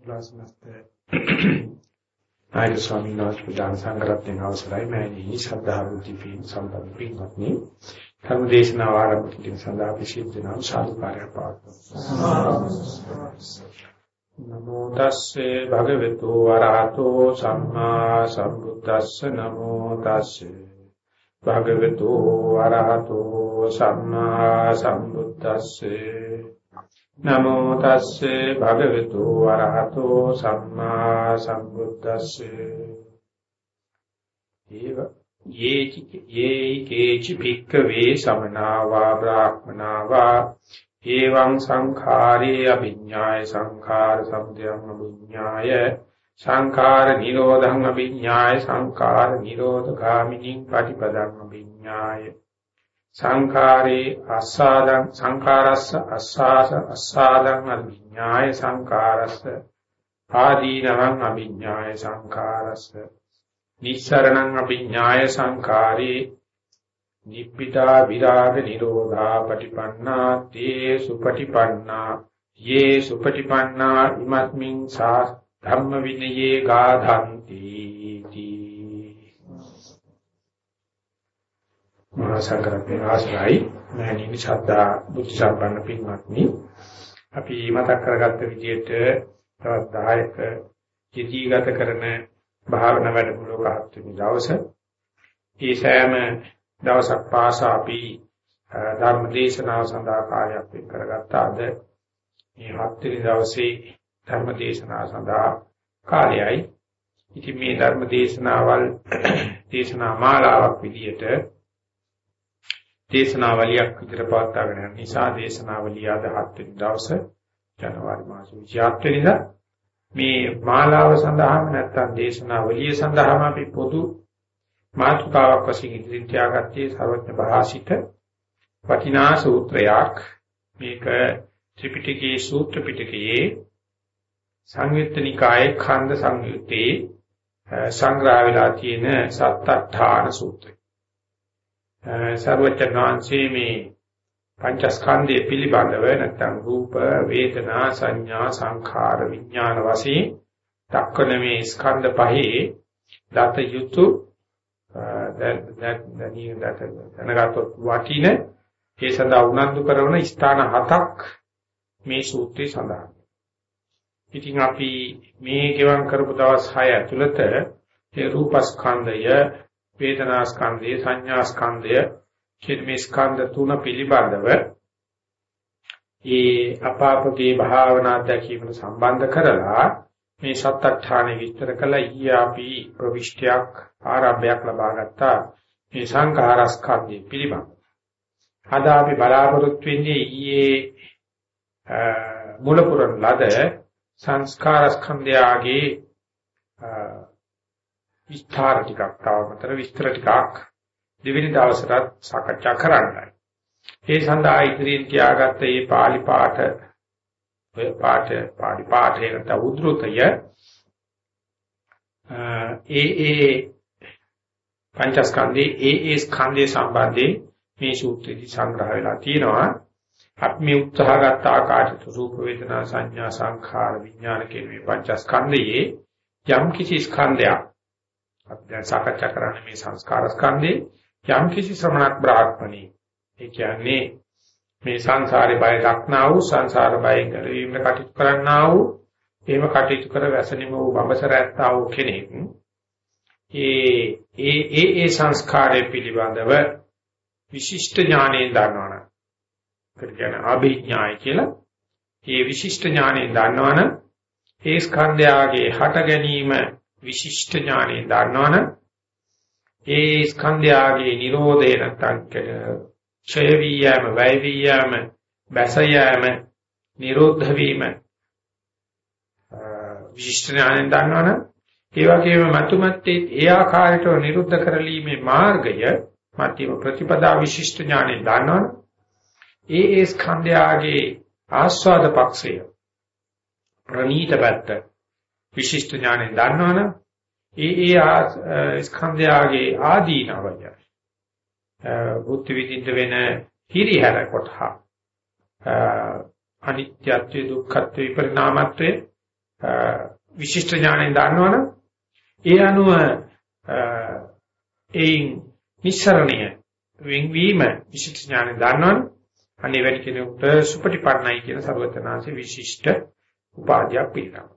ලාස්නස්තේ ආයත ස්වාමීන් වහන්සේ ප්‍රදාන සංගරත්නයේ අවසරයි. මෑණියනි ශ්‍රද්ධා බුද්ධි පින් සම්පන්න පින්වත්නි ධර්ම දේශනාව ආරම්භ කිරීම සඳහා අපි සියලු දෙනාම සාදුකාරය පවත්වමු. නමෝ තස්සේ භගවතු වරහතෝ සම්මා සම්බුද්දස්ස. නමෝ තස්සේ භගවතු වරහතෝ සම්මා සම්බුද්දස්සේ. නමෝ තස්සේ භගවතු වරහතෝ සම්මා සම්බුද්දස්සේ. ඒව යේචි යේකේචි භික්ඛවේ සමනාවා බ්‍රාහ්මනාවා. එවං සංඛාරේ අභිඤ්ඤාය සංඛාර සම්දයං අභිඤ්ඤාය සංඛාර නිරෝධං අභිඤ්ඤාය සංඛාර නිරෝධගාමිනී පටිපදං අභිඤ්ඤාය. සංඛාරේ අස්සාදං සංඛාරස්ස අස්සාස අස්සාදං අභිඥාය සංඛාරස්ස. ආදීනවං අභිඥාය සංඛාරස්ස. නිස්සරණං අභිඥාය සංඛාරේ. නිප්පිතා විරාග නිරෝධා පටිපන්නා තේ සුපටිපන්නා. යේ සුපටිපන්නා ඉමත්මින් සා ධම්ම විනයේ ගාධන්ති. මහා සංඝරත්නයේ ආශ්‍රයි මහණෙනි ශ්‍රද්ධා බුද්ධ සම්පන්න පින්වත්නි අපි මතක් කරගත්ත විදිහට තවත් 10ක යෙදීගත කරන භාවනා වැඩමුළුවක හත්වෙනි දවසේ. ඒ සෑම දවසක් පාසා අපි ධර්ම දේශනාව සඳහා කාලයක් වෙන් කරගත්තා අද. මේ හත්වෙනි දවසේ ධර්ම දේශනාව සඳහා කාලයයි ඉතින් මේ ධර්ම දේශනාවල් දේශනා මාලාවක් විදිහට දේශනාවලියක් විතර පවත්වාගෙන යන නිසා දේශනාවලිය අද 7 වෙනි දවසේ ජනවාරි මාසේ 27 වෙනිදා මේ මාලාව සඳහාම නැත්නම් දේශනාවලිය සඳහාම අපි පොදු මාතෘකාවක් වශයෙන් ඉදිරියට තියාගත්තේ සර්වඥ භාෂිත වටිනා සූත්‍රයක් මේක ත්‍රිපිටකයේ සූත්‍ර පිටකයේ සංයුත්ත නිකායේ ඛණ්ඩ සංයුත්තේ සංග්‍රහ වෙලා තියෙන සත්අට්ඨාන සූත්‍රය. සර්වචනාංශයේ මේ පංචස්කන්ධය පිළිබඳව නැත්නම් රූප වේදනා සංඥා සංඛාර විඥාන වශයෙන් දක්වන මේ ස්කන්ධ පහේ දත යුතු දැනගතොත් වටින ඒ සඳහා උනන්දු කරන ස්ථාන හතක් මේ සූත්‍රයේ සඳහන්. ඉතින් අපි මේ ගෙවම් කරපු දවස් 6 ඇතුළත ඒ රූපස්කන්ධය වේදනා ස්කන්ධය සංඥා ස්කන්ධය කියන මේ ස්කන්ධ තුන පිළිබඳව ඒ අපාපගේ භාවනා දැකීමට සම්බන්ධ කරලා මේ සත්‍යඨානෙ විස්තර කළ ඊ අපි ප්‍රවිෂ්ටයක් ආරම්භයක් ලබා ගත්තා මේ සංඛාරස්කන්ධය පිළිබඳව. අද අපි බලාපොරොත්තු වෙන්නේ ඊයේ මුලපුරන ලද සංස්කාරස්කන්ධයගේ විස්තර ටිකක් තවමතර විස්තර ටිකක් දෙවෙනි දවසට සාකච්ඡා කරන්නයි. ඒ සඳහා ඉදිරියෙන් තියාගත්ත මේ pāli පාඨ ඔය පාඨ pāli පාඨයකට උද්ෘතය ඒ ඒ පංචස්කන්ධේ ඒ ඒ ස්කන්ධේ සම්බන්ධයෙන් මේ සූත්‍රයේදී සංග්‍රහ වෙලා තියෙනවා. අපි මේ උත්සාහ ගත්ත ආකාරයට රූප වේදනා සංඥා සංඛාර විඥාන කියන මේ පංචස්කන්ධයේ යම් කිසි ස්කන්ධයක් අපි දැන් සාකච්ඡා කරන්නේ මේ සංස්කාර ස්කන්ධේ යම් කිසි ශ්‍රමණක් බ්‍රාහ්මණී. ඒ කියන්නේ මේ සංසාරේ බය දක්නා වූ සංසාර බයෙන් ගැලවීමට කටයුතු කරන්නා වූ එහෙම කටයුතු කර වැසෙනම වූ බඹසර ඇත්තා වූ කෙනෙක්. ඒ ඒ ඒ ඒ සංස්කාරය පිළිබඳව විශිෂ්ට ඥානයෙන් දන්නවනම් කියන අභිඥාය කියලා. ඒ විශිෂ්ට ඥානයෙන් දන්නවනම් ඒ ස්කන්ධයගේ හට ගැනීම විශිෂ්ට ඥානයෙන් දන්නවනම් ඒ ස්කන්ධයගේ Nirodhe නැත්නම් ඡය වීයම වැය වීයම බැස යෑම නිරෝධ වීම විශිෂ්ට ඥානයෙන් දන්නවනම් ඒ වගේම මතුමැත්තේ ඒ ආකාරයට නිරුද්ධ කරලීමේ මාර්ගය මධ්‍යම ප්‍රතිපදා විශිෂ්ට ඥානයෙන් දන්නවනම් ඒ ඒ ස්කන්ධයගේ ආස්වාද පක්ෂය ප්‍රනීත පැත්ත විශිෂ්ට ඥාණයෙන් දන්නවනම් ඒ ඒ ස්කන්ධයාගේ ආදීනවය බුද්ධ විදින්න වෙන හිරිහැර කොටහ අනිත්‍යත්වයේ දුක්ඛත්වයේ පරිණාමත්වයේ විශිෂ්ට ඥාණයෙන් දන්නවනම් ඒ අනුව ඒ නිස්සරණය වෙන්වීම විශිෂ්ට ඥාණයෙන් දන්නවනම් අනේ වැඩි කෙනෙකුට සුපටිපන්නයි කියන සර්වතනාංශේ විශිෂ්ට උපාධියක් පිළිගන්නවා.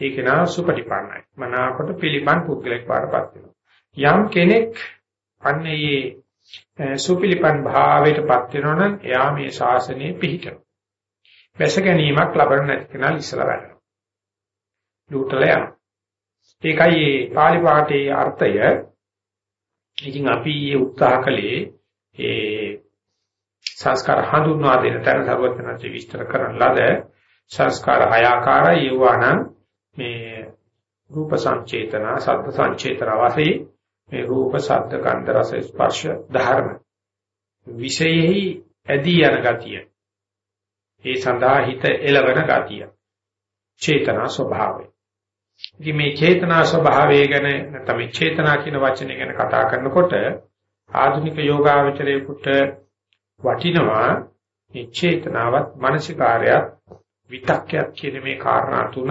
ඒක නා සුපටිපන්නයි. මනාකොට පිළිපන් පුද්ගලෙක් වඩපත් වෙනවා. යම් කෙනෙක් අන්නේ සුපිලිපන් භාවයටපත් වෙනවනම් එයා මේ ශාසනය පිහිටනවා. වැස ගැනීමක් ලබන්න නැති කෙනා ඉස්සලා වැඩනවා. ලූටල යනවා. ඒකයි මේ පාලි පාඨයේ අර්ථය. ඉතින් අපි උත්සාහ කළේ ඒ සංස්කාර හඳුන්වා දෙන තැන සර්වඥාචි විස්තර කරන ලද සංස්කාර හය ආකාරය යවනම් මේ රූප සංචේතන, සද්ද සංචේතන වශයෙන් මේ රූප, ශබ්ද, ගන්ධ, රස, ස්පර්ශ ධර්ම විශේෂෙහි ඇදී යන ගතිය. ඒ සඳහා හිත එළවන ගතිය. චේතනා ස්වභාවය. ඉතින් මේ චේතනා ස්වභාවය ගැන නැත්නම් මේ චේතනා කියන වචනේ ගැන කතා කරනකොට ආධුනික යෝගාවචරයේකට වටිනවා මේ චේතනාවත් මානසිකාරයත් විතක්කයක් කියන මේ කාරණා තුන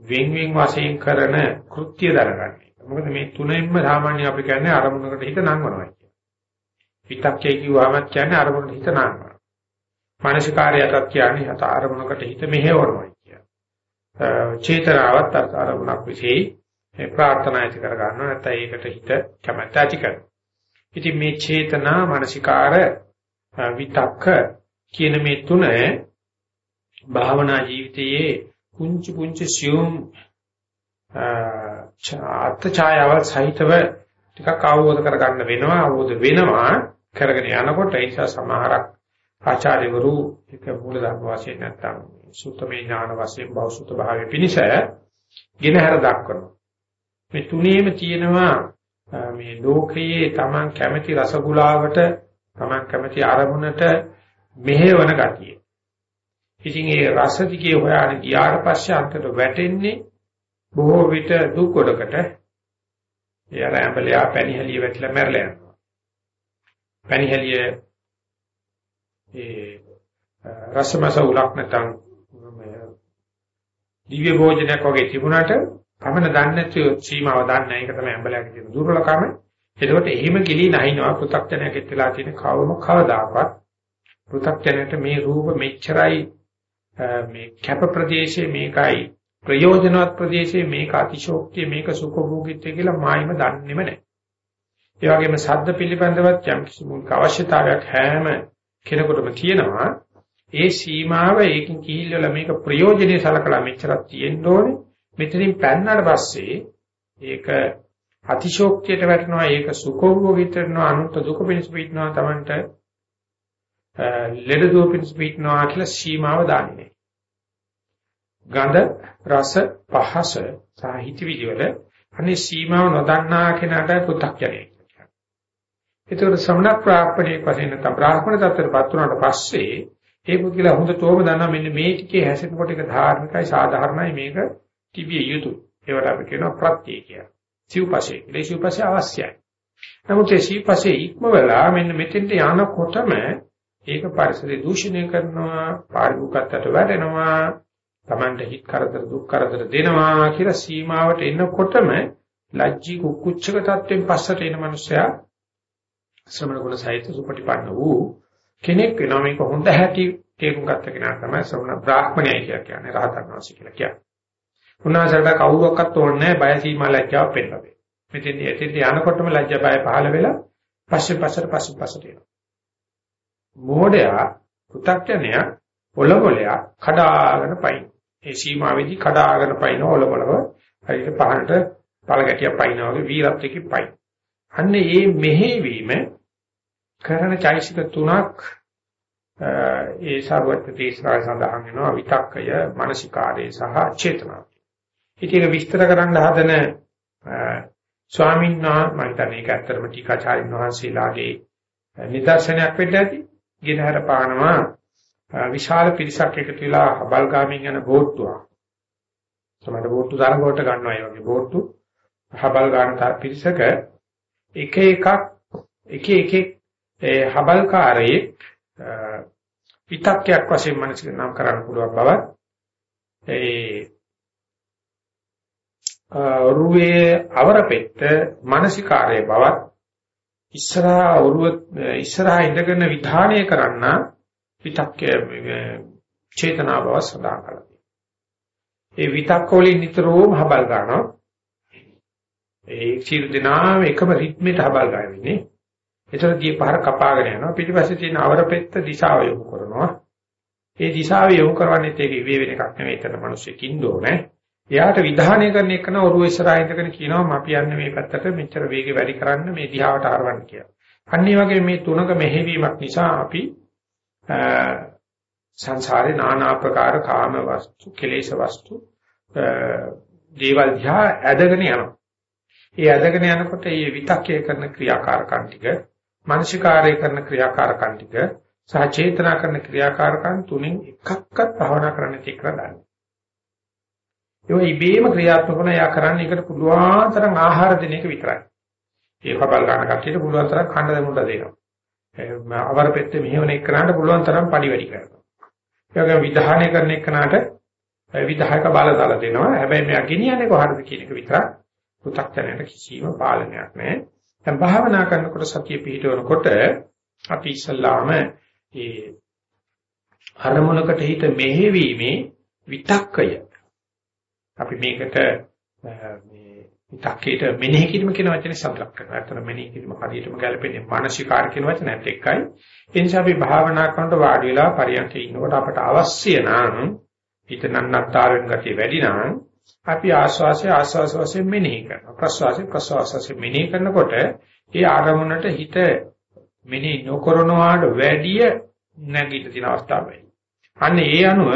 වෙන් වෙන් වශයෙන් කරන කෘත්‍ය දරගන්න. මොකද මේ තුනෙන්ම සාමාන්‍ය අපි කියන්නේ අරමුණකට හිත නංවනවා කියන. විතක්කේ කිව්වම කියන්නේ අරමුණට හිත නංවනවා. මානසිකාරයටත් කියන්නේ හත අරමුණකට හිත මෙහෙවනවා කියන. චේතනාවත් අරමුණක් විශේෂ ප්‍රාර්ථනා ඇති කර ගන්නවා නැත්නම් ඒකට හිත කැමැත්ත ඇති කරනවා. ඉතින් මේ චේතනා මානසිකාර විතක්ක කියන මේ තුන භාවනා ජීවිතයේ පුංචි පුංචි සියුම් අර්ථ ඡායාවල් සහිතව ටිකක් අවබෝධ කරගන්න වෙනවා අවබෝධ වෙනවා කරගෙන යනකොට ඒ නිසා සමහරක් ආචාර්යවරු එක මූල ධර්ම වශයෙන් නැත්තම් සුත්තමේ ඥාන වශයෙන් බෞසුත භාවයේ පිනිස ගෙනහැර දක්වනවා මේ තුනේම තියෙනවා මේ ලෝකයේ Taman කැමැති රසගුලාවට Taman කැමැති අරමුණට මෙහෙවන ගතිය. ඉතින් ඒ රස දිගේ හොයාගෙන ගියාට පස්සේ අන්තට වැටෙන්නේ බොහෝ විට දුක් කොටකට ඒ අර ඇඹලියා පැණිහැලිය වැටිලා මැරලා යනවා. පැණිහැලිය ඒ රසමස උලක් නැතනම් දිව්‍ය භෝජනයක් වගේ තිබුණාට පමණ දන්නේ නැති සීමාව දන්නේ නැහැ. ඒක තමයි ඇඹලයාගේ තියෙන දුර්වලකම. එතකොට එහෙම ගිලී නැහිනවා පෘථග්ජනයෙක් වෙලා තියෙන කවම කවදාකවත් පෘථග්ජනයට මේ රූප මෙච්චරයි මේ කැප ප්‍රදේශයේ මේකයි ප්‍රයෝජනවත් ප්‍රදේශයේ මේක අතිශෝක්තිය මේක සුඛභෝගීත්වය කියලා මායිම දන්නේම නැහැ. ඒ වගේම සද්ද පිළිබඳවත් යම් කිසි මූලික අවශ්‍යතාවයක් හැම කෙනෙකුටම තියෙනවා. ඒ සීමාව ඒකින් කිහිල්ලලා මේක ප්‍රයෝජනෙයි සලකලා මෙච්චරක් තියෙන්න ඕනේ. මෙතනින් පැන්නට පස්සේ ඒක අතිශෝක්තියට වැටෙනවා ඒක සුඛභෝගීත්වයට වෙනවා අනුත් දුක පිණිස පිටනවා Tamanට ලෙඩ දුක පිණිස පිටනවා කියලා සීමාව දාන්නේ. ගඳ රස පහස සාහිත්‍ය විදිවල අනේ සීමාව නොදන්නා කෙනාට පු탁ජනයි කියනවා. ඒතකොට සමන ප්‍රාප්තණයේ වශයෙන් නැත්නම් බ්‍රාහ්මණ තත්ත්වයටපත් වුණාට පස්සේ ඒ පුද්ගලයා හොඳටම දන්නා මෙන්න මේ ටිකේ හැසෙනකොට ඒක ධාර්මිකයි සාධාරණයි මේක තිබිය යුතුයි. ඒවට අපි කියනවා ප්‍රත්‍ය කියලා. සිව්පසේ. ඒ සිව්පසේ අවශ්‍යයි. නමුත් ඒ සිව්පසේ ඉක්මවලා මෙන්න මෙතෙන්ට යනකොටම ඒක පරිසරය දූෂණය කරනවා, පාරිභෝගකත්වයට වැටෙනවා, Tamanට හිත කරදර දුක් කරදර දෙනවා කියලා සීමාවට එනකොටම ලැජ්ජී කුක්කුච්චක තත්වෙන් පස්සට එන මනුස්සයා ශ්‍රමණ ගුණ සහිත සුපටිපන්න වූ කෙනෙක් වෙනවා මේක හොඳ හැටි තේරුම් ගත්ත කෙනා තමයි ශ්‍රමණ බ්‍රාහ්මණයයි කියලා කියන්නේ රහතන් වහන්සේ කියලා කියන්නේ. උන්වහන්සේට කවුරක්වත් ඕනේ නැහැ බය සීමා ලැජ්ජාව පෙන්නන්නේ. මෙතෙන් එතෙන් යනකොටම ලැජ්ජා බය පහළ වෙලා පස්සේ පස්සට පස්සේ පස්සට එනවා. මොහොඩයා පු탁ඥයා පොළොපොළයා කඩාගෙන පයින්. ඒ සීමාවේදී කඩාගෙන පයින් ඔලොමලව හරියට පහනට පළ ගැටියක් පයින්නා වගේ වීරත්වයකින් පයින්. අන්න ඒ මෙහෙවීම කරන චෛසික තුනක් ඒ සර්වත්‍ය තේස්රාය සඳහන් වෙනවා විතක්කය මානසිකාරය සහ චේතනාව. ඉතින් විස්තර කරන්න හදන ස්වාමීන් වහන්සේ මම හිතන්නේ ඒක ඇත්තටම ටීකාචාර්යින් වහන්සේලාගේ නිදර්ශනයක් වෙන්න ඇති. ගෙනහැර පානවා විශාල පිරිසක් එකතු වෙලා හබල් ගාමින් යන බෝට්ටුවක්. සමහර බෝට්ටු තරඟවට ගන්නවා ඒ වගේ බෝට්ටු හබල් ගන්න පිරිසක එක එකක් එක එක ඒ හබල්කාරයේ විතක්කයක් වශයෙන් මනසික නම් කරන්න පුළුවන් බව ඒ රුවේ අවරපෙත්ත මානසිකාරයේ බවත් ඉස්සරහා ඔරුව ඉස්සරහා ඉඳගෙන විධානය කරන්න විතක්කය චේතනා බව සදා කරලා ඒ විතක්ක වලින් නිතරම හබල් ගන්නවා. ඒ සියලු දෙනාම එකම රිද්මෙට හබල් ගන්නෙන්නේ එතනදී පාර කපාගෙන යනවා. පිටිපස්සේ තියෙන අවරපෙත්ත දිශාව යොමු කරනවා. ඒ දිශාව යොමු කරන්නේ ඒක ඉවේ වෙන එකක් නෙවෙයි. එතන මිනිස්සෙකින් දෝනේ එයාට විධානය කරන එකන ඔරුව ඉස්සරහා ඉඳගෙන කියනවා අපි යන්නේ මේ පැත්තට මෙච්චර වේගෙ වැඩි කරන්න මේ දිහාවට හරවන්න කියලා. අන්න ඒ වගේ මේ තුනක මෙහෙවීමක් නිසා අපි සංසාරේ নানা ආකාර කාම වස්තු, කෙලේශ වස්තු, දේවල් දිහා ඇදගෙන යනවා. ඒ ඇදගෙන යනකොට මේ විතක්කේ කරන ක්‍රියාකාරකම් ටික, මානසිකාරය කරන ක්‍රියාකාරකම් ටික, සහ චේතනා කරන ක්‍රියාකාරකම් තුنين එකක්වත් භවනා කරන්න තියෙකලා දාන්න. ඒක ඉබේම ක්‍රියාත්මක වන යා කරන්නේ ඒකට පුළුවන් තරම් ආහාර දෙන එක විතරයි. ඒක බල ගන්න කට්ටියට පුළුවන් තරම් කන්න දෙමුට දෙනවා. අවර පෙත්තේ මෙහෙවන එක්කනට පුළුවන් තරම් පඩි වැඩි කරනවා. ඒක විධානය කරන එක්කනට විධායක බල දාලා දෙනවා. හැබැයි මෙයා ගෙනියන්නේ කොහටද කියන එක විතරක් පු탁ජනයට කිසිම පාලනයක් නැහැ. දැන් භාවනා කරනකොට සතිය පිහිටවනකොට අපි ඉස්සල්ලාම ඒ අරමුණකට හිත මෙහෙවීමේ විතක්කය අපි මේකට මේ විතක්කේට මෙනෙහි කිරීම කියන වචනේ සඳහන් කරනවා. අතන මෙනෙහි කිරීම හරියටම ගැලපෙන්නේ මානසිකාර කියන වචනයත් එක්කයි. ඒ නිසා අපි භාවනා කරනකොට වාඩි වෙලා පරියන්කේ ඉන්නකොට අපට අවශ්‍ය නම් හිත නන්නත්තරින් ගතිය වැඩි නම් අපි ආස්වාසය ආස්වාස වශයෙන් මෙනෙහි කරනවා. ප්‍රස්වාසය ප්‍රස්වාස වශයෙන් මෙනෙහි කරනකොට ඒ ආරමුණට හිත මෙනෙහි නොකරනවාට වැඩිය නැගිට තියෙන අවස්ථාවයි. අන්න ඒ අනුව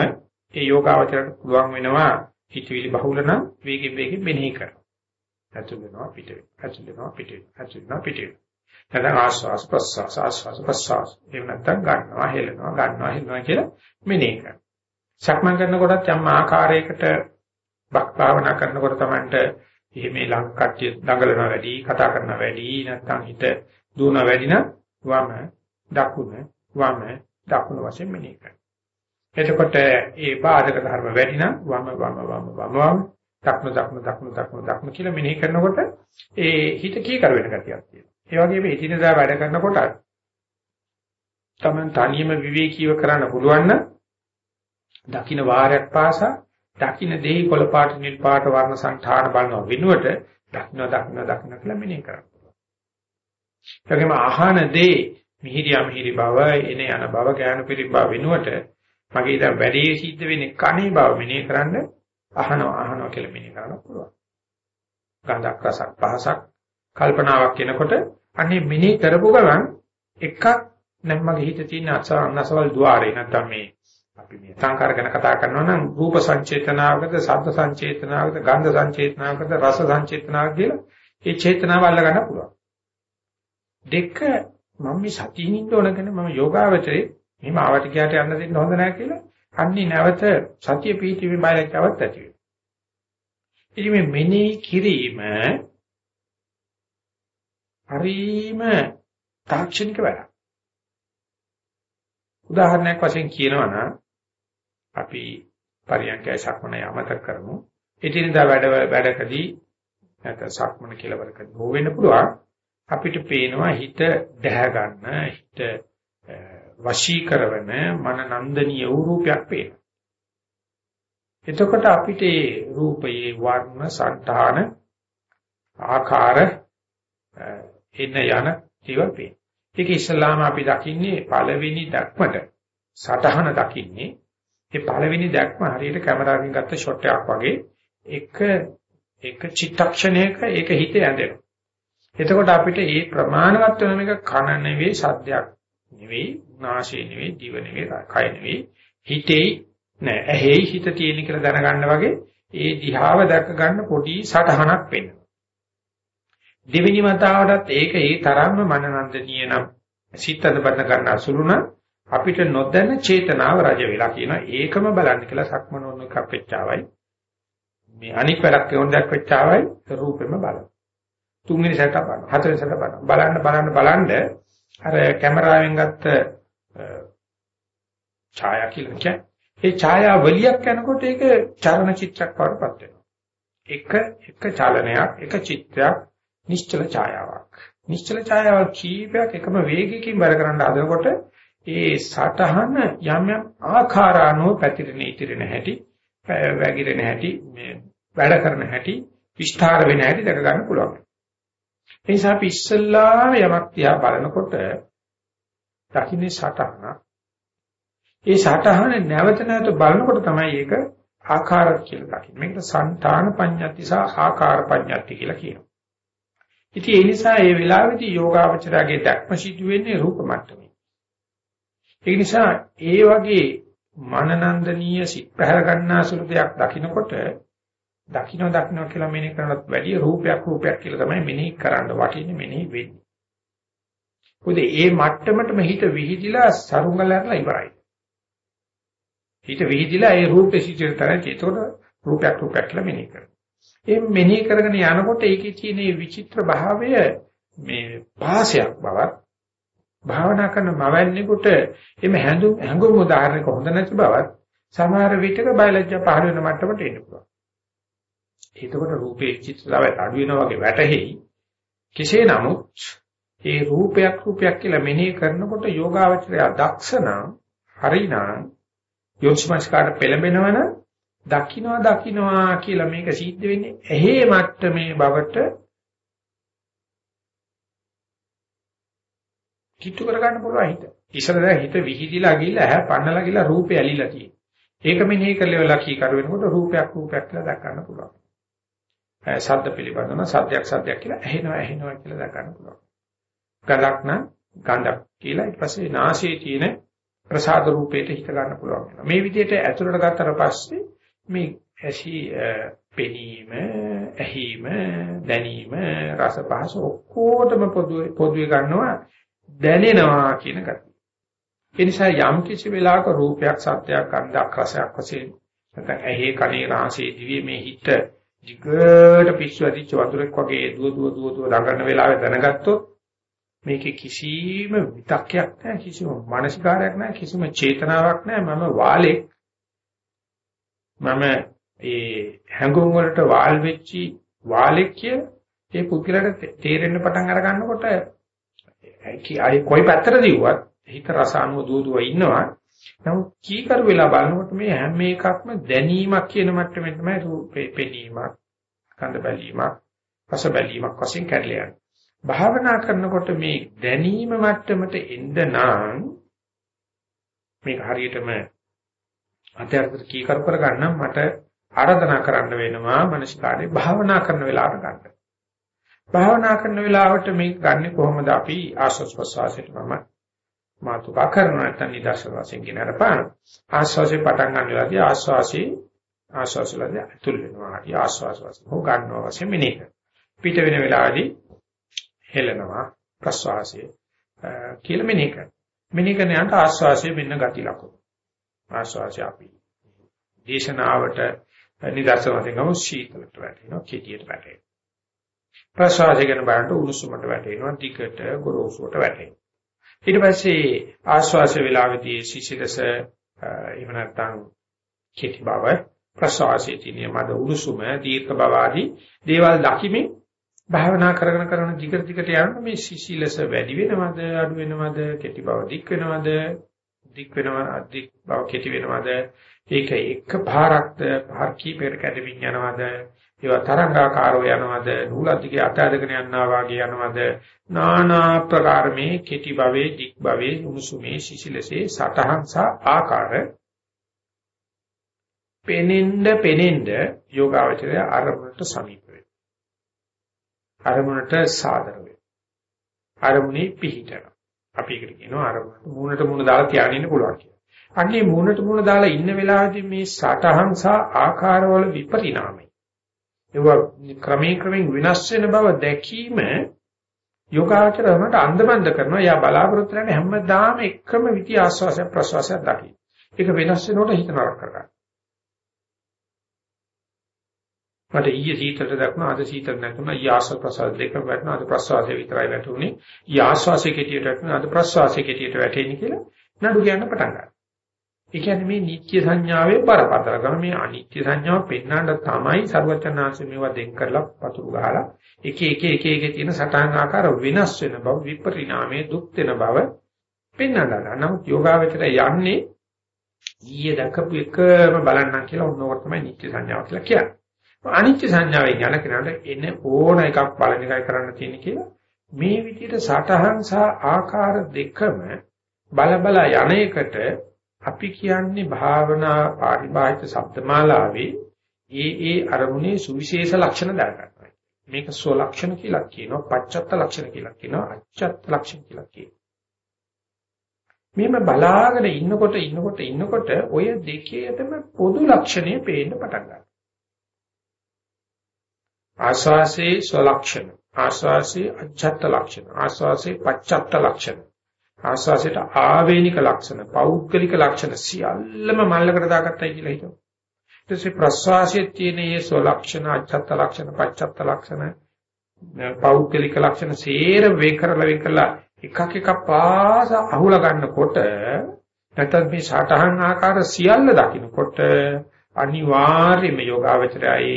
ඒ යෝගාවචරයට පුළුවන් වෙනවා හිතවිලි බහුල නම් වේගෙන් වේගෙන් මෙනෙහි කරනවා. ඇතුල් වෙනවා පිට වෙනවා. ඇතුල් වෙනවා පිට වෙනවා. ඇතුල් වෙනවා පිට වෙනවා. නැත්නම් ආස්වාස් ප්‍රස්වාස් ආස්වාස් ප්‍රස්වාස්. එහෙම නැත්නම් ගන්නවා හෙලනවා ගන්නවා හෙලනවා කියලා මෙනෙහි කරනවා. සක්මන් කරනකොටත් යම් ආකාරයකට බක් භාවනා කරනකොට තමන්ට එහෙම ලං කට්ටිය දඟලනවා වැඩි කතා කරනවා වැඩි නැත්නම් හිත දුවන වැඩි නම් වම දකුණ වම දකුණ වශයෙන් මෙනෙහි කරනවා. එතකොට ඒ බාධක ධර්ම වැඩි නම් වම වම වම වම වම දක්න දක්න දක්න දක්න දක්න කියලා මෙනෙහි කරනකොට ඒ හිත කීකර වෙන ගතියක් තියෙනවා. ඒ වගේම එදිනදා වැඩ කරනකොට තමන් තනියම විවේකීව කරන්න පුළුවන් නම් දකින්න වාරයක් පාසා දකින්න දෙහි කොළ පාට නිල් පාට වර්ණ සංඛාර බලන වෙනුවට දක්න දක්න දක්න කියලා මෙනෙහි කරන්න පුළුවන්. ඒ වගේම ආහන දේ මිහිරියා මිහිරි බව එන යන බව ඥාන පිරිබව වෙනුවට මගේ දැන් වැඩේ සිද්ධ වෙන්නේ කණේ බව මෙනෙහි කරන්න අහනවා අහනවා කියලා මෙනෙහි කරන්න පුළුවන්. ගඳක් රසක් පහසක් කල්පනාවක් එනකොට අනේ මෙනෙහි කරපු ගමන් එකක් නම් මගේ හිතේ තියෙන අසවල් ద్వාරේ නැත්තම් මේ අපි මේ සංකාර ගැන කතා කරනවා නම් රූප සංචේතනාවකද ශබ්ද සංචේතනාවකද ගන්ධ සංචේතනාවකද රස සංචේතනාවකද කියලා ඒ චේතනාව අල්ල ගන්න පුළුවන්. දෙක මම මේ සතියින් ඉන්න ඕනගෙන මම යෝගාවචරේ මෙහෙම ආවට ගියාට යන්න දෙන්න හොඳ නැහැ කියලා අන්නේ නැවත සතිය පිහිටීමේ බයලජ්ජාවක් ඇති වෙනවා. ඉතින් මේ මෙනෙහි කිරීම හරීම තාක්ෂණික වැඩක්. උදාහරණයක් වශයෙන් කියනවා නම් අපි පරියන්කය සක්මන යමතක කරමු. එදිනදා වැඩ වැඩකදී නැත්නම් සක්මන කෙලවරකදී හෝ වෙන්න පුළුවන්. අපිට පේනවා හිත දැහ ගන්න හිත වශී කරවන මන නන්දනීය වූ රූපයක් පේනවා. එතකොට අපිට ඒ රූපයේ වර්ණ, සංඨාන, ආකාර එන්න යන දේවල් පේනවා. ඒක ඉස්ලාම අපි දකින්නේ පළවෙනි දැක්මට සටහන දකින්නේ ඒ පළවෙනි දැක්ම හරියට කැමරාවෙන් ගත්ත ෂොට් එකක් වගේ එක එක චිත්තක්ෂණයක ඒක හිතේ ඇඳෙනවා. එතකොට අපිට මේ ප්‍රමාණවත් වෙන එක කන නෙවෙයි සද්දයක් නෙවෙයි නාසය නෙවෙයි දිව නෙවෙයි කය නෙවෙයි හිතේ නෑ ඇහි හිත තියෙන කියලා දැනගන්න වගේ ඒ දිහාව දැක ගන්න පොඩි සටහනක් වෙනවා දෙවෙනි මතාවටත් ඒක ඒ තරම්ම මනනන්දනීය නම් සිතද බඳ ගන්න අසුරු නම් අපිට නොදැන චේතනාව රජ වෙලා කියනවා ඒකම බලන්න කියලා සක්මනෝන එකක් වෙච්චාවයි මේ අනික් වැඩක් වොන් දැක් වෙච්චාවයි රූපෙම බලන්න. තුන්වෙනි සැරට බලන්න. හතරවෙනි සැරට බලන්න. බලන්න බලන්න බලන්න අර කැමරාවෙන් ගත්ත ඡායා කියලා කියන්නේ. ඒ ඡායා වලියක් යනකොට ඒක චරණ චිත්‍රයක් වඩපත් වෙනවා. එක එක චලනයක් එක චිත්‍රයක් නිශ්චල ඡායාවක්. නිශ්චල ඡායාවල් කීපයක් එකම වේගයකින් වැඩ කරන්න හදනකොට ඒ සටහන යම් යම් ආකාරානුව පැතිරෙන ඉතිරෙන හැටි වැగిරෙන හැටි මේ වැඩ කරන හැටි විස්තර වෙන හැටි දැක ගන්න පුළුවන්. ඒ නිසා අපි ඉස්සල්ලාම යමක් තියා බලනකොට දකින්නේ සටහන. ඒ සටහන නැවත නැවත බලනකොට තමයි ඒක ආකාර කියලා දකින්නේ. මේකට సంతාන පඤ්ඤාති සහ ආකාර පඤ්ඤාති කියලා කියනවා. ඉතින් ඒ නිසා මේ වෙලාවේදී යෝගාවචරයේ දැක්ම සිදු වෙන්නේ රූප මට්ටමේ. ඒ නිසා ඒ වගේ මනනන්දනීය සිත් පැහැර ගන්නා සුළු දෙයක් දකිනකොට දකින්න දකින්න කියලා මෙනෙහි කරනත් වැඩිය රූපයක් රූපයක් කියලා තමයි මෙනෙහි කරන්න වටින්නේ මෙනෙහි වෙන්නේ. මොකද ඒ මට්ටමටම හිත විහිදිලා සරුංගලයන්ලා ඉවරයි. හිත විහිදිලා ඒ රූපේ සිටින තරයි ඒතකොට රූපයක් රූපයක් කියලා මෙනෙහි කරනවා. ඒ මෙනෙහි කරගෙන යනකොට ඒකේ තියෙන මේ විචිත්‍ර භාවය මේ පාසයක් බවත් භාවනා කරන මවන්නේකට එimhe හැඟුම් හැඟුම් උදාහරණයක හොඳ නැති බවත් සමහර විටක බයලජ්ජා පහළ වෙන මට්ටමට එන්න පුළුවන්. එතකොට රූපේ චිත්‍රතාවය අඩු වෙනවා වගේ වැටහෙයි. කෙසේ නමුත් ඒ රූපයක් රූපයක් කියලා මෙනෙහි කරනකොට යෝගාවචරය දක්ෂණම් හරිනම් යොක්ෂ්මස්කාට පෙළඹෙනවන දකින්නවා දකින්නවා කියලා මේක සිද්ධ වෙන්නේ ඇහි මට්ටමේ බවට කිට්ටු කරගන්න පුළුවන් හිත. ඉස්සරහ හිත විහිදිලා ගිහලා ඇහැ පන්නලා ගිහලා රූපය ඇලිලා තියෙනවා. ඒක මෙනෙහි කරලා ලකී කර වෙනකොට රූපයක් රූපයක් කියලා දක්වන්න පුළුවන්. ශබ්ද පිළිබඳව සත්‍යයක් සත්‍යයක් කියලා ඇහෙනවා ඇහෙනවා කියලා දක්වන්න පුළුවන්. ගඳක් නම් ගඳක් කියලා ඊට පස්සේ නාසයේ තියෙන ප්‍රසාද රූපයට හිත ගන්න පුළුවන්. මේ විදිහට ඇතුළට ගත්තට පස්සේ මේ ඇසි පෙනීම, ඇහිම, දැනීම, රස පහස ඔක්කොටම පොදුවේ පොදුවේ ගන්නවා දැනෙනවා කියන ගතිය. ඒ නිසා යම් කිසි වෙලාවක රූපයක්, සත්‍යයක්, ගන්ධයක්, රසයක් වශයෙන් නැත්නම් ඇහි කනේ රාසයේ දිවි මේ හිත දිගට පිස්සු ඇදිච්ච වතුරෙක් වගේ දුව දුව දුව දුව ළඟන වෙලාවේ දැනගත්තොත් මේකේ කිසිම විතක්යක් නැහැ කිසිම මානසිකාරයක් නැහැ කිසිම චේතනාවක් නැහැ. මම වාලෙක් මම ඒ හැඟුම් වලට වාල් වෙච්චි වාලෙක් කිය ඒ පුද්ගලයාට තේරෙන්න පටන් අර ගන්නකොට ආයේ කොයි පැත්තට දිව්වත් හිත රස අනුව දුව දුව ඉන්නවා. නමුත් කීකරු වෙලා බලනකොට මේ හැම එකක්ම දැනීමක් කියන මට්ටමේ තමයි රූපේ පෙනීමක් ගඳ බැලීමක් රස බැලීමක් වශයෙන් කැඩලා යන්නේ භාවනා කරනකොට මේ දැනීම මට්ටමට එන්න නම් මේක හරියටම අධ්‍යාත්මික කීකරු කරගන්න මට ආරාධනා කරන්න වෙනවා මනසිකාරේ භාවනා කරන වෙලාවට ගන්න. භාවනා කරන වෙලාවට මේක ගන්න කොහොමද අපි ආස්වාස් ප්‍රසවාසයට මම මාතුකා කරනවා නැත්නම් නිදර්ශන වශයෙන් කියන අරපාන ආස්වාසේ පටන් ගන්න වෙලාවදී ආස්වාසේ ආස්වාසලදී අතුල් වෙනවා. ආස්වාස් වශයෙන් හො ගන්නවා වශයෙන් මෙනේක. පිට වෙන වෙලාවදී හෙලනවා ප්‍රස්වාසය කියලා මෙනෙහි කරනවා. මෙනෙහි කරන යනට ආස්වාසය වෙන්න ගති ලකුණු. ආස්වාසය අපි දේශනාවට නිදර්ශන වශයෙන් ගමු සීතලට වැටෙනවා, කෙටියට වැටෙනවා. ප්‍රස්වාසය ගැන බලනකොට උණුසුමට වැටෙනවා, දිගට ගොරෝසුවට වැටෙනවා. ඊට පස්සේ ආස්වාස වේලාවේදී සිසිලස එහෙම නැත්නම් කෙටි බව ප්‍රසවාසයේ තියෙන මද උණුසුම දීර්ඝ බව ආදී දේවල් දකිමින් භාවනා කරගෙන කරන දිගට දිගට යනකොට මේ සිසිලස වැඩි වෙනවද අඩු වෙනවද කෙටි බව දික් වෙනවද දික් වෙනවද අධික් බව කෙටි වෙනවද? ඒක එක පාරක්ද පාර කීපයකට කැඩෙමින් යනවද? ඒවා තරංගාකාරව යනවද නූල දිගේ අතහැරගෙන යනවා වාගේ යනවද নানা ප්‍රකාර මේ කෙටි භවයේ දික් භවයේ උණුසුමේ සිසිලසේ සතහන් සහ ආකාර පෙනෙන්න පෙනෙන්න යෝගාවචරය අරමුණට සමීප අරමුණට සාදර වෙනවා. අරමුණේ පිහිටන. අපි ඒකට කියනවා අරමුණට මූණට මූණ දාලා තියාගෙන ඉන්න පුළුවන් කියලා. අන්නේ මූණට මූණ දාලා ඉන්න වෙලාවේදී මේ සටහන් සහ ආකාරවල විපරිණාමය. ඒවා ක්‍රමයෙන් ක්‍රමයෙන් විනාශ වෙන බව දැකීම යෝගාචරණයට අන්දමන්ද කරනවා. යා බලාපොරොත්තු වෙන හැමදාම එකම විටි ආස්වාසය ප්‍රසවාසය දකි. ඒක වෙනස් වෙනකොට හිත නරක කරගන්න. මට ඊයේ සීතලට දක්වන අද සීතල නැතුණා ඊ ආශ්වාස ප්‍රශ්වාස දෙකම වැටෙනවා අද ප්‍රශ්වාසය විතරයි වැටුනේ ඊ ආශ්වාසයේ කෙටියට වැටෙනවා අද ප්‍රශ්වාසයේ කෙටියට වැටෙන්නේ කියලා නඩු කියන්න පටන් ගන්නවා ඒ කියන්නේ මේ නිත්‍ය සංඥාවේ බරපතලකම මේ අනිත්‍ය සංඥාව පෙන්වන්න තමයි සර්වචනාංශ මේවා දෙන් කරලා පතුරු ගහලා එක එක එක එක තියෙන සටහන් ආකාර වෙනස් වෙන බව විපරිණාමයේ දුක් වෙන බව පෙන්වනවා. නමුත් යෝගාවචරය යන්නේ ඊයේ දැකපු එකම බලන්නම් කියලා ඕනෝකට තමයි නිත්‍ය සංඥාව කියලා කියන්නේ. අනිත්‍ය සංඥාවෙන් යන කෙනාට එන ඕන එකක් බලන එකයි කරන්න තියෙන්නේ කියලා මේ විදිහට සටහන් සහ ආකාර දෙකම බල බල යන එකට අපි කියන්නේ භාවනා පාරිභාෂිත ශබ්දමාලාවේ ඒ ඒ අරමුණේ සුවිශේෂ ලක්ෂණ දාගන්නවා. මේක ස්ව ලක්ෂණ කියලා කියනවා, පච්චත්ත ලක්ෂණ කියලා කියනවා, අච්චත්ත ලක්ෂණ කියලා කියනවා. මෙහෙම බලාගෙන ඉන්නකොට ඉන්නකොට ඉන්නකොට ඔය දෙකේටම පොදු ලක්ෂණය පේන්න පටන් ගන්නවා. ආස්වාසේ ස්වලක්ෂණ ආස්වාසේ අච්ඡත්ත ලක්ෂණ ආස්වාසේ පච්චත්ත ලක්ෂණ ආස්වාසයට ආවේනික ලක්ෂණ පෞද්ගලික ලක්ෂණ සියල්ලම මල්ලකට දාගත්තයි කියලා හිතමු ඊට පස්සේ ප්‍රස්වාසයේ තියෙන මේ ස්වලක්ෂණ අච්ඡත්ත ලක්ෂණ පච්චත්ත ලක්ෂණ පෞද්ගලික ලක්ෂණ සේර වේ කරලා වේ කරලා එකක් එකක් පාස අහුල ගන්නකොට නැත්නම් මේ සාඨහන් ආකාර සියල්ල දකින්නකොට අනිවාර්යයෙන්ම යෝගාවචරයයි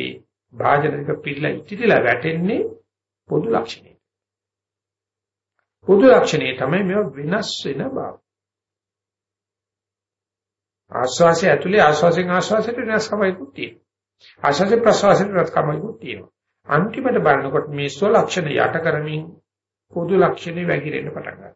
භාජනයක පිළිලා ඉතිරිලා වැටෙන්නේ පොදු ලක්ෂණය. පොදු ලක්ෂණය තමයි මේව වෙනස් වෙන බව. ආස්වාසය ඇතුලේ ආස්වාසෙන් ආස්වාසයට වෙනස්කමයිකුත් තියෙනවා. ආස්වාසෙ ප්‍රසවාසයට වෙනස්කමයිකුත් තියෙනවා. අන්තිමට බලනකොට මේ ස්ව ලක්ෂණ යට කරමින් පොදු ලක්ෂණේ වැగిරෙන්න පටන් ගන්නවා.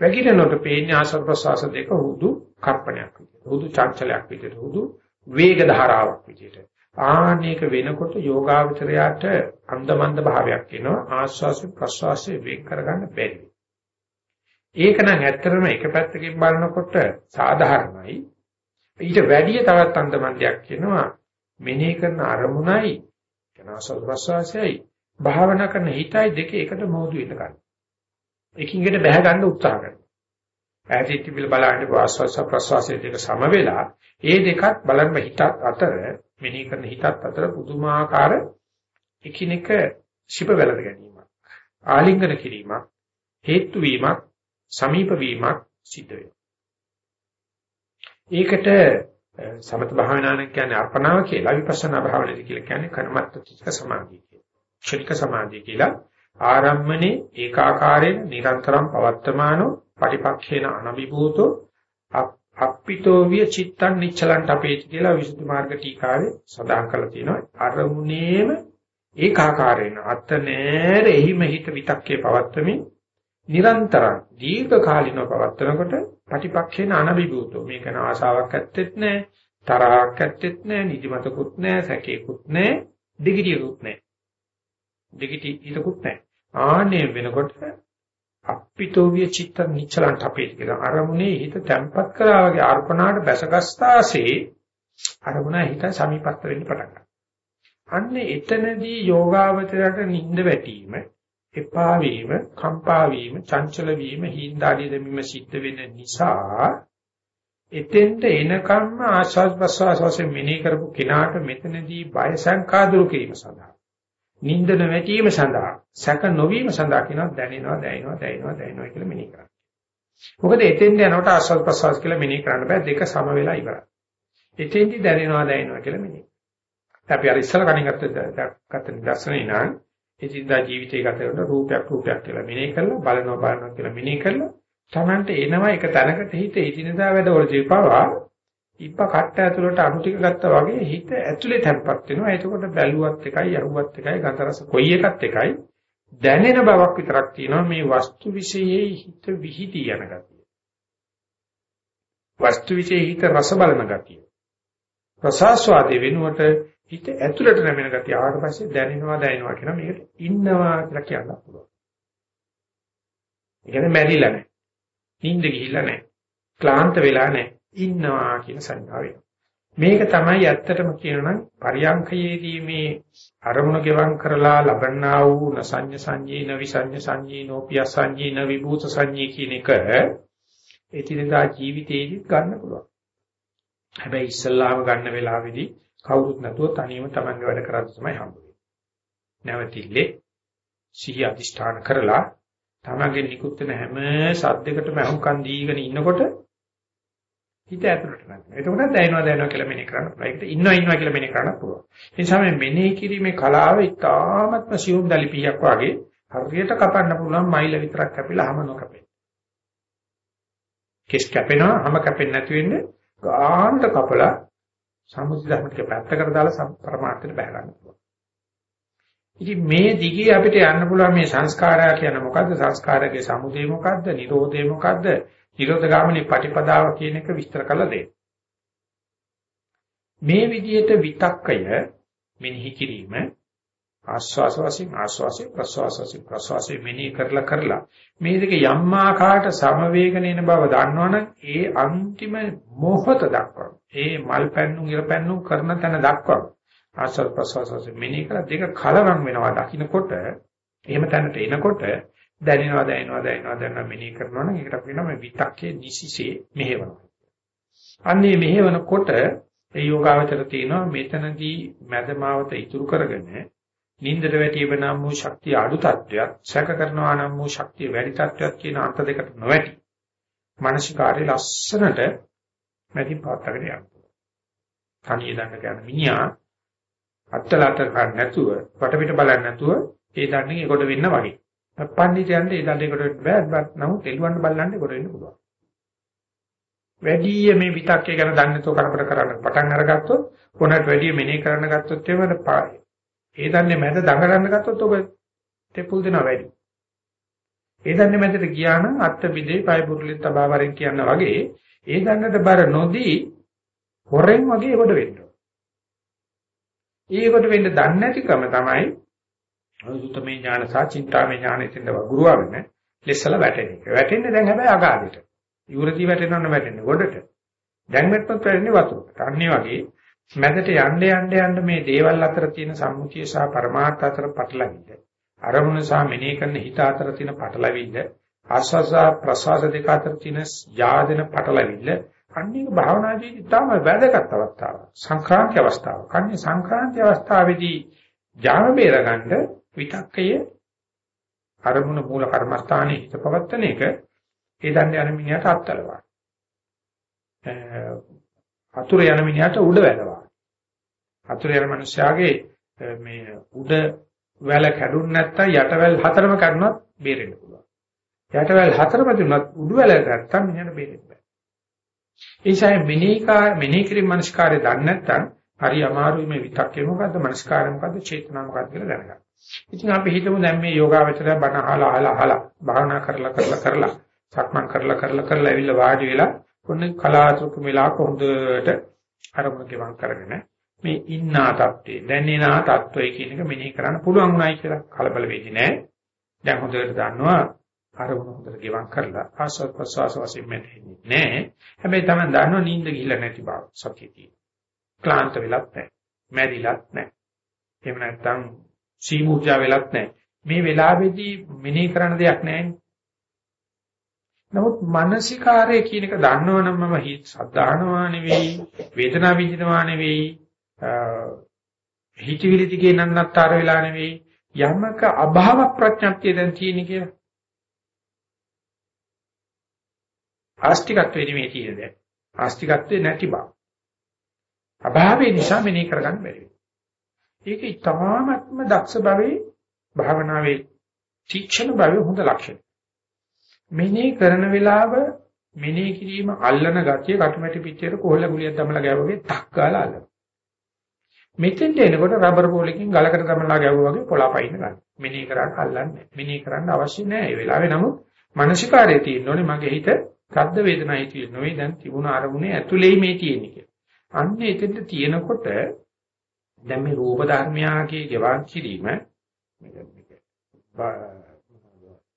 වැగిරෙනකොට පේන්නේ ආස්වාද ප්‍රසවාස දෙක හුදු කර්පණයක් විදිහට. හුදු චංචලයක් විදිහට. හුදු වේග ධාරාවක් විදිහට. ආනේක වෙනකොට යෝගාවචරයට අන්දමන්ද භාවයක් එනවා ආස්වාස ප්‍රස්වාසයේ වෙන් කරගන්න බැරි. ඒක නම් ඇත්තටම එක පැත්තකින් බලනකොට සාධාරණයි. ඊට වැඩිය තවත් අන්දමන්දයක් එනවා මෙනෙහි කරන අරමුණයි ආස්වාස ප්‍රස්වාසයයි භාවනා කරන හිතයි දෙක එකට මොහොදු වෙන්න ගන්න. එකින් එකට බැහැ ගන්න උත්සාහ කරනවා. ඈතින් තිබිල බලන්න ආස්වාස ප්‍රස්වාසයේ දෙක සම වෙලා ඒ දෙකත් බලන්න හිතත් අතර මෙනෙහි කරන හිතත් අතර පුදුමාකාර එකිනෙක ශිප වැළඳ ගැනීමක් ආලිංගන කිරීමක් හේතු වීමක් සමීප වීමක් සිද්ධ වෙනවා. ඒකට සමත භාවනාවක් කියන්නේ අර්පණාව කියලා විපස්සනා භාවනාවක් කියලා කියන්නේ කර්මත්‍ත්‍චික සමාධිය කියලා. ක්ෂණික සමාධිය කියලා ආරම්මනේ ඒකාකාරයෙන් නිරන්තරම් පවත්තමානෝ පටිපක්ෂේන අනවිභූතෝ අප්පිතෝ විය චිත්තං නිච්චලන්ට අපේති කියලා විසුද්ධි මාර්ග ටීකාවේ සඳහන් කරලා තියෙනවා. අරමුණේම ඒකාකාරයෙන් අත නෑර එහිම හිත විතක්කේ පවත්වමින් නිරන්තරං දීර්ඝ කාලිනව පවත්වනකොට ප්‍රතිපක්ෂේන අනවිභූතෝ මේක නාසාවක් ඇත්තෙත් නෑ තරහක් ඇත්තෙත් නෑ නිදිමතකුත් නෑ සැකේකුත් නෑ දිගිටියකුත් නෑ. දිගිටි ඊටකුත් නෑ. ආනේ වෙනකොට අප්පිතෝවිය චිත්ත නිචලන්ට අපේ කියලා අරමුණේ හිත තැම්පත් කරා වගේ අර්පණාට බැසගස්තාසේ අරමුණ හිත සමීපස්ත වෙන්න පටන් ගන්නවා. අන්නේ එතනදී යෝගාවචරයට නිින්ද වැටීම, එපා වීම, කම්පා වීම, චංචල වීම, හිඳාඩි දෙමීම සිද්ධ වෙන නිසා එතෙන්ට එනකම්ම ආශාස් ප්‍රසවාස වශයෙන් මෙනෙහි කරපු කෙනාට මෙතනදී බය සංකා දුරු කිරීම සඳහා නින්ද නොවැටීම සඳහා සැක නොවීම සඳහා කියනවා දැනෙනවා දැනෙනවා දැනෙනවා දැනෙනවා කියලා මෙනෙහි කරන්න. මොකද එතෙන්ද යනකොට ආස්වාද ප්‍රසවාස කියලා මෙනෙහි කරන්න බෑ දෙක සම වෙලා ඉවරයි. එතෙන්දි දැනෙනවා දැනෙනවා කියලා මෙනෙහි. අපි අර ඉස්සල කණින් ගත්ත ගත්ත නිදර්ශනේ නම් එදින්දා ජීවිතය ගත කරන රූපයක් රූපයක් කියලා මෙනෙහි කරලා බලනවා බලනවා කියලා මෙනෙහි කරලා තමන්ට එනවා එක තැනකට හිත එදිනදා වැඩවලදී පවා ඉබ්බ කට්ට ඇතුළට අණු ටික ගත්තා වගේ හිත ඇතුලේ තැම්පත් වෙනවා. එතකොට බැලුවත් එකයි, අහුවත් එකයි, ගන්ධ රස කොයි එකත් එකයි. දැනෙන බවක් විතරක් තියෙනවා මේ වස්තු විශේෂයේ හිත විහිදී යන ගතිය. වස්තු විශේෂයේ හිත රස බලන ගතිය. රසාස්වාදේ වෙනුවට හිත ඇතුළට නැමෙන ගතිය ආවට පස්සේ දැනෙනවා දැනෙනවා කියන මේකට ඉන්නවා කියලා කියන්න පුළුවන්. ඒ කියන්නේ මැරිලා නැහැ. නිින්ද ගිහිල්ලා නැහැ. ක්ලාන්ත වෙලා නැහැ. ඉන්නවා කියන සංඥාව වෙනවා. මේක තමයි ඇත්තටම කියනනම් පරියංඛයේදී මේ අරමුණ ගෙවම් කරලා ලබන්නා වූ නසඤ්ඤ සංජී නවිසඤ්ඤ සංජී නෝපිය සංජී නවිභූත සංජී කියන එක එතිනදා ජීවිතේදී ගන්න පුළුවන්. හැබැයි ඉස්සල්ලාම ගන්න වෙලාවේදී කවුරුත් නැතුව තනියම Tamange වැඩ කරද්දී තමයි හම්බ වෙන්නේ. නැවතිල්ලේ සිහිය අධිෂ්ඨාන කරලා Tamange නිකුත් වෙන හැම සද්දයකටම අහුම්කන් දීගෙන ඉන්නකොට හිත ඇතුළට ගන්න. එතකොට දැනෙනවා දැනෙනවා කියලා මෙනෙහි කරන්න පුළුවන්. ඒකට ඉන්නවා ඉන්නවා කියලා මෙනෙහි කරන්න පුළුවන්. ඒ නිසා මේ මෙනෙහි කිරීමේ කලාව ඉතාමත්ම සියුම් දලිපියක් වගේ හරියට කපන්න පුළුවන් මයිල විතරක් කැපිලා හැම නොකපෙන්නේ. කෙස් කැපෙනවා හැම කැපෙන්නේ නැති වෙන්නේ ගානට කපලා සම්මුති ධර්මයක පැත්තකට දාලා පරමාර්ථයට බහ ගන්න පුළුවන්. ඉතින් මේ දිගේ අපිට යන්න පුළුවන් මේ සංස්කාරය කියන්නේ මොකද්ද? සංස්කාරයේ සමුදේ මොකද්ද? නිරෝධය මොකද්ද? නිරෝධ ගාමිනී පටිපදාව කියන එක විස්තර කරලා දෙන්න. මේ විදිහට විතක්කය මෙනෙහි කිරීම ආස්වාස වශයෙන් ආස්වාසය ප්‍රස්වාස වශයෙන් ප්‍රස්වාසය මෙනෙහි කරලා කරලා මේ දෙක යම් ආකාරයට සමවේගන එන බව දන්නවනම් ඒ අන්තිම මොහොත දක්වා ඒ මල් පැන්නුම් ඉර පැන්නුම් කරන තැන දක්වා ආස්වාද ප්‍රස්වාස වශයෙන් මෙනෙහි කරලා දෙක කලවම් වෙනවා. දකින්නකොට එහෙම තැනට එනකොට දැනෙනවා දැනෙනවා දැනෙනවා දැනෙනවා මෙනෙහි කරනවා නම් ඒකට කියනවා මේ විතක්කේ නිසිසේ මෙහෙවනවා. අන්නේ මෙහෙවනකොට ඒ යෝගාවචර තියෙනවා මෙතනදී මදමාවත ඉතුරු කරගෙන නින්දට වැටීම නම් වූ ශක්තිය අඩු තත්වයක් සැක කරනවා නම් වූ ශක්තිය වැඩි තත්වයක් කියන අන්ත දෙකට නොවැටි. මානසිකාරය ලස්සනට මැදි පාත්තකට යනවා. තනිය දන්න කියන මිනිහා අත්තලත ගන්න නැතුව වටපිට බලන්නේ නැතුව ඒ දන්නේ ඒකට වෙන්න වගේ. පණ්ඩිතයන්ට ඒ දඬේකට බෑ නමුත් එළුවන්ට බලන්න කොට වෙන්න පුළුවන්. වැඩි මේ විතක්කේ ගැන දන්නේ නැතුව කරපර කරන්න පටන් අරගත්තොත් කොනට වැඩි මෙනේ කරන්න ගත්තොත් එවන ඒ දන්නේ මැද දඟලන්න ගත්තොත් ඔබ තෙපුල් දෙනවා වැඩි. ඒ දන්නේ මැදට ගියා නම් අත්ත බිදේ පය පුරුලිත් තබාවරෙන් කියන වගේ ඒ දන්නට බර නොදී හොරෙන් වගේ ඒකට වෙන්න. ඒකට වෙන්න දන්නේ නැතිකම තමයි සුතමේ ඥාන සහ චින්තාමේ ඥාන ඉතින්ද වගුරුවගෙන ලෙස්සල වැටෙන එක. වැටෙන්නේ දැන් හැබැයි අගාධයට. යුරදී වැටෙනවන්න වැටෙන්නේ ගොඩට. දැන් වැටෙනත් වැටෙන්නේ වතුරට. අන්නේ වගේ මැදට යන්න යන්න යන්න මේ දේවල් අතර තියෙන සම්මුතිය සහ පරමාර්ථ අතර පටලවිල්ල. අරමුණ සහ මෙනෙහි කරන හිත අතර තියෙන පටලවිල්ල. ආස්වාස ප්‍රසවාස දෙක අතර තියෙන යාදෙන පටලවිල්ල. අන්නේක භාවනාදී ඉතාම වැදගත් අවස්ථාවක්. සංක්‍රාන්ති අවස්ථාවක්. අන්නේ සංක්‍රාන්ති අවස්ථාවේදී ඥාන බේරගන්න විතක්කය අරමුණ මූල කර්මස්ථානයේ හිත පවත්තන එක ඒ දන්නේ යන මිනිහට අත්තලවා. අතුර යන මිනිහට උඩ වැදවා. අතුර යන මිනිස්යාගේ මේ උඩ වැල කැඩුන් නැත්තම් යටවැල් හතරම කඩනොත් බේරෙන්න පුළුවන්. යටවැල් හතරම දුන්නත් උඩ වැල ගත්තම මිනිහට බේරෙන්න බෑ. ඒ නිසා මිනිකා මිනී කිරි මනස්කාරය දන්නේ නැත්තම් හරි අමාරුයි මේ විතක්කේ මොකද්ද මනස්කාරය මොකද්ද චේතනා මොකද්ද කියලා දැනගන්න. ඉතින් අපි හිතමු දැන් මේ යෝගාවචරය බණ අහලා අහලා අහලා භාවනා කරලා කරලා කරලා සක්මන් කරලා කරලා කරලා ඇවිල්ලා වාඩි වෙලා ඔන්න කලාතුරක වෙලාවක හොඳට අරමුණ ගෙවම් කරගෙන මේ ඉන්නා තත්ත්වේ දැනෙනා තත්ත්වය කියන එක මෙනෙහි කරන්න පුළුවන් උනායි කියලා කලබල වෙන්නේ නැහැ. දැන් හොඳට දන්නවා අරමුණ හොඳට ගෙවම් කරලා ආස්වාද ප්‍රසවාස වශයෙන් මෙතෙන්නේ නැහැ. හැබැයි තමයි දන්නවා නිින්ද ගිහිල්ලා නැති බව සතියදී. ක්ලාන්ත වෙලත් නැහැ. මැරිලත් නැහැ. එහෙම නැත්නම් සීමුර්ජා වෙලත් නැහැ. මේ වෙලාවේදී මෙනෙහි කරන්න දෙයක් නැහැ. නමුත් මානසිකාරය කියන එක දන්නවනම් මම හිත සද්ධානවා නෙවෙයි, වේදනාව විඳිනවා නෙවෙයි, හිතවිලි දිගේ නන්නත්තර වෙලා නෙවෙයි, යමක අභාව ප්‍රඥප්තිය දැන් තියෙන කියලා. ආස්තිකත්වේ නෙමෙයි තියෙන්නේ. ආස්තිකත්වේ නැති බව. අභාවයේ නිසා මෙනෙහි කරගන්න බැරි ඒක ඉතාමත්ම දක්ෂ භාවයේ භාවනාවේ තීක්ෂණ භාවයේ හොඳ ලක්ෂණ. මෙනෙහි කරන වෙලාව මෙනෙහි කිරීම අල්ලන ගතිය කටුමැටි පිටියට කොහොල්ල ගුලියක් දමලා ගැවුවගේ 탁 ගාලා අල්ලන. මෙතෙන්ට එනකොට රබර් බෝලකින් ගලකට දමලා ගැවුවා වගේ පොළාපයින් ගන්න. මෙනෙහි කරන්න අල්ලන්නේ. මෙනෙහි කරන්න අවශ්‍ය නැහැ. ඒ වෙලාවේ නමුත් මානසිකාරයේ තියෙන්න ඕනේ මගේ හිත සද්ද වේදනා හිතේ නොවේ දැන් තිබුණ අරමුණේ ඇතුලේ මේ තියෙන්නේ කියලා. අන්න එතෙන්ට තියෙනකොට දැන් මේ රූප ධර්මයාගේ ගෙවන් කිරීම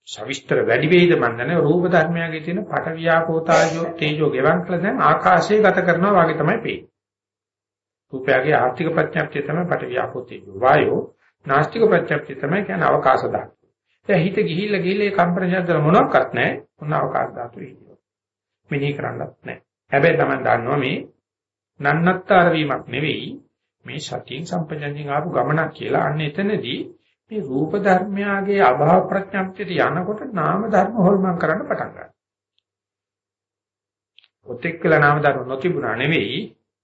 සවිස්තර වැඩි වේද මන්දනේ රූප ධර්මයාගේ තියෙන පට වියාපෝතාජෝ තේජෝ ගෙවන් කළ දැන් ආකාශයේ ගත කරනවා වගේ තමයි පේන්නේ. රූපයගේ ආර්ථික ප්‍රඥප්තිය තමයි පට වියාපෝ තේජෝ වායෝ නාස්තික ප්‍රඥප්තිය තමයි කියන්නේ අවකාශ ධාතු. දැන් හිත ගිහිල්ලා ගිහිල්ලා ඒ කම්පන ශබ්ද මොනක්වත් නැහැ. මොන අවකාශ ධාතුවේ හිටියෝ. මෙනෙහි කරන්නත් නැහැ. හැබැයි Taman දන්නවා මේ නන්නත්තර වීමක් නෙවෙයි මේ සතියෙන් සම්පජන්යෙන් ආපු ගමනක් කියලා අන්න එතනදී මේ රූප ධර්මයාගේ අභාව ප්‍රඥප්තියට යනකොට නාම ධර්ම හොල්මන් කරන්න පටන් ගන්නවා. ඔතෙක් කියලා නාම ධර්ම නොතිබුණා නෙවෙයි.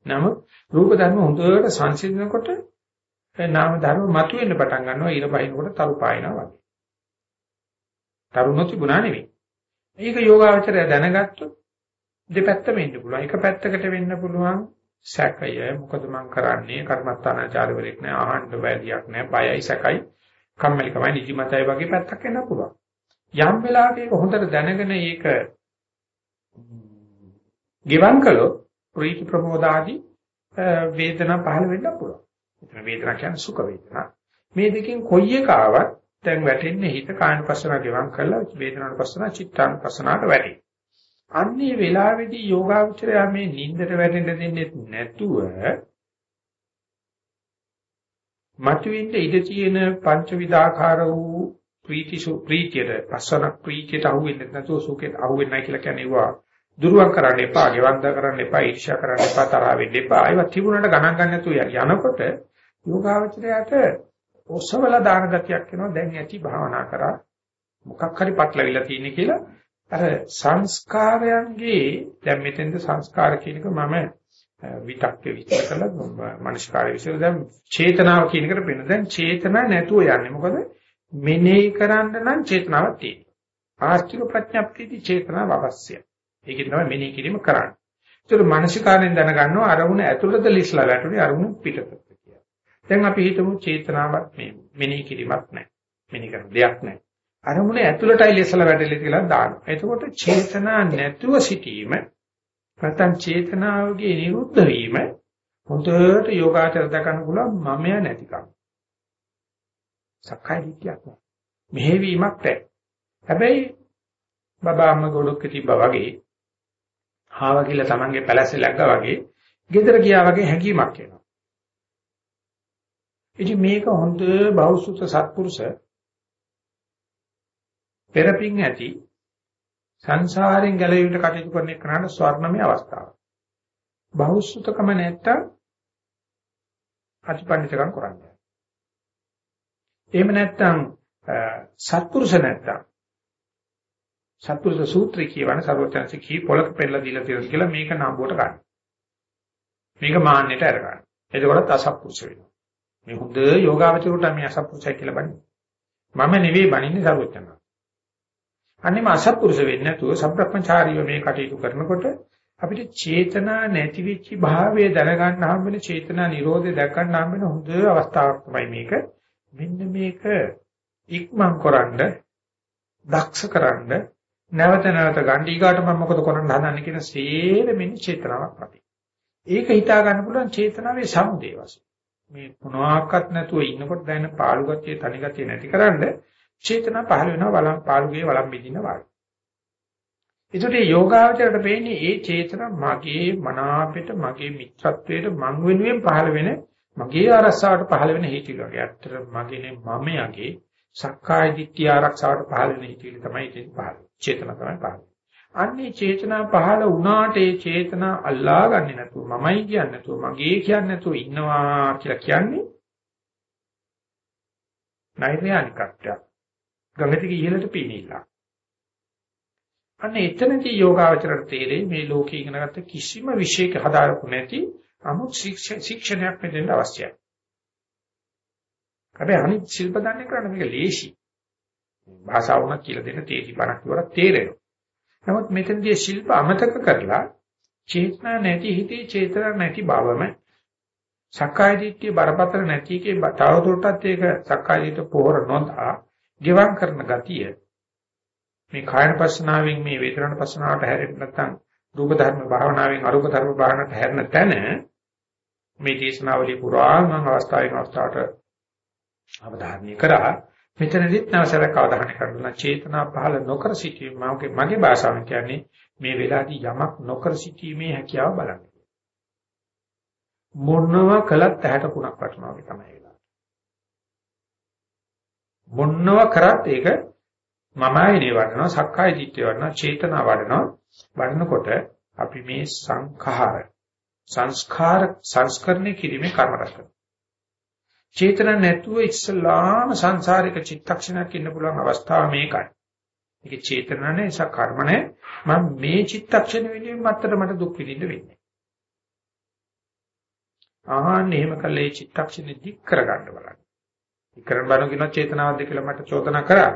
නමුත් රූප ධර්ම හොඳට සංසිඳනකොට නාම ධර්ම මතුවෙන්න පටන් ගන්නවා ඊර බහිනකොට තරු පායනවා වගේ. තරු නොතිබුණා නෙවෙයි. මේක යෝගාවචරය දැනගත්තොත් දෙපැත්තම ඉන්න පුළුවන්. එක පැත්තකට වෙන්න පුළුවන් සැකය මොකද මං කරන්නේ කර්මස්ථානාචාරවලෙක් නෑ ආහන්න බැලියක් නෑ බයයි සැකයි කම්මැලිකමයි නිදිමතයි වගේ පැත්තක් එන්න පුළුවන්. යම් වෙලාවක ඒක හොඳට දැනගෙන ඒක ගෙවම් කළොත් ප්‍රීති ප්‍රමෝද ආදී වේදනා පහළ වෙන්න පුළුවන්. එතන වේදනා කියන්නේ සුඛ වේදනා. මේ දෙකෙන් කොයි එක ආවත් දැන් වැටෙන්නේ හිත කායන පස්සන ගෙවම් කරලා වේදනාන පස්සන චිත්තාන පස්සනට වැටේ. අන්නේ වෙලාවේදී යෝගාචරය මේ නින්දට වැටෙන්න දෙන්නේ නැතුව මතුවෙන්න ඉඩ තියෙන පංච විදාකාර වූ ප්‍රීතිසු ප්‍රීතියට පස්සන ප්‍රීතියට අහුවෙන්නේ නැතුව සුඛයට අහුවෙන්නේ නැහැ කියලා කියන්නේ ඒවා දුරුවන් කරන්න එපා, ගෙවන්ද කරන්න එපා, ඊර්ෂ්‍යා කරන්න එපා, තරහ වෙන්න එපා. ඒවා තිබුණාට ගණන් ගන්න නැතුව යනකොට යෝගාචරයට ඔසවලා දාන ගතියක් එනවා. දැන් ඇති භාවනා කරා මොකක් හරි පටලවිලා තියෙන්නේ කියලා අර සංස්කාරයන්ගේ දැන් මෙතෙන්ද සංස්කාර කියන එක මම විතක්ක විස්තර කළා මනස්කාරය විශ්ල දැන් චේතනාව කියන එකට පෙන්න දැන් චේතනා නැතුව යන්නේ. මොකද මෙනෙහි කරන්න නම් චේතනාවක් තියෙනවා. ආස්තික ප්‍රඥප්තියදී චේතනාව අවශ්‍යයි. ඒකෙන් තමයි මෙනෙහි කිරීම කරන්නේ. ඒතර මනසිකාරයෙන් දැනගන්නවා අරමුණ ඇතුළත ලිස්ලා වැටුනේ අරමුණ පිටතට කියලා. දැන් අපි හිතමු චේතනාවක් මේ මෙනෙහි කිරීමක් නැහැ. මෙනෙහි කරන දෙයක් නැහැ. අරමුණ ඇතුළටයි ලෙසලා වැටෙලා කියලා දානවා එතකොට චේතනා නැතුව සිටීම නැත්නම් චේතනාවගේ නිරුද්ධ වීම හොඳට යෝගාචර දක්වන්න පුළුවන් මමය නැතිකම. සක්කාය දිට්ඨියක් නෑ. මෙහෙවීමක් නැහැ. හැබැයි බබා අම්ම ගොඩක් තිබ්බා වගේ හාව කියලා තමන්ගේ පැලැස්සේ läග්ගා වගේ ගෙදර ගියා වගේ හැඟීමක් එනවා. ඉතින් මේක හොඳ බෞසුත සත්පුරුෂ පෙරපින් ඇති සංසාරයෙන් ගැලවීමට කටයුතු කරන එකට ස්වර්ණමය අවස්ථාව. බහුසුතකම නැත්තම් අතිපණ්ඩිතකම් කරන්නේ. එහෙම නැත්තම් සත්පුරුෂ නැත්තම් සත්පුරුෂ සූත්‍රය කියවන සර්වඥාන්සේ කී පොලක පෙරලා දීලා තියෙනවා කියලා මේක නම්බුවට ගන්න. මේක මාන්නයට අරගන්න. එතකොටත් අසත්පුරුෂ වෙනවා. මේ හොඳ යෝගාවචරයට මේ අසත්පුරුෂය කියලා බන්නේ. මම නෙවෙයි බනින්නේ සර්වඥාන්සේ. අන්නේම අසත්පුරුෂ වෙන්නේ නැතුව සම්ප්‍රප්පංචාරීව මේ කටයුතු කරනකොට අපිට චේතනා නැති වෙච්ච භාවය දැනගන්න හම් වෙන චේතනා නිරෝධය දැක ගන්න හම් වෙන හොඳ අවස්ථාවක් තමයි මේක. මෙන්න මේක ඉක්මන් කරන්න, දක්ෂකරන්න, නැවත නැවත ගන්න ඊගාට මම මොකද කරන්න හදන්නේ කියන සේරෙමින් චේතනාවක් ඇති. ඒක හිතා ගන්න පුළුවන් චේතනාවේ සමුදේ වශයෙන්. මේ මොනවාක්වත් නැතුව ඉන්නකොට දැනෙන පාළු ගතිය, තනි ගතිය නැතිකරන්න චේතනා පහළ වෙනවා වලම් පාළුගේ වලම් බෙදින වාගේ. ඒකට යෝගාවචරයට පේන්නේ ඒ චේතනා මගේ මනාපෙට මගේ මිත්‍රත්වයට මං වෙනුවෙන් පහළ වෙන මගේ ආරස්සාවට පහළ වෙන හේතුල වගේ. ඇත්තට මගේනේ මමයාගේ සක්කාය දිට්ඨිය ආරක්ෂාවට පහළ වෙන හේතුල තමයි ඉතින් පහළ. චේතනා තමයි පහළ. අන්නේ චේතනා පහළ වුණාට ඒ චේතනා අල්ලා ගන්නේ නැතුව මමයි කියන්නේ නැතුව මගේ කියන්නේ නැතුව ඉන්නවා කියලා කියන්නේ නෛර්යානිකත්වයක්. ගඟට ඉහළට පීනිලා. අන්න එතනදී යෝගාවචරයට තේරෙයි මේ ලෝකේ ඉගෙනගත්ත කිසිම විශේෂක හදාරපු නැති අමුත් ශික්ෂණයක් මෙතෙන්ට අවශ්‍යයි. හැබැයි අනිත් ශිල්ප දන්නේ කරන්නේ මේක ලේසි. භාෂාවුණක් කියලා දෙන්න තේටි බණක් කියවලා තේරෙනවා. නමුත් මෙතනදී ශිල්ප අමතක කරලා චේතනා නැති හිතේ චේතනා නැති බවම සක්කාය දිට්ඨිය බරපතල නැති එකේ තවදුරටත් ඒක සක්කාය දිට්ඨිය පොහොර නොදා ගෙවම් කරන ගතිය මේ කායන පස්සනාවෙන් මේ වේදනාන පස්සනාවට හැරෙන්න නැත්නම් රූප ධර්ම භාවනාවෙන් අරූප ධර්ම භාවනාවට හැරෙන තැන මේ දේශනාවලිය පුරා මම අවස්ථාවෙන් අවස්ථාවට අවධානය කරා මෙතනදිත් නැවසරක් අවධානය කරන්න චේතනා පහළ නොකර සිටීම මගේ මගේ භාෂාවෙන් කියන්නේ මේ වෙලාවේදී යමක් නොකර සිටීමේ හැකියාව බලන්න. මොනව කළත් ඇහැට කුණක් වටනවා වගේ තමයි මොන්නව කරත් ඒක මමයි වඩනවා සක්කාය දිට්ඨිය වඩනවා චේතනා වඩනවා වඩනකොට අපි මේ සංඛාර සංස්කාර සංස්කරණය කිරීමේ කර්ම රැස් කරනවා චේතන නැතුව ඉස්සලාම සංසාරික චිත්තක්ෂණයක් ඉන්න පුළුවන් අවස්ථාව මේකයි මේක චේතන නැහැ ඒක කර්ම නැහැ. මම මේ චිත්තක්ෂණ වෙනුවෙන් මත්තර මට දුක් විඳින්න වෙන්නේ. ආහන්න එහෙම කළේ චිත්තක්ෂණෙ දික් කරගන්න බලන්න. දික් කරන බණ කියන චේතනාවක්ද කියලා මට චෝදනා කරා.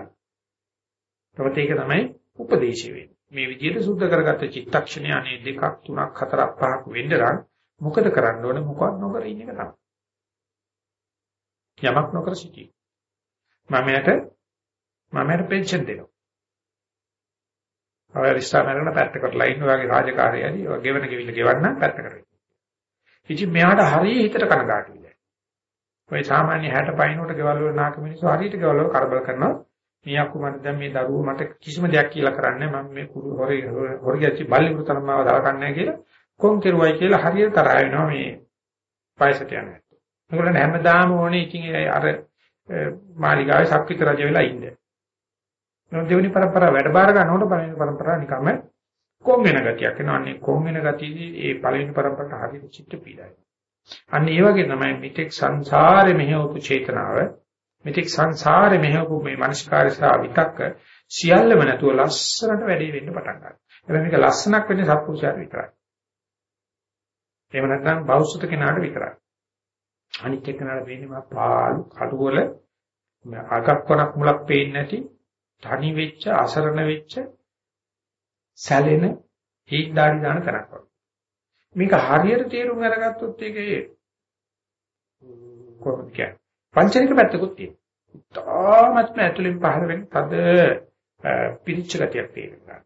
තවත් ඒක තමයි උපදේශය වෙන්නේ. මේ විදිහට සුද්ධ කරගත්ත චිත්තක්ෂණය අනේ දෙකක් තුනක් හතරක් පහක් වෙන්න නම් මොකද කරන්න ඕනේ මොකක්ද නොකර ඉන්න එක තමයි. යමක් නොකර සිටී. මමයට මමයට පෙන්ෂන් දෙනවා. ඔය රිස්ටාමරන පැත්තකට ලයින් වගේ රාජකාරියදී ඔය ගෙවන ගෙවිල ගෙවන්න පැත්තකට. ඉතින් මෙයාට හරිය හිතට කනගාටුයි. ඔය සාමාන්‍ය 60 පයින්නට ගෙවල් වල නාක මිනිස්සු හරියට ගෙවල් වල කරබල කරනවා. මේ අකුමට දැන් මේ දරුවෝ මට කිසිම දෙයක් කියලා කරන්නේ මම මේ කුරු හොරි හොරියච්චි බල්ලි පුතනමව දලකන්නේ කියලා කොම් කෙරුවයි කියලා හරියට තරහ වෙනවා මේ පයසට යනවා. ඒගොල්ලන් හැමදාම ඕනේ ඉතින් අර මාලිගාවේ සක්විත රජ වෙලා ඉන්නේ. නෝ දෙවෙනි પરම්පරාව වැඩ බාර ගන්නකොට පළවෙනි પરම්පරාව නිකම්ම කොම් වෙන ගතියක් එනවා. අනේ කොම් වෙන ගතියදී ඒ පළවෙනි પરම්පරාවට හරියට චිත්ත පීඩාවක්. අන්න ඒ වගේ තමයි මිත්‍යක් සංසාරේ මෙහෙවපු චේතනාව මිත්‍යක් සංසාරේ මෙහෙවපු මේ මනස්කාරය සහ විතක්ක සියල්ලම නැතුව ලස්සනට වැඩේ වෙන්න පටන් ගන්නවා. හැබැයි මේක ලස්සනක් වෙන්නේ සත්පුරුෂයාට විතරයි. එහෙම නැත්නම් බෞද්ධ කෙනාට විතරයි. අනිත් එක්කනට වෙන්නේ මා පාළු කඩුවල අගක් කොනක් මුලක් පේන්නේ නැති තනි වෙච්ච අසරණ වෙච්ච සැලෙන හීඩාඩි දාන තැනක් වගේ. මේක හරියට තේරුම් අරගත්තොත් ඒකේ කොහොමද කියන්නේ? පංචනික පැත්තකුත් තියෙනවා. තාමත්ම ඇතුලෙන් පහළ වෙන තද පිරිච්ච ගතියක් තියෙනවා.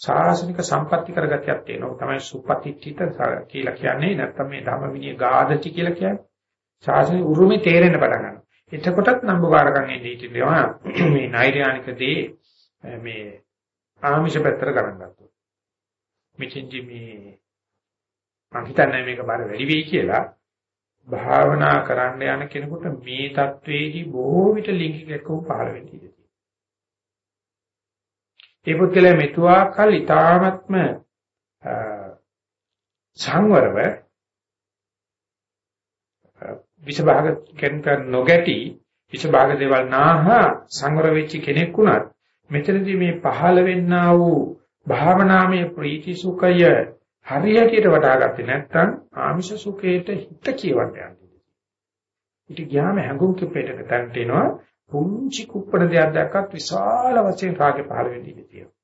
ශාසනික සම්පatti කරගතියක් තියෙනවා. තමයි සුපතිත්ථිත කියලා කියන්නේ. නැත්නම් මේ ධම්ම විනය ගාදති කියලා කියන්නේ. ශාසනික උරුමේ තේරෙන්න පටන් ගන්නවා. එතකොටත් නම්බුකාරකම් එන්නේ ඉතිරියවා මේ නෛර්යානික දේ මේ ආමිෂ පැත්තට ගණන් ගත්තා. මෙතෙන්දි මේ මම හිතන්නේ මේක බර වැඩි වෙයි කියලා භාවනා කරන්න යන කෙනෙකුට මේ தത്വෙහි බොහෝ විට ලිංගික එක්කෝ පහළ වෙන්නේ ඉතියි. ඒ පුද්ගලයා මෙතුආකල් ඊ타ත්ම සංවරව විෂභාග කෙනෙක් නොගැටි විෂභාග දේවල් නාහ සංවර වෙච්ච කෙනෙක් වුණත් මෙතනදී මේ පහළ වෙන්නා වූ භාවනාමය ප්‍රීති සුඛය හරියටියට වටාගත්තේ නැත්නම් ආමිෂ සුඛයට හිත කියවන්න යන්නේ. ඊට ගියාම හැඟුම් කිපේටක තන්ට එනවා පුංචි කුප්පණ දෙයක් දැක්කත් විශාල වශයෙන් රාගේ පහළ වෙන්න ඉඩ තියෙනවා.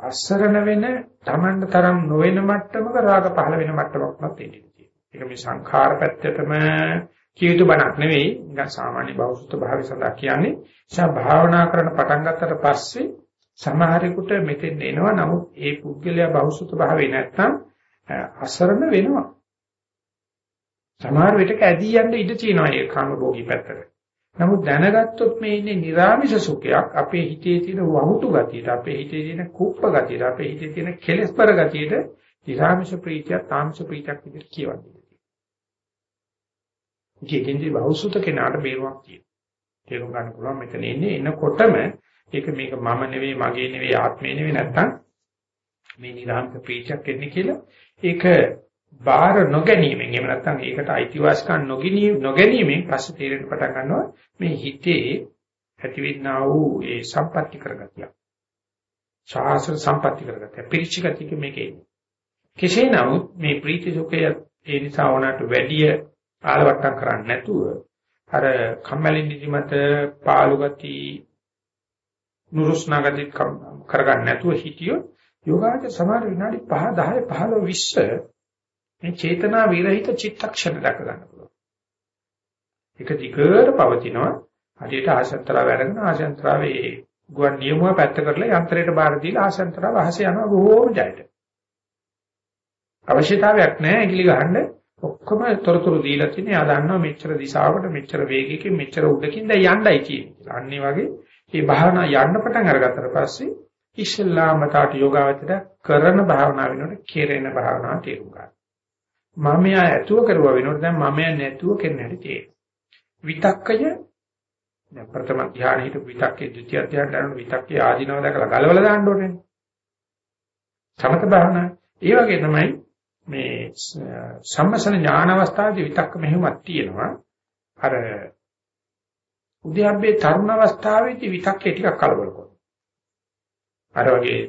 අසරණ වෙන Tamanට තරම් නොවන මට්ටමක රාග පහළ වෙන මට්ටමක්වත් තියෙනවා. ඒක මේ සංඛාර පැත්තටම කියුතු බණක් නෙවෙයි නිකන් සාමාන්‍ය බෞද්ධ භාවය සඳහා කියන්නේ නිසා භාවනා කරන පටන් ගත්තට පස්සේ සමහරෙකුට මෙතෙන් එනවා. නමුත් ඒ පුද්ගලයා බෞද්ධ භාවේ නැත්තම් අසරණ වෙනවා. සමහර විටක ඇදී යන්න ඉඩ තියෙනවා ඒ කාමභෝගී පැත්තට. නමුත් දැනගත්තොත් මේ ඉන්නේ නිර්ාමිෂ සුඛයක්. අපේ හිතේ තියෙන වහුතු ගතියට අපේ හිතේ තියෙන කුප්ප ගතියට අපේ හිතේ තියෙන කෙලෙස්පර ගතියට නිර්ාමිෂ ප්‍රීතිය තාමිෂ ප්‍රීතියක් විදිහට කියවන්නේ ඉතින් බෞසුත කෙනාට බේරුවක් තියෙනවා. තේරුම් ගන්න පුළුවන් මෙතන ඉන්නේ. එනකොටම ඒක මේක මම නෙවෙයි මගේ නෙවෙයි ආත්මේ නෙවෙයි නැත්තම් මේ නිරාමික ප්‍රීතියක් එන්නේ කියලා ඒක බාර නොගැනීමෙන් එහෙම නැත්නම් ඒකට අයිතිවාසිකම් නොගැනීම නොගැනීමෙන් පස්සේ තේරෙන්න පටන් ගන්නවා මේ හිතේ ඇතිවෙනා වූ ඒ සම්පatti කරගතිය. ශාස්ත්‍ර සම්පatti කරගතිය. පිරිච්ච ගතියක මේකේ. කෙසේ නමුත් මේ ප්‍රීති සුඛය ඒ නිසා වුණාට වැඩිය ආලවට්ටම් කරන්නේ නැතුව අර කම්මැලි නිදිමත පාළු ගති නුරුස්නා ගති කරගන්න නැතුව හිටියොත් යෝගාචර සමහර විනාඩි 5 10 15 20 මේ චේතනා විරහිත චිත්තක්ෂණ දක ගන්න පුළුවන්. එක දිගට පවතිනවා හරියට ආශන්තරා වැඩගෙන ආශන්තරාවේ ගුවන් නියමුව පැත්ත කරලා යන්ත්‍රයට බාර දීලා ආශන්තරාව අහස යනවා බොහෝම ජයට. අවශ්‍යතාවයක් නැහැ ඇඟිලි ගහන්න ඔක්කොම තොරතුරු දීලා තියෙනවා. එයා දන්නවා මෙච්චර දිශාවකට මෙච්චර වේගයකින් මෙච්චර උඩකින් දැන් යන්නයි කියන්නේ. අන්න වගේ මේ භාවනා යන්න පටන් අරගත්තට පස්සේ ඉස්ලාම තාට යෝගාවචර කරන භාවනාව වෙනකොට කෙරෙන භාවනාව තේරුම් ගන්න. මම යා ඇතුව කරුවා වෙනකොට දැන් මම යා නැතුව කෙරෙන හැටි තේරෙනවා. විතක්කය දැන් ප්‍රථම ධ්‍යාන හිට විතක්කේ ද්විතිය ධ්‍යාන කරන විතක්කේ ආධිනව දැකලා ගලවලා දාන්න ඕනේ. සමත භාවනා. ඒ වගේ තමයි මේ සම්මසන ඥාන අවස්ථාවේදී විතක්ක මෙහෙමක් තියෙනවා. අර උද්‍යප්පේ තරුණ අවස්ථාවේදී විතක්කේ ටිකක් කලබල කරනවා. අර වගේ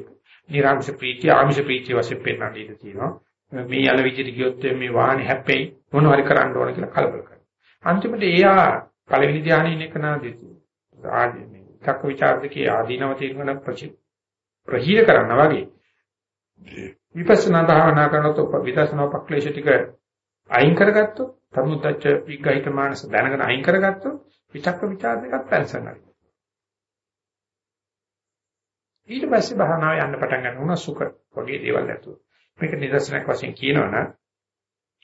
නිර්ආංශ ප්‍රීතිය ආමිෂ ප්‍රීතිය වශයෙන් පෙන්වන්න ඉඩ තියෙනවා. මේ යන විදිහට ගියොත් මේ වාහනේ හැප්පෙයි මොනව හරි කරන්න ඕන කියලා කලබල කරනවා. අන්තිමට එයා පළවෙනි ධානයේ ඉන්න කෙනාදී ආදී මේ චක්ක විචාරකේ ආදීනව තේරුම් ප්‍රහීන කරනවා වගේ විපස්සනා භාවනා කරනකොට විදර්ශනා පක්ලේශ ටික අයින් කරගත්තොත් සමුද්දච්ච විග්ගහිත මානස දැනගෙන අයින් කරගත්තොත් විචක්ක ਵਿਚාර දෙකක් පැලසනවා. ඊට පස්සේ භාවනාව යන්න පටන් ගන්නවා සුඛ වගේ දේවල් නැතුව. මේක නිදර්ශනයක් වශයෙන් කියනවනම්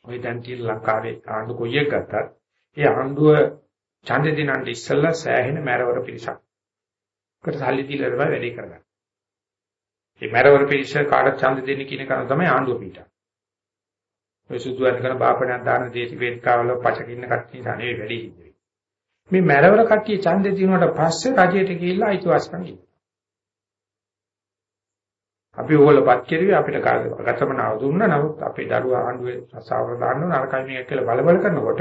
ඔය දැන් තියෙන ලංකාවේ ආණ්ඩු කොයියක් ගත්තත් ඒ ආණ්ඩුව ඡන්ද දිනන්න ඉස්සෙල්ලා සෑහෙන මැරවර පිරිසක්. කට සල්ලි දීලා තමයි වැඩේ කරගන්නේ. මේ මැරවර පිරිස කාට ඡන්ද දෙන්න කියන කන තමයි ආණ්ඩුව පිටා. ඔය සුදු වැඩ කරන බාපණයක් දාන දේශ වේදිකාවල පචකින්න කට්ටිය නෙවෙයි වැඩි හිටියේ. මේ මැරවර කට්ටිය ඡන්දේ දිනුවට පස්සේ රජයට ගිහිල්ලා අයිතිවාසිකම් ඉන්නේ. අපි ඕගොල්ලෝපත් කෙරුවේ අපිට ගතමනාව දුන්නා නමුත් අපේ දරුවා ආණ්ඩුවේ රසාවල දාන්න නරකයි මේක කියලා බලබල කරනකොට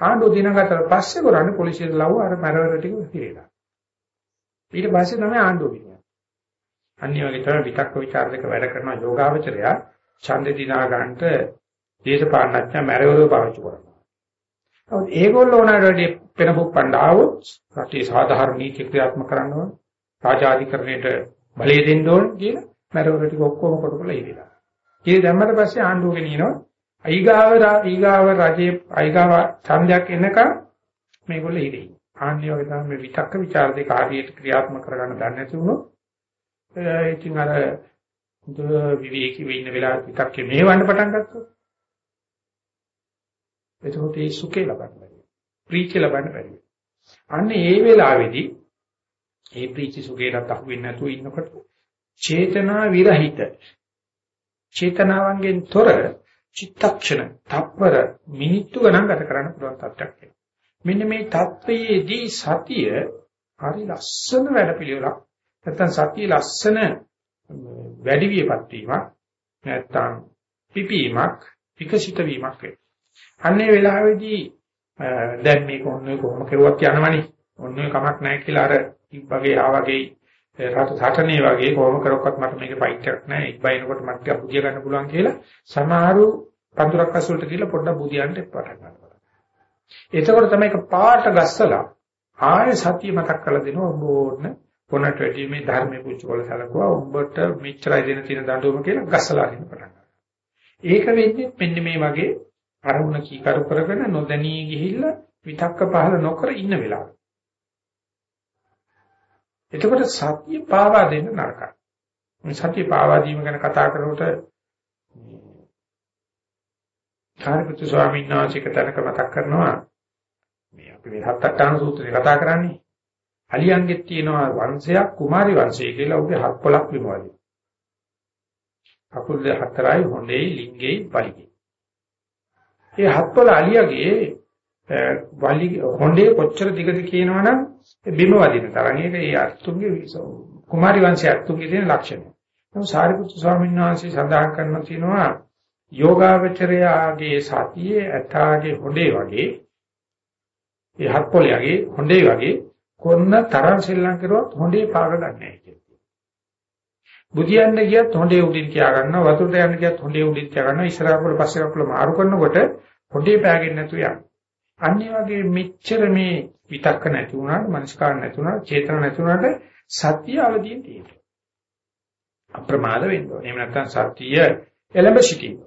ආණ්ඩුව දිනගතට පස්සේ කරන්නේ පොලිසියට ලව්ව අර මැරවර ටික හිරේලා. ඊට පස්සේ තමයි ආණ්ඩුව කියන්නේ. අනිත් වගේ තමයි විතක්ක ਵਿਚාර දෙක වැඩ කරන යෝගාවචරයා ඡන්ද දිනා ගන්නට දේශපාලනඥයා මැරවරව පාවිච්චි කරනවා. නමුත් ඒගොල්ලෝ උනාට වැඩි පෙන පුප්පණ්ඩ ආවොත් රටේ සාධාරණ නීති ක්‍රියාත්මක කරනවා. රාජාධිකරණයට බලය දෙන්න ඕන කියලා මැරවර ටික ඔක්කොම කොටකොල ඉවිලා. ඒ දැම්මට පස්සේ ආණ්ඩුව ගෙනියනවා. අයිගාව ඊගාව රජයේ අයිගාව ඡන්දයක් එනකම් මේගොල්ලෝ ඉරේ. ආන්නේ වගේ තමයි මේ විතක්ක ਵਿਚාර දෙක හරියට ක්‍රියාත්මක කරගන්න දන්නේ නැති වුණොත් ඉතින් අර විවේකී වෙන්න වෙලාව විතක්කේ මේවන්න පටන් ගත්තොත් එතකොට ඒ සුඛේ ලබන්න බැහැ. ප්‍රීතිය ලබන්න බැහැ. අන්න ඒ වෙලාවේදී ඒ ප්‍රීති සුඛේට අහු වෙන්නේ නැතුව ඉන්නකොට චේතනා විරහිත චේතනාවන්ගෙන් තොර චිත්තක්ෂණ තප්පර මිනිත්තු ගණන් ගත කරන්න පුළුවන් තත්ත්වයක් වෙනවා. මෙන්න මේ தත්වයේදී සතිය හරි ලස්සන වැඩපිළිවෙලක් නැත්තම් සතිය ලස්සන වැඩි වියපත් වීමක් නැත්තම් පිපීමක් විකසිත වීමක් වෙනවා. අන්නේ වෙලාවේදී දැන් මේක ඔන්නේ කොහොම කෙරුවක් කියනවනේ. ඔන්නේ කමක් නැහැ කියලා අර වගේ ආවගේ රට සටනේ වගේ කොහොම කරොක්වත් මට මේකේ ෆයිට් එකක් නැහැ. එක් බයිනකොට මට ටිකක් බුදිය ගන්න පුළුවන් කියලා සමහරු පඳුරක් අසුලට ගිහලා පොඩ්ඩක් බුදියන්ට පටන් ගන්නවා. එතකොට තමයි ඒක පාට ගස්සලා ආය සතිය මතක් කරලා දෙනවා ඔබ ඕන පොනට වැඩි මේ ධර්මයේ පුංචි කොල සැලකුවා ඔබට මෙච්චරයි දෙන තියෙන දඬුවම කියලා ගස්සලා දෙන්න පටන් ගන්නවා. ඒක වෙන්නේ මෙන්න මේ වගේ අරමුණ කීකරු කරගෙන නොදැනී ගිහිල්ලා විතක්ක පහල නොකර ඉන්න වෙලාව. එතකොට සතිය පාවා දෙන්න නරකයි. මේ සතිය පාවා දීම ගැන කතා කරනකොට කාර්යපති ස්වාමීන් වහන්සේක තැනක මතක් කරනවා මේ අපි මේ හත්තට්ටාන සූත්‍රය කතා කරන්නේ අලියන්ගෙත් තියෙනවා වංශයක් කුමාරි වංශය කියලා උගේ හත් පොලක් විමවලු. කකුල් හතරයි හොඳේ ලිංගේ පරිගේ. ඒ හත් පොල අලියගේ වලි හොඳේ කොච්චර දිගද කියනවනම් බිම වදින තරම් ඒක ඒ අර්ථුගේ කුමාරි වංශය අර්ථුගේ තියෙන ලක්ෂණය. නමුත් සාරිපුත්තු ස්වාමීන් වහන්සේ සඳහන් කරනවා තියෙනවා යෝගාවචරයාගේ සතියේ ඇතාගේ හොඳේ වගේ ඒ හත් පොළයාගේ හොඳේ වගේ කොන්න තරම් සෙල්ලම් කරුවත් හොඳේ පාග ගන්නෑ කියන්නේ. බුදියන්න ගියත් හොඳේ උඩින් තියා ගන්නවා වතුරට යන්න ගියත් හොඳේ උඩින් තියා ගන්නවා ඉස්සරහට පස්සේ කකුල මාරු කරනකොට හොඳේ පෑගෙන්නේ නැතු යනවා. අනිත් වගේ මෙච්චර මේ විතක්ක නැති වුණාට මනස්කාර නැති වුණාට චේතන නැති වුණාට සත්‍ය අවදීන් තියෙනවා. අප්‍රමාද වෙන්න ඕනේ. එහෙම නැත්නම් සත්‍ය එළඹ සිටීම.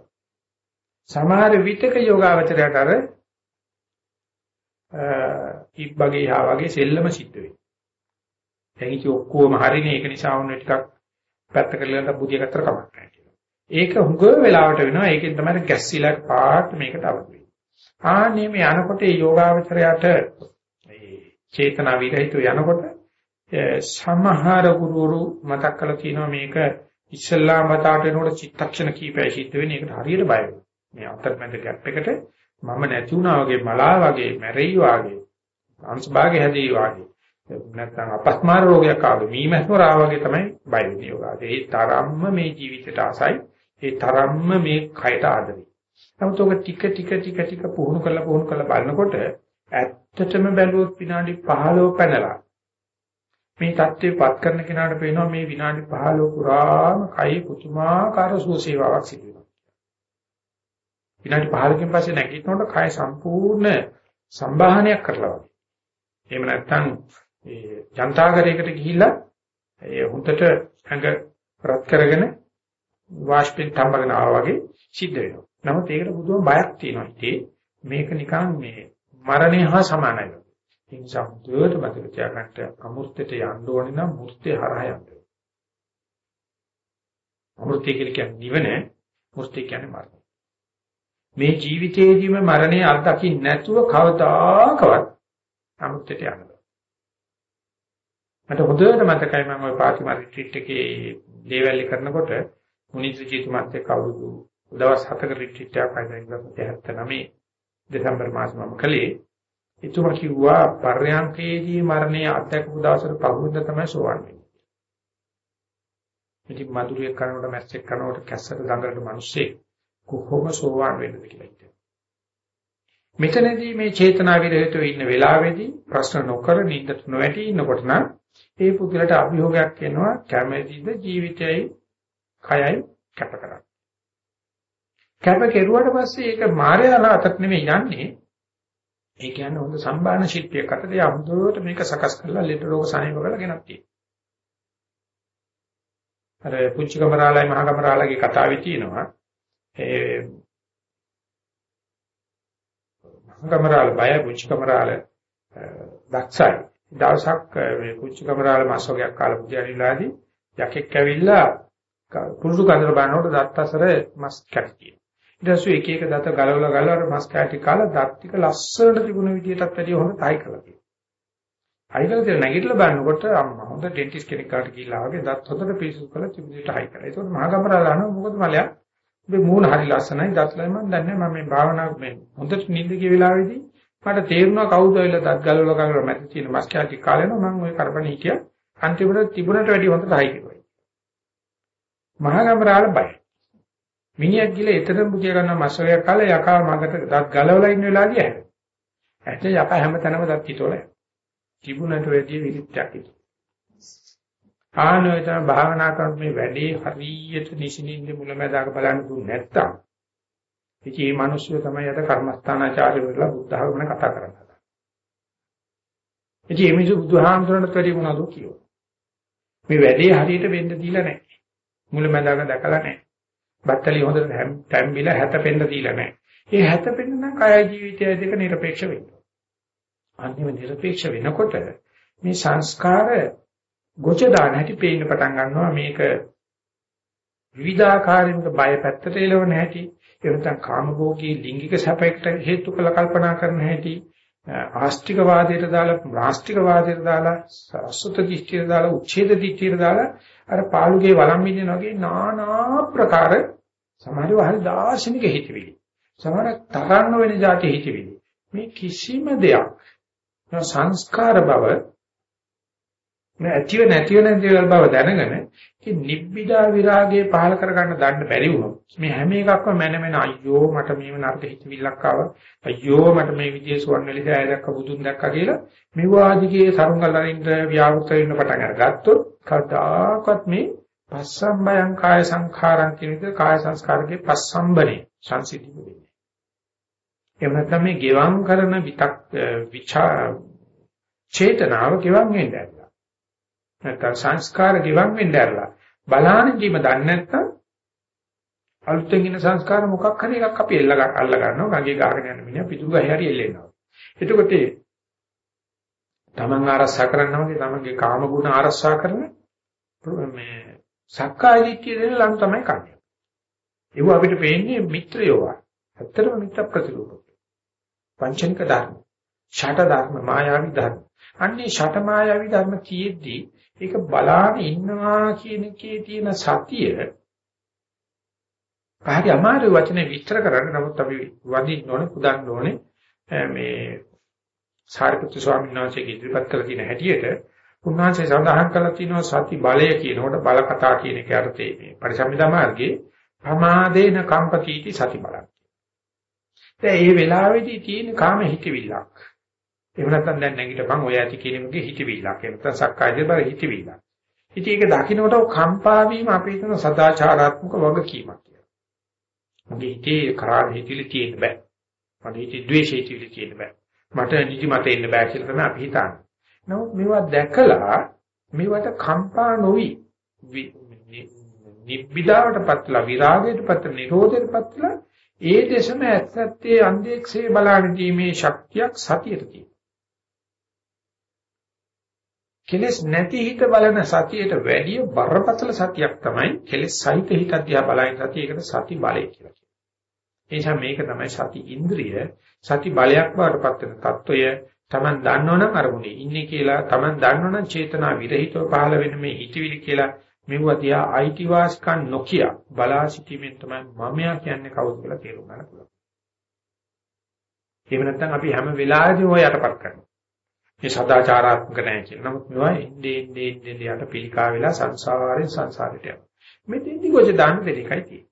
සමහර විතක යෝගාවචරයට අර ඉබ්බගේ හා වගේ සෙල්ලම සිද්ධ වෙනවා. දැන් ඉති ඔක්කොම හරිනේ ඒක නිසා වුණ ටිකක් පැත්ත කරලා බුදිය ගත්තර කමක් නැහැ කියලා. ඒක හුඟ වෙලාවට වෙනවා. ඒකෙන් තමයි ගැස්සිලා පාට මේකට අවදි වෙන්නේ. ආන්නේ මේ යනකොට ඒ යෝගාවචරයට ඒ චේතනා විරහිතව යනකොට සමහර ගුරුවරු මතක් කරලා තියෙනවා මේක ඉස්ලාම් මතයට එනකොට චිත්තක්ෂණ කීපය සිද්ධ වෙන්නේ ඒකට හරියට බය වෙනවා. මේ අතරමැද ગેප් එකට මම නැති වුණා වගේ මලා වගේ මැරෙයි වගේ අංශභාගය හැදී වගේ නැත්නම් අපස්මාර රෝගයක් ආවේ මීමැස්මරා වගේ තමයි බය වෙන්නේ යෝගාදී. ඒ තරම්ම මේ ජීවිතයට ආසයි. ඒ තරම්ම මේ කයට ආදරේ. නමුත් ඔක ටික ටික ටික ටික පුහුණු කරලා පුහුණු කරලා බලනකොට ඇත්තටම බැලුවොත් විනාඩි 15 පැනලා මේ தත්ත්වෙපත් කරන කෙනාට පේනවා මේ විනාඩි 15 පුරාම කයි පුතුමාකාර සුවසේවාවක් සිදු වෙනවා. විනාඩි 15කින් පස්සේ නැගිටිනකොට කය සම්පූර්ණ සම්බාහනයක් කරලා වගේ. එහෙම නැත්නම් ඒ ජනතාගරයකට ගිහිල්ලා ඒ හුදට ඇඟ රත් කරගෙන වාෂ්පෙන් තඹගෙන ආවා වගේ සිද්ධ වෙනවා. නමුත් ඒකට බුදුම බයක් තියෙනවා. ඉතින් මේක නිකන් මේ මරණය හා සමානයි. ඒ නිසා දුවට මතක තියාගන්න අමෘතයට යන්න ඕනේ නම් මූර්තිය හරහා යන්න. අමෘතය කියන්නේ නිවන, මූර්තිය කියන්නේ මරණය. මේ ජීවිතයේදීම මරණය අත්දකින්න නැතුව කවදාකවත් අමෘතයට යන්න බෑ. මට හොඳට මතකයි මම ওই පාතිමා රිට්‍රීට් එකේ දේවල්ලි කරනකොට මුනිත් ජීතුමත් එක්ක අවුරුදු දවස් 7ක රිට්‍රීට් එකක් ආයතන 79 දෙසැම්බර් මාසෙ මම කළේ එතුමා කිව්වා පර්යංකේදී මරණය අත්දැකපු දවසට පහුවෙන්ද තමයි සෝවන් වෙන්නේ. ඉතින් මధుරිය කරනකොට මැස්සෙක් කරනකොට කැස්සට දඟලන මිනිස්සේ කොහොම සෝවන් වෙන්නද කියලා හිතේ. මෙතනදී මේ චේතනා විරහිතව ඉන්න වෙලාවේදී ප්‍රශ්න නොකර නින්දට නොවැටි ඉන්නකොට නම් ඒ පුදුලට අභියෝගයක් එනවා කැමැතිද ජීවිතයයි කයයි කැප කරන්න. කැප කෙරුවට පස්සේ ඒක මායයන අතට නෙමෙයි යන්නේ ඒ කියන්නේ හොඳ සම්බාහන ශිල්පියෙක් අතට යමුදුවට මේක සකස් කරලා ලෙඩ රෝග සනීප කරලා ගෙනත් තියෙනවා. අර පුංචි කමරාලයි මහා කමරාලගේ කතාවේ තියෙනවා. ඒ මහා කමරාල බය පුංචි කමරාල දක්ෂයි. දවසක් මේ පුංචි කමරාල මාසෝගයක් කාලා පුදියනිලාදී යකෙක් ඇවිල්ලා කුරුදු කඳර බනනකොට දත්තසර මස් කැටියි. ඊට පස්සේ එක එක දත ගලවලා ගලවලා මස් කෑටි කාලා දත් ටික ලස්සනට තිබුණ විදියටත් වැඩිය හොඳ තයි කරලා තියෙනවා. හයි කරලා තියෙන නැගිටලා බලනකොට අම්මා හොඳ ඩෙන්ටිස්ට් කෙනෙක් කාට ගිහිල්ලා වගේ දත් හොඳට පිරිසිදු කරලා තිබුණේට හයි කරලා. ඒකෝට මහගමරලා අහනවා මොකද මලයා ඔබේ මූණ හරි ලස්සනයි දත්ලයි මම දන්නේ මම මේ භාවනා මේ හොඳට නිින්ද ගිය වෙලාවේදී මට තේරුණා කවුද ඇවිල්ලා දත් ගලවලා ගලවලා මැද තියෙන මස් කෑටි කාලේනවා මම ওই කරපණ හිටියා. අන්තිමට තිබුණට වැඩිය හොඳට හයි කරුවා. මහගමරාල බයයි. මිනිහක් ගිහලා එතන බුදිය ගන්න මස්සලයක් කාලා යකා මගට දත් ගලවලා ඉන්න වෙලාවදී ඇහැ. ඇත්ත යකා හැමතැනම දත් හිටවල. තිබුණට වැඩි විරිත්‍යක් ඉති. ආනෝයතන භාවනා කරන මේ වැඩේ හරියට නිසින්ින්ද මුලැමැදාක බලන්න දුන්නේ නැත්තම් ඉතින් මේ මිනිස්සු තමයි අද කර්මස්ථානාචාර්ය වෙලා බුද්ධ ධර්ම කතා කරන්නේ. ඉතින් මේ මිනිස්සු බුදුහාමුදුරන්ට වැඩි මොනවද කියෝ. මේ වැඩේ හරියට වෙන්න දීලා නැහැ. මුලැමැදාක දැකලා නැහැ. බත්තලිය හොඳට තැම්බිලා හැතපෙන්න දීලා නැහැ. ඒ හැතපෙන්න නම් කය ජීවිතය දෙක নিরপেক্ষ වෙන්න. අන්තිම নিরপেক্ষ වෙනකොට මේ සංස්කාර ගොච දාන හැටි පේන්න පටන් ගන්නවා මේක විවිධාකාරයක බය පැත්තට එළවන හැටි එහෙම නැත්නම් කාමභෝගී ලිංගික සැපයට හේතු කළ කල්පනා කරන හැටි ආස්තික වාදයට දාලා රාස්තික වාදයට දාලා සරසුත දිෂ්ඨියට දාලා උච්ඡේද දිෂ්ඨියට දාලා අර පාළුගේ වළම් විදින වගේ নানা ප්‍රකාර සමහරව හරි දාර්ශනික හිතවිලි. සමහර තරන්න වෙන જાති හිතවිලි. මේ කිසිම දෙයක් සංස්කාර බව නැතිව නැතිව නැතිව බව දැනගෙන ඒ නිබ්බිදා විරාගයේ පහල කරගන්න දන්න බැරි වුණොත් මේ හැම එකක්ම මැනමෙන අයියෝ මට මේව නරක හිතවිල්ලක් ආවා අයියෝ මට මේ විදිහේ සුවන් වෙලිස ආය දැක්ක බුදුන් දැක්කා කියලා මෙව ආදිගේ සරුංගල් අරින්ද ව්‍යාවෘත වෙන්න පටන් අරගත්තොත් කවදාකවත් මේ පස්සම්බයං කාය සංඛාරං කියන එක කාය සංස්කාරකේ පස්සම්බනේ සංසිද්ධි වෙන්නේ. එහෙම නැත්නම් මේ ගෙවම් කරන විතක් විචා චේතනාව ගෙවම් වෙන්නේ නැත්නම් සංස්කාර ගෙවන් වෙන්න ඇරලා බලාන ජීම දන්නේ නැත්නම් අලුතෙන් ඉන්න සංස්කාර මොකක් හරි එකක් අපි එල්ල අල්ල ගන්නවා. ගඟේ ගහගෙන යන මිනිහා පිටු ගහේ හරි එල්ලෙනවා එතකොට තමන් ආරක්ෂා කරනවා වගේ තමන්ගේ කාම ගුණ ආරක්ෂා කරන මේ සක්කාය දිට්ඨිය දෙන ලං තමයි කන්නේ. ඒව අපිට පේන්නේ මිත්‍රයෝ ඇත්තටම මිත්‍ර ප්‍රතිරූපක පංචනික ධර්ම ෂට ධර්ම මායාවි ධර්ම. අන්නේ ෂට මායාවි ධර්ම කියෙද්දී ඒක බලාන ඉන්නවා කියන එකේ තියෙන සතිය පහරි අමාරු වචනේ විස්තර කරන්න නමුත් අපි වදින්න ඕනේ පුදන්න ඕනේ මේ සාරිපුත්තු ස්වාමීන් වහන්සේ ඉදිරිපත් කළ තියෙන හැටියට උන්වහන්සේ සඳහන් කළා තියෙනවා සති බලය කියනකොට බල කතා කියන එක අර්ථයේ මේ පරිසම්මිදා මාර්ගයේ ප්‍රමාදේන කම්පතිටි සති බලක්. දැන් මේ වෙලාවේදී තියෙන කාම හිතවිල්ලක්. එහෙම නැත්නම් දැන් නැගිටපන් ඔය ඇති කෙනෙකුගේ හිතවිල්ලක්. එහෙම නැත්නම් සක්කාය දිබර හිතවිල්ලක්. ඉතින් ඒක දකින්නකොට කම්පා වීම අපි හිතන සදාචාරාත්මක වගකීමක් කියලා. මගේ හිතේ කරාල හිතවිලි තියෙන්න බෑ. මගේ හිතේ ද්වේෂ හිතවිලි තියෙන්න බෑ. මට නිදි මත ඉන්න බෑ කියලා තමයි අපි හිතන්නේ. නමුත් මේවා දැකලා මේවට කම්පා නොවි නිබ්බිදාවට පත්ලා විරාගයට පත්ලා නිරෝධයට පත්ලා ඒ දෙසම ඇත්තත්තේ අන්දේක්ෂේ බලාගෙන ශක්තියක් සතියට තියෙනවා. කෙලෙස් නැති හිත බලන සතියට වැඩිය බරපතල සතියක් තමයි කෙලෙස් සහිත හිත දිහා බලන සතිය. ඒකට සති බලය කියලා කියනවා. එනිසා මේක තමයි සති ඉන්ද්‍රිය සති බලයක් වඩපත් වෙන తত্ত্বය Taman දන්නවනම් අරමුණේ ඉන්නේ කියලා Taman දන්නවනම් චේතනා විරහිතව පහළ වෙන මේ හිතවිලි කියලා මෙවුවා තියා අයිතිවාසිකම් නොකිය බලා සිටීමෙන් තමයි මමයා කියන්නේ කවුද කියලා තේරුම් ගන්න පුළුවන්. එහෙම නැත්නම් අපි හැම වෙලාවෙම ඔය යටපත් කරනවා. මේ සදාචාරාත්මක නැහැ කියලා. නමුත් මේවා ඉන්නේ ඉන්නේ ඉන්නේ යට පිළිකා වෙලා සංසාරයෙන් සංසාරයට යනවා. මෙතෙන්දි ගොජ දාන්න දෙන එකයි තියෙන්නේ.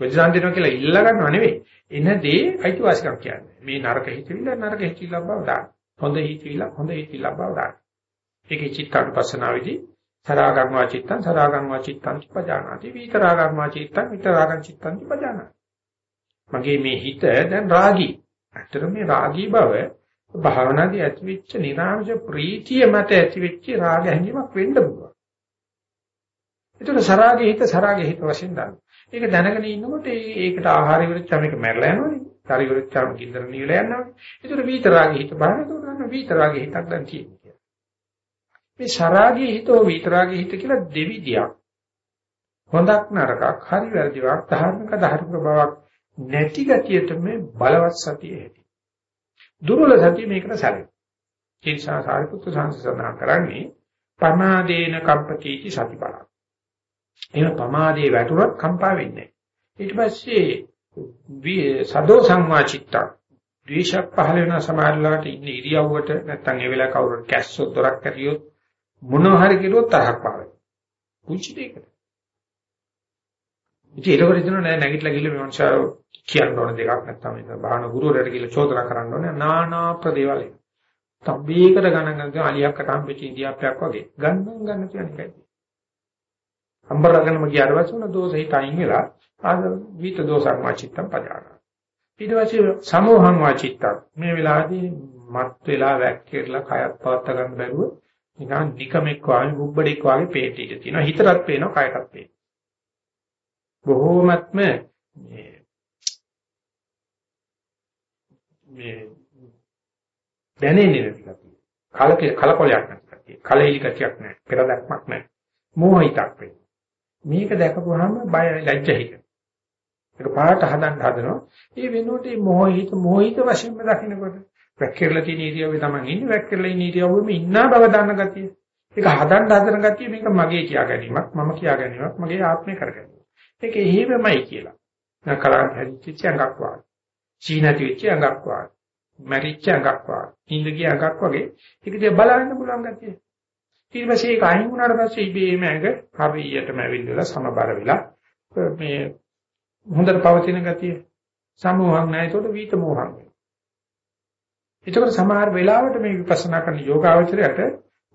ගොජ දාන්න දෙනවා කියලා ඉල්ල ගන්නව නෙවෙයි. එන දේ අයිතිවාසිකම් කියන්නේ. මේ නරක හිතවිල්ල නරක හිතවිල්ල බව දාන්න. හොඳ හිතවිල්ල හොඳ හිතවිල්ල බව දාන්න. ඒකේ චිත්තානුපස්සනාවේදී සරාගං වාචිත්තං සරාගං වාචිත්තං පජානාති විතරාගං වාචිත්තං විතරාගං චිත්තං පජානාති. මගේ මේ හිත දැන් රාගී. ඇත්තට මේ රාගී බව භාවනාදී ඇතිවෙච්ච නිරාමජ ප්‍රීතිය මත ඇතිවෙච්ච රාග හැඟීමක් වෙන්න පුළුවන්. ඒතර සරාගේ හිත සරාගේ හිත වශයෙන් ගන්න. ඒක දැනගෙන ඉන්නකොට ඒකට ආහාර ඉවරච්චා මේක මැරලා යනවනේ. ශරීර ඉවරච්චා කින්දර නිවිලා යනවනේ. ඒතර විතරාගේ හිත බලන ඒතර ගන්න විතරාගේ හිතක් දැන් තියෙන්නේ. මේ සරාගේ හිතෝ විතරාගේ හිත කියලා දෙවිදියක්. හොඳක් නරකක් හරි වැරදිවක් ධාර්මික ධාර්මික බවක් නැති ගතියට මේ බලවත් සතිය ඇති. දුර්වල සතිය මේකට සැලෙන. ඒ නිසා සාරිපුත්‍ර සංසසනා කරන්නේ පමාදේන කම්පතිටි සතිපල. එහෙම පමාදේ වැටුනොත් කම්පා වෙන්නේ ඊට පස්සේ සදෝ සංවාචිත්ත ද්වේෂක් පහළ වෙන සමාජලාට ඉන්න ඉරියව්වට නැත්තම් ඒ වෙලාව කවුරුත් කැස්සොත් දොරක් කරියොත් මොනවා හරි කිරුවොත් තරහක් පාවෙයි. පුංචි දෙයකට. ඉතින් ඒකවල හිතන නෑ නැගිටලා ගිහලා මේ මනුස්සයා කියන්න ඕන දෙකක් නැත්නම් මේ බාහන ගුරුවරයාට කියලා චෝදනා කරන්න ඕනේ නානා ප්‍රදේවල්. තබ්බේකට ගණන් ගන්න අලියක්කට හම්බෙච්ච ඉන්දියාප්පයක් වගේ ගන්න ගන්න කියන්නේ එකයි. අම්බරගෙනම ගියාට පස්සේ උන දෝෂෙයි තයින් වෙලා ආද විත දෝසං වාචිත්තම් පජාන. ඊට පස්සේ සමෝහං වාචිත්තම් මේ වෙලාවේදී මත් වෙලා වැක්කිරලා කයත් පවත් ගන්න බැරුව නිකන් නිකමෙක් වාගේ බුබ්බඩෙක් වාගේ පේටිට තියෙනවා හිතරත් පේනවා කයටත් පේනවා. බොහෝමත්ම මේ මේ දැනෙන්නේ නැති කතිය. කලක කලකොලයක් නැති කතිය. කලෙලි කතියක් නැහැ. පෙරදක්මක් නැහැ. මෝහිතක් වෙයි. මේක දැකපුවාම බය ලැජ්ජ හිත. ඒක පාට හදන්න හදනවා. ඒ වෙනුවට මේ මොහිත මොහිත වශයෙන්ම දකින්නකොට වැක්කිරලා තියෙන ඉරියව්වේ තමයි ඉන්නේ. වැක්කිරලා ඉන්න ඉරියව්වෙම ඉන්නා බව දන්න ගතිය. ඒක හදන්න හදන ගතිය මේක මගේ කියා ගැනීමක්, මම කියා ගැනීමක්, මගේ ආත්මේ කර ගැනීමක්. ඒක එහෙමමයි කියලා. නකලා හැදිච්ච අඟක් වාගේ. චීනති වෙච්ච අඟක් වාගේ. මැරිච්ච අඟක් වාගේ. ඉඳ ගිය අඟක් වගේ. ඒක දිහා බලන්න පුළුවන් ගැතියි. ඊට පස්සේ ඒක අයින් වුණාට පස්සේ ඉබේම ඇඟ හරියටම ඇවිල්ලා සමබර වෙලා මේ හොඳට පවතින ගතිය. සමෝහක් නැහැ. ඒකට වීත මෝහක් වෙනවා. ඒකට සමහර වෙලාවට මේ විපස්සනා කරන යෝගාවචරයට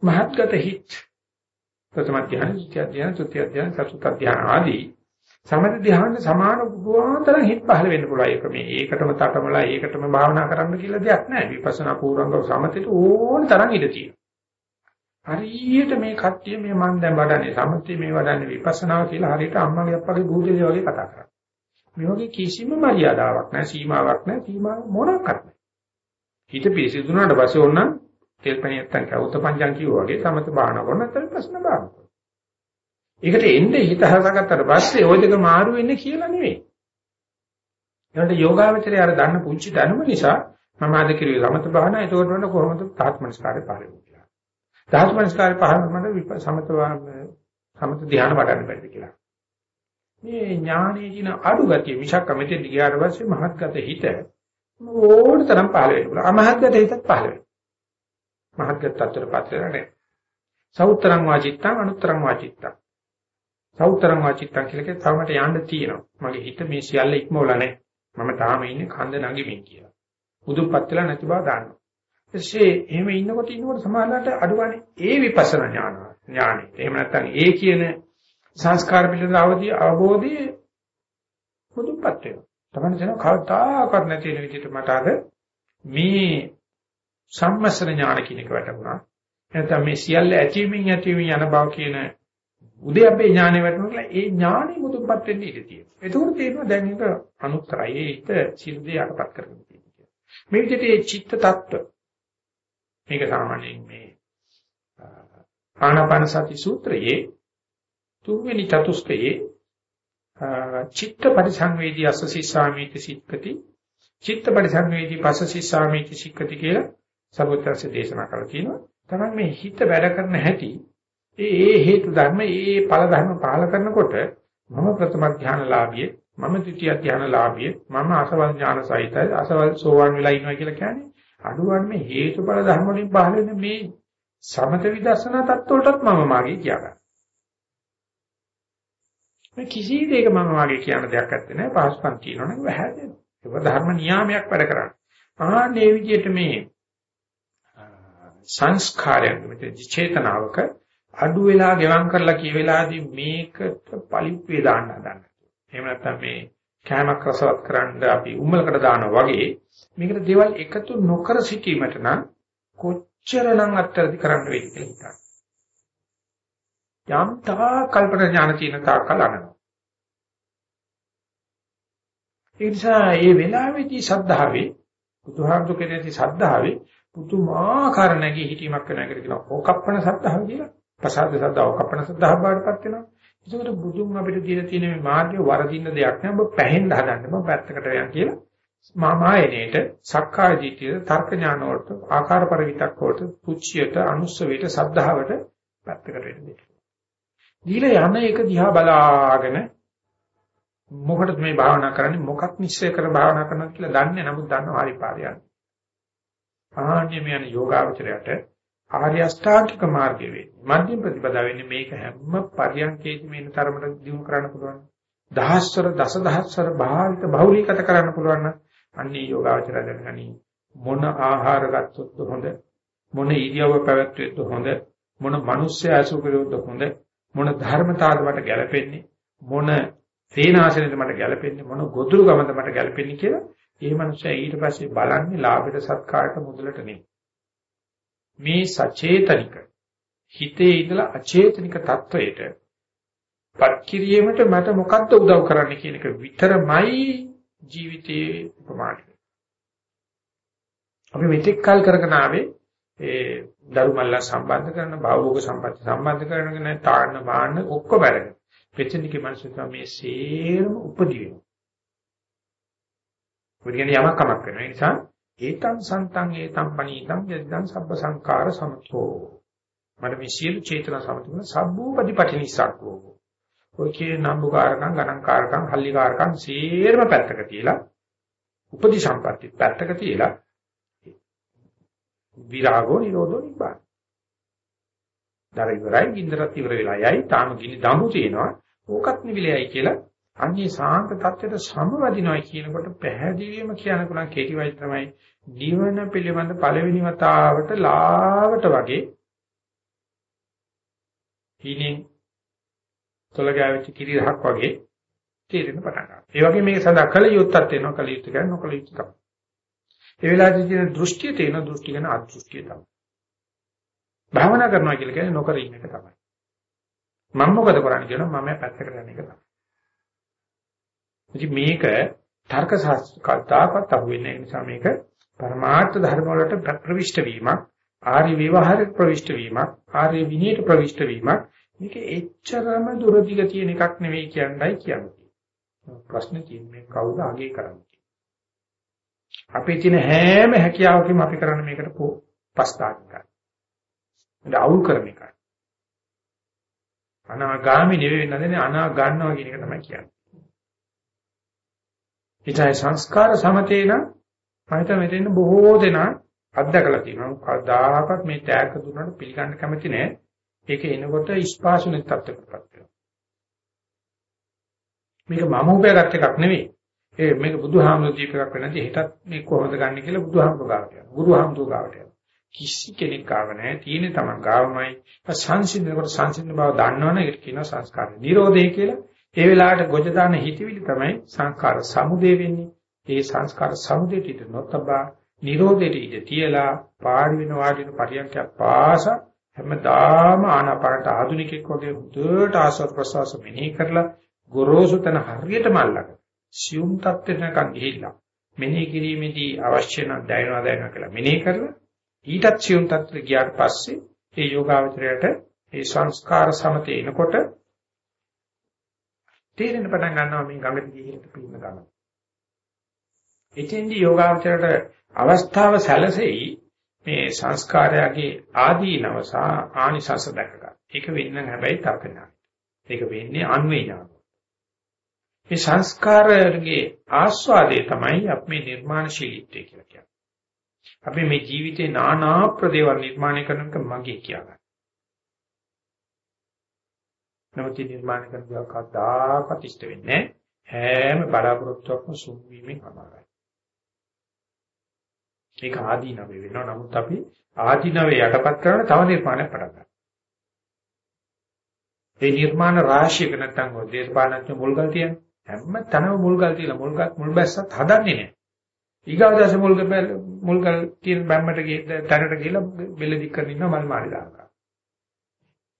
මහත්ගත හිත් ප්‍රථම ධ්‍යාන, ද්විතිය ධ්‍යාන, තෘතිය ධ්‍යාන, චතුර්ථ ධ්‍යාන ආදී සමත ධ්‍යාන සමාන බුදුආතරන් හිත පහළ වෙන්න පුළුවන්. ඒක මේ ඒකටම තටමලා ඒකටම භාවනා කරන්න කියලා දෙයක් නැහැ. විපස්සනා පූර්වංගව සමතේට ඕන තරම් ඉඩ තියෙනවා. හරියට මේ කට්ටිය මේ මන් දැන් වඩන්නේ සමතේ මේ වඩන්නේ විපස්සනාව කියලා හරියට අම්මගේ අප්පගේ බුදුදේ වගේ කතා කරා. මේ වගේ කිසිම මරියාදාවක් නැහැ, සීමාවක් නැහැ, සීමා මොනක්වත් නැහැ. හිත පිරිසිදුනාට පස්සේ ඕන තෙල් පැණි නැත්තම් කවුත පංචන් කිව්වා වගේ සමත භාවනා කරන නැත්නම් ප්‍රශ්න භාවනා ඒකට එන්නේ හිත හදාගත්තට පස්සේ ওই දෙක මාරු වෙන්නේ කියලා නෙවෙයි. ඒකට යෝගාවචරය අර දන්න පුංචි දැනුම නිසා මම අද කිරුවේ සමත භාවනා ඒකට වඩා කොහොමද තාත්මනස්කාරය පාරේ කියලා. තාත්මනස්කාරය පාරේ මට සමත සමත ධ්‍යාන වඩන්න බැරිද කියලා. මේ ඥානයේ දින අඩු ගතිය මිසක් මෙතෙන් ගියාට පස්සේ මහත්ගත හිත ඕන තරම් පහළ වෙන්න පුළුවන්. අමහත්ගත හිතත් පහළ වෙනවා. මහත්ගත තත්ත්වයට පත් වෙලා නැහැ. සෞත්තරං වාචිත්තං අනුත්තරං වාචිත්තං සෞතරං වාචිත්තං කියලා කිය තවමට යන්න තියෙනවා. මගේ හිත මේ සියල්ල ඉක්මවලා නැහැ. මම තාම ඉන්නේ කන්ද නැගිමින් කියලා. බුදුපත් වෙලා නැති බව දාන්නවා. එසේ එහෙම ඉන්නකොට ඉන්නකොට සමානලට අඩුවනේ ඒ විපස්සනා ඥාන ඥානෙ. එහෙම නැත්නම් ඒ කියන සංස්කාර පිළිබඳ අවදී අවබෝධය මුදුපත් වෙනවා. තමයි කියන කවදාකවත් නැති වෙන විදිහට මට අද මේ සම්මස්න ඥාන කියන එක වැටුණා. නැත්නම් මේ සියල්ල ඇතිවීමින් ඇතිවීම යන බව කියන උදයබ්බේ ඥානෙ වැටුණා ඒ ඥානෙ මුදුපත් වෙන්න ඉඩ තියෙනවා. ඒකෝට තේරෙනවා දැන් ඒක අනුත්තරයි. ඒක සියලු දේ යටපත් කරගෙන තියෙනවා. මේ විදිහට මේ චිත්ත tattwa මේක සාමාන්‍යයෙන් මේ ආනාපාන සති සූත්‍රයේ තුන්වෙනි චතුස්කයේ චිත්ත පරිසංවේදී අස්සසි සාමීති සික්කති චිත්ත පරිසංවේදී පස්සසි සාමීති සික්කති කියලා සර්වත්‍ංශ දේශනා කරලා තියෙනවා. තමයි මේ හිත වැඩ කරන හැටි ඒ ඒ හේතු ධර්ම ඒ ඵල ධර්ම පහල කරනකොට මම ප්‍රථම ඥානලාභිය මම ද්විතිය ඥානලාභිය මම අසවල් ඥාන සහිතයි අසවල් සෝවාන් වෙලා ඉනවා කියලා කියන්නේ අනුවන් මේ හේතුඵල ධර්ම වලින් පහල වෙන මේ සමත විදර්ශනා தත්වලටත් මම මාගේ කියාගන්න. මේ කිසි දෙයක මම වාගේ කියන දෙයක් නැත්තේ නෑ පහසුකම් තියෙනවනේ වැහැදෙනවා. ඒක ධර්ම නියාමයක් වැඩ කරන්නේ. ආන්නේ විදිහට මේ සංස්කාරයන් මෙතන චේතනාවක අඩු වෙලා ගෙවම් කරලා කිය වෙලාදී මේකට පලිප්පේ දාන්න හදන්න. එහෙම නැත්නම් මේ කෑමක් රසවත් කරන්න අපි උම්මලකට දානවා වගේ මේකට දේවල් එකතු නොකර සිටීමට නම් කොච්චරනම් අත්‍යවශ්‍ය කරන්න වෙයිද කියලා හිතන්න. යම් තා කල්පන ඥාන තියෙන තාක්කල් අනනවා. ඒ නිසා මේ වෙලාවේදී සද්ධාවේ බුදුහාමුදුර කෙරෙහි සද්ධාවේ පුදුමාකාර නැගී හිටීමක් වෙනවා කියලා කියනවා. ඕකප්පන සද්ධාව කියලා. ප්‍රසාද සද්ධාව ඕකප්පන සද්ධාව බාටපත් වෙනවා. ඒකට බුදුන් අපිට දීලා තියෙන මේ මාර්ගය වරදින්න දෙයක් නෑ. ඔබ පැහෙන්න හදන්න. මම පැත්තකට යන් කියලා. මාමායනේට සක්කාය දිට්ඨියට තර්ක ඥාන වලට ආකාර පරිවිතක් වලට පුච්චියට අනුස්සවයට සද්ධාවට පැත්තකට වෙන්න දෙන්න. දීලා යන එක දිහා බලාගෙන මොකටද මේ භාවනා කරන්නේ මොකක් නිශ්චය කර භාවනා කරනවා කියලා දන්නේ නමුත් දන්නවා හරි පාරයන්. ආන්නේ මේ යන යෝගාවචරයට ආර්ය අෂ්ටාංගික මාර්ගය වෙන්නේ. මධ්‍යම ප්‍රතිපදාව වෙන්නේ මේක හැම පරියන්කේදී මේන තරමට දිනු කරන්න පුළුවන්. දහස්වර දසදහස්වර භාවිත බහුලීකත කරන්න පුළුවන් නම් අන්නේ යෝගාවචරය දැනගනි මොන ආහාර ගත්තොත් හොඳ මොන ඉරියව්ව පැවැත්වෙද්ද හොඳ මොන මිනිස්සය අසු කරුවොත් හොඳ මොන ධර්මතාවද මට ගැලපෙන්නේ මොන සේනාසනෙට මට ගැලපෙන්නේ මොන ගොදුරු ගමද මට ගැලපෙන්නේ කියලා ඒ මනුස්සයා ඊට පස්සේ බලන්නේ ලාභයට සත්කාරට මුදලට නෙමෙයි. මේ සචේතනික හිතේ ඉඳලා අචේතනික தത്വයට පත්කිරීමට මට මොකද්ද උදව් කරන්නේ කියන එක විතරමයි ජීවිතයේ ප්‍රමාණය. අපි මෙතෙක් කල් කරගෙන ආවේ ඒ දරුමල්ලා සම්බන්ධ කරන භාවෝග සම්පත් සම්බන්ධ කරගෙන තාන්න මාන්න ඔක්කොම අරගෙන පෙචනිකේ මිනිස්සු තමයි මේ සේරම උපදී වෙනවා. මොකද කියන්නේ යමක් කමක් වෙනවා. ඒ නිසා ඒතං සන්තං ඒතං පනීතං යද්දං සබ්බ සංකාර සමතෝ. මට මේ සියලු චේතනා සමතුන සබ්බූපදීපටි නිසක්කෝ. ඔය කියේ නම්බුකාරකම් ගණන්කාරකම් හල්ලිකාරකම් සේරම පැත්තක තියලා උපදි සම්පatti පැත්තක තියලා විරාගෝ නිරෝධෝ නිබ්බාන. දර ඉවරයි ගින්දරත් ඉවර වෙලා යයි තාම ගිනි දඹු තියෙනවා ඕකත් නිවිලයි කියලා අන්නේ සාන්ත தත්වෙට සමවදිනවා කියනකොට පැහැදිලිවම කියන්න පුළුවන් කෙටි වයි තමයි නිවන පිළිබඳ පළවෙනි වතාවට ලාවට වගේ හීනෙන් තොල ගෑවිච්ච කිරිහක් වගේ තේරෙන්න පටන් ගන්නවා. ඒ වගේ මේක සඳහා කල යුත්තක් වෙනවා කල යුත්තක් කරන නොකල යුත්තක්. ඒ වෙලාවේදී තියෙන දෘෂ්ටිය තියෙන දෘෂ්ටි ගැන අදෘෂ්ටිය තමයි. භාවනා කරනවා කියලා කියන්නේ නොකර ඉන්න එක තමයි. මම මොකද කරන්නේ කියනවා මම පැත්තකට යන එක තමයි. ඉතින් මේක තර්ක ශාස්ත්‍රකතාවකට අහුවෙන්නේ නිසා මේක පරමාර්ථ ධර්ම වලට ප්‍රවිෂ්ඨ වීමක් ආර්ය විවහාරික ප්‍රවිෂ්ඨ වීමක් ආර්ය විනීත ප්‍රවිෂ්ඨ වීමක්. මේක එච්චරම දුරදිග තියෙන එකක් නෙවෙයි කියන්නයි කියන්නේ. ප්‍රශ්නේ තියෙන්නේ කවුද අගේ කරන්නේ? අපේ තියෙන හැම හැකියාවකම අපි කරන්නේ මේකට පස්තාක්කයි ඒක අවුල් කරන එකයි. අනාගාමි නෙවෙයි නේද අනාගන්නවා කියන එක තමයි කියන්නේ. ඊටයි සංස්කාර සමතේ නම් මම හිතා මෙතෙන් බොහෝ දෙනා අත්දකලා තියෙනවා. කවදාකවත් මේ තෑග්ග දුන්නාට පිළිගන්න කැමති නෑ. ඒක එනකොට ස්පාසුනේ තත්ත්වයකටපත් වෙනවා. මේක මම උපයාගත් එකක් නෙවෙයි. ඒ මේක බුදුහාමුදුරු දීප එකක් වෙනදී හිතත් මේ කොහොමද ගන්න කියලා බුදුහාමුදුරු ගාවට යනවා. ගුරුහාමුදුරු ගාවට යනවා. කිසි කෙනෙක් ගාව නැහැ. තියෙන්නේ Taman ගාවමයි. සංසිඳනකොට සංසිඳන බව දන්නවනේ ඒකට කියනවා සංස්කාර නිරෝධය කියලා. ඒ වෙලාවට ගොජ දාන හිතවිලි තමයි සංස්කාර සමුදේ වෙන්නේ. ඒ සංස්කාර සමුදේට ඉඳ නොතබා නිරෝධයට ඉඳ තියලා පාඩි වෙන වාඩි වෙන පරියන්කයක් පාස හැමදාම ආනාපානට ආධුනිකෙක් වගේ හුදුට ආස්වාද ප්‍රසවාස මෙනෙහි කරලා ගොරෝසු තන හරියටම අල්ලගන්න. සියුම් තත්ත්වෙනකන් ගිහිල්ලා මෙනෙහි කිරීමේදී අවශ්‍ය නම් දැනනවා දැනනවා කියලා මෙනෙහි කරලා ඊටත් සියුම් තත්ත්වෙ ගියාට පස්සේ ඒ යෝගාවචරයට ඒ සංස්කාර සමතේ එනකොට තේරෙන පටන් ගන්නවා මේ ගඟට ගිහින් පින්න ගන්න. එතෙන්දී යෝගාවචරයට අවස්ථාව සැලසෙයි මේ සංස්කාරයගේ ආදීනව සහ ආනිසංස දැක ගන්න. ඒක වෙන්න හැබැයි තර්කණා. ඒක වෙන්නේ අන්වේ ඥාන. මේ සංස්කාරයේ ආස්වාදයේ තමයි අපි මේ නිර්මාණශීලීත්වය කියලා කියන්නේ. අපි මේ ජීවිතේ নানা ප්‍රදේවල් නිර්මාණය කරනක මගේ කියලා. නමුත් නිර්මාණය කරන දේ කවදාකවත් ඉෂ්ට වෙන්නේ හැම බලාපොරොත්තුවක්ම සුන් වීමෙන් අමාරුයි. ඒක ආදීනවේ වෙනවා. නමුත් අපි ආදීනවේ යටපත් කරන තව නිර්මාණයක් පටන් ගන්නවා. ඒ නිර්මාණ රාශියක නැත්තම් ඔය දේශපාලනඥ මුල්ගල් තියන්නේ. හැම තැනම මුල්ගල් තියලා මුල්ගල් මුල් බැස්සත් හදන්නේ නැහැ. ඊගාවදස මුල්ගල් මුල්ගල් තියෙන බැම්මට ගිහින් තැනට ගිහලා බෙල්ල දික් කරගෙන ඉන්න මල් මාරි දානවා.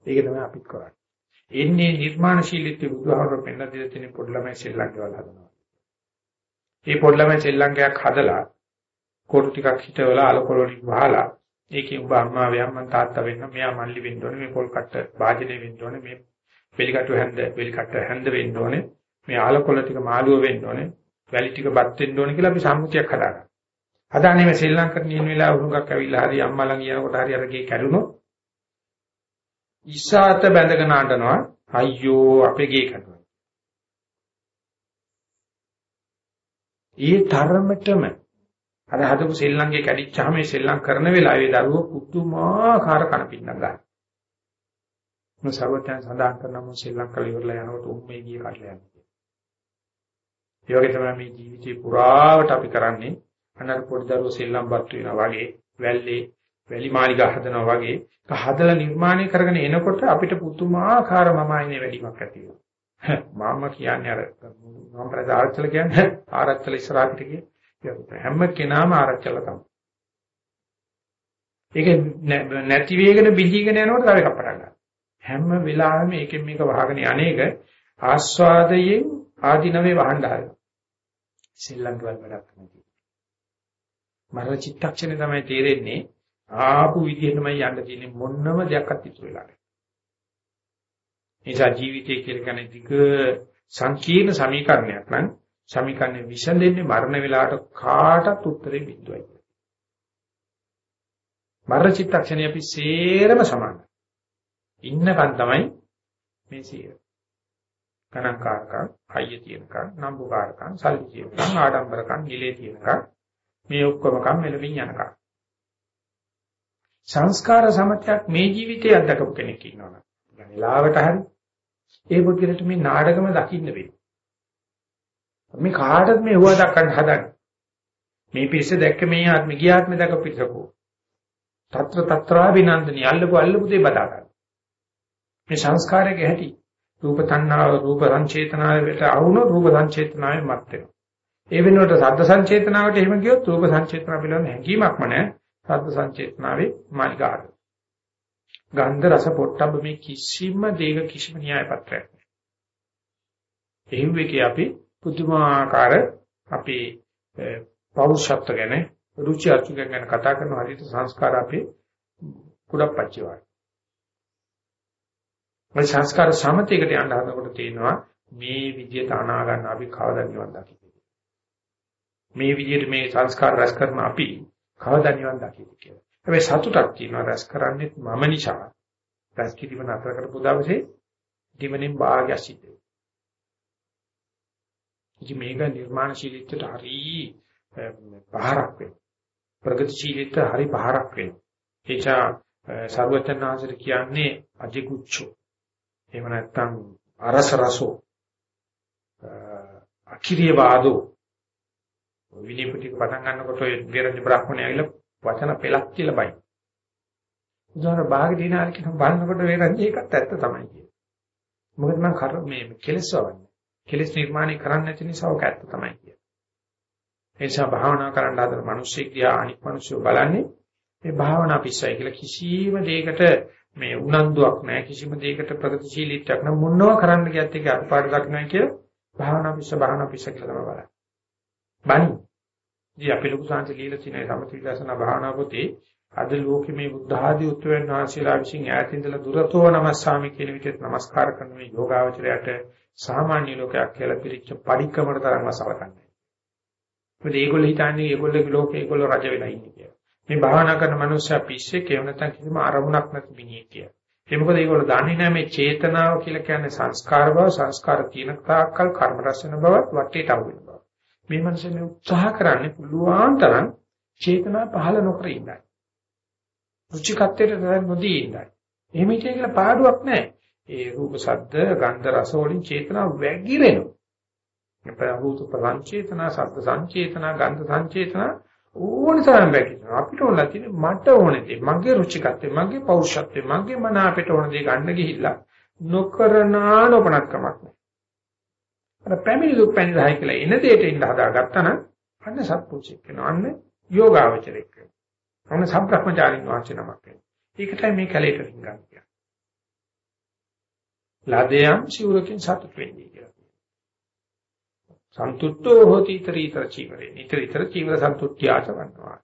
ඒක තමයි අපිත් කරන්නේ. එන්නේ නිර්මාණශීලීත්වය බුදුහාමර පෙන්න දෙලා තියෙන පොඩි ළමයි සෙල්ලම් ගෙවල් හදනවා. මේ පොඩි ළමයි සෙල්ලම් ගයක් හදලා කොටු ටිකක් හිටවලා අලකොල වලින් වහලා ඒකේ උඹ අම්මා වයම්මන් තාත්තා වෙන්න මෙයා මල්ලි වෙන්න ඕනේ මේ පොල් කට්ට වාජනේ වෙන්න ඕනේ මේ වෙලිකටු හැන්ද වෙලිකට්ට හැන්ද වෙන්න ඕනේ මේ අලකොල ටික මාළුව වෙන්න ඕනේ වැලි ටික බත් වෙන්න ඕනේ කියලා අපි සම්මුතියක් හදාගන්නවා. හදාන්නේ මේ ශ්‍රී ලංකන් නියන වෙලාව උරුඟක් ඇවිල්ලා හරි අම්මා ළඟ යනකොට හරි අරගේ කැඩුනොත් ඉස්සాత බැඳගෙන අඬනවා අයියෝ අපේ ගේ කඩුවා. ඒ තරමටම අර හදපු සෙල්ලංගේ කැඩිච්චාම මේ සෙල්ලම් කරන වෙලාවේ දරුවෝ පුදුමාකාර කනපින්නක් ගන්නවා. මොන සර්වඥයන් සඳහන් කරනම සෙල්ලම් කළ ඉවරලා යනකොට උම්මේ ගිය කඩලා යනවා. ඒ වගේ තමයි මේ ජීවිතේ පුරාවට අපි කරන්නේ අනර පොඩි දරුවෝ සෙල්ලම්පත් වෙනවා වගේ වැල්ලේ වැලි මාලිගා හදනවා වගේ හදලා නිර්මාණය කරගෙන එනකොට අපිට පුදුමාකාර මමයිනේ වැඩිමක් ඇති වෙනවා. මම කියන්නේ අර මම ප්‍රජාචල කියන්නේ ආරච්චල ඉස්සරහට ගියේ හැම කෙනාම ආරච්චල තමයි. ඒක නැති වේගන බිඳීගෙන යනකොට තව එකක් පටන් ගන්නවා. හැම වෙලාවෙම ඒකෙන් මේක වහගෙන අනේක ආස්වාදයෙන් ආධිනවේ වහන්න හදනවා. සෙල්ලම් වල වැඩක් නැති. මරණ චිත්තක්ෂණේ තමයි තේරෙන්නේ ආපු විදිහටමයි යන්න තියෙන්නේ මොන්නම දෙයක්වත් ඉතුරු වෙලා නැහැ. නිසා ජීවිතය කියලා කියන්නේ ධික සංකීර්ණ සමීකරණයක් නම් සමීකරණය විසඳෙන්නේ මරණ වේලාවට කාටත් උත්තරේ බිඳුවයි. මරණ චිත්තක්ෂණය අපි සේරම සමානයි. ඉන්නකන් තමයි මේ සියය. කනකාරකම්, හයිය තියෙනකම්, නම්බුකාරකම්, සල්ලි තියෙනකම්, ආඩම්බරකම්, නිලේ තියෙනකම් මේ ඔක්කොම කම් මෙලවින් යනකම්. සංස්කාර සමතයක් මේ ජීවිතයේ අත්දකපු කෙනෙක් ඉන්නවා. වෙලාවට හරි ඒ පුද්ගලට මේ නාටකම දකින්න වෙයි. මේ කාටද මේ හුවා දක්වන්න හදන්නේ? මේ පිස්ස දැක්ක මේ ආත්ම ගියාත්ම දැක පිටසකෝ. తත්‍ර తත්‍රා විනන්දනි අල්ලපු අල්ලපු දේ බදා ගන්න. මේ සංස්කාරයේ හැටි රූප තණ්හාව රූප සංචේතනාවට අවුන රූප සංචේතනාවේ මත් වෙනවා. ඒ වෙනුවට සද්ද සංචේතනාවට එහෙම ගියොත් රූප සංචේතනාව පිළිබඳ හැඟීමක්ම නැහැ. සද්ද සංචේතනාවේ මාලිකාද. ගන්ධ රස පොට්ටබ්බ මේ කිසිම දෙයක කිසිම න්‍යාය පත්‍රයක් නැහැ. එහෙම අපි පුදුමාකාර අපේ පෞරුෂත්ව ගැන රුචි අරුචි ගැන කතා කරන හරියට සංස්කාර අපේ කුඩප්පච්චි වගේ. මේ සංස්කාර සමතේකට යන්න හදනකොට තියෙනවා මේ විදියට අනා ගන්න අපි කවදා නිවන් දකින්නේ. මේ විදියට මේ සංස්කාර රැස් කරන අපි කවදා නිවන් දකින්නේ කියලා. හැබැයි සතුටක් තියෙනවා රැස් කරන්නේ මම නිසා. රැස් කිරීම නතර කරපු දවසේ දිවනින් භාගය සිද්ධ වෙනවා. ඉතින් මේක නිර්මාණශීලීත්වයට හරි පහරක් වෙනවා. ප්‍රගතිශීලීත්වයට හරි පහරක් වෙනවා. එචා සර්වචනාංශර කියන්නේ අජිකුච්චෝ. එහෙම නැත්නම් අරස රසෝ. අකිරිය වාදෝ. විනීපටික පටන් ගන්නකොට විරණ්‍ය බ්‍රාහ්මණය ඇවිල්ලා වචන පෙලක් කියලා බයි. උදාහරණ භාග දිනාල කියන බලනකොට වේරන්නේ ඒකත් ඇත්ත තමයි කියන්නේ. මොකද මම කර මේ කෙලස් වවන්නේ. කෙලස් නිර්මාණය කරන්න නැති නිසා ඔක ඇත්ත තමයි කියන්නේ. ඒ නිසා භාවනා කරන්න හදන මිනිස්සෙක් දිහා අනිත් මිනිස්සු බලන්නේ මේ භාවනා පිස්සයි කියලා කිසිම දෙයකට මේ උනන්දුවක් නැහැ කිසිම දෙයකට ප්‍රගතිශීලීත්වයක් නැ මොනව කරන්න කියත් ඒක අත්පාඩු දක්නයි කියලා භාවනා පිස්ස භාවනා පිස්ස කියලා තමයි බලන්නේ. බණි. ඉතින් අපි ලොකු සංසි ලීලා තියෙන සමථ විදර්ශනා භාවනා පොතේ අද ලෝකෙ මේ බුද්ධ ආදී උත්තරයන් වහන්සේලා විසින් ඈත ඉඳලා දුරතෝ නමස්සාමි කියන විදිහට নমස්කාර කරන මේ යෝගාවචරයට සාමාන්‍ය ලෝකයක් කියලා පිළිච්ච පරික්‍රමකට තරම්ව සලකන්නේ. මොකද ඒගොල්ලෝ හිතන්නේ ඒගොල්ලෝගේ ලෝකේ ඒගොල්ලෝ රජ වෙලා ඉන්නේ කියලා. මේ භාවනා කරන මනුස්සයා පිස්සේ කේව නැත්නම් කිසිම අරමුණක් නැති මිනිහෙක් කියලා. ඒ මොකද ඒගොල්ලෝ දන්නේ නැහැ මේ චේතනාව කියලා කියන්නේ සංස්කාර බව සංස්කාර තියෙන තාක්කල් කර්ම රැස් වෙන බවත් වටේට අවු වෙන බව. මේ මනුස්සයා මේ උත්සාහ කරන්නේ පුළුවන් තරම් චේතනා පහළ නොකර ඉන්නයි. රුචිකත්වයට නොදී ඉන්නයි. එහෙම හිතේ කියලා පාඩුවක් නැහැ. ඒ රූප ශබ්ද ගන්ධ රස වලින් චේතනා වැగిරෙනවා. අපරාහූත සංචේතනා සද්ද සංචේතනා ගන්ධ සංචේතනා ඕන තරම් බැකිනවා අපිට ඕන තියෙන්නේ මට ඕනේ දේ මගේ රුචිකත්වය මගේ පෞරුෂත්වය මගේ මන අපිට ඕන දේ ගන්න ගිහිල්ලා නොකරනා නොපනක්කමක් නෑ අර පැමිණි දුක් පැනිරහයි කියලා එන දෙයට ඉන්න හදාගත්තා නම් අන්න සත්පුරුෂෙක් වෙනවා අන්න යෝගාවචරෙක් වෙනවා අන්න සම්ප්‍රක්‍මචාරින් වාච නමක් වෙනවා ඒකටයි මේ කැලේට රින්ගන් කියන්නේ ලදයන් සිවුරකින් සතුට වෙන්නේ සන්තුට්ඨෝ හෝති ඊතරීතර චීවරේ. ඊතරීතර චීවර සන්තුට්ඨිය ආචවන්නවා.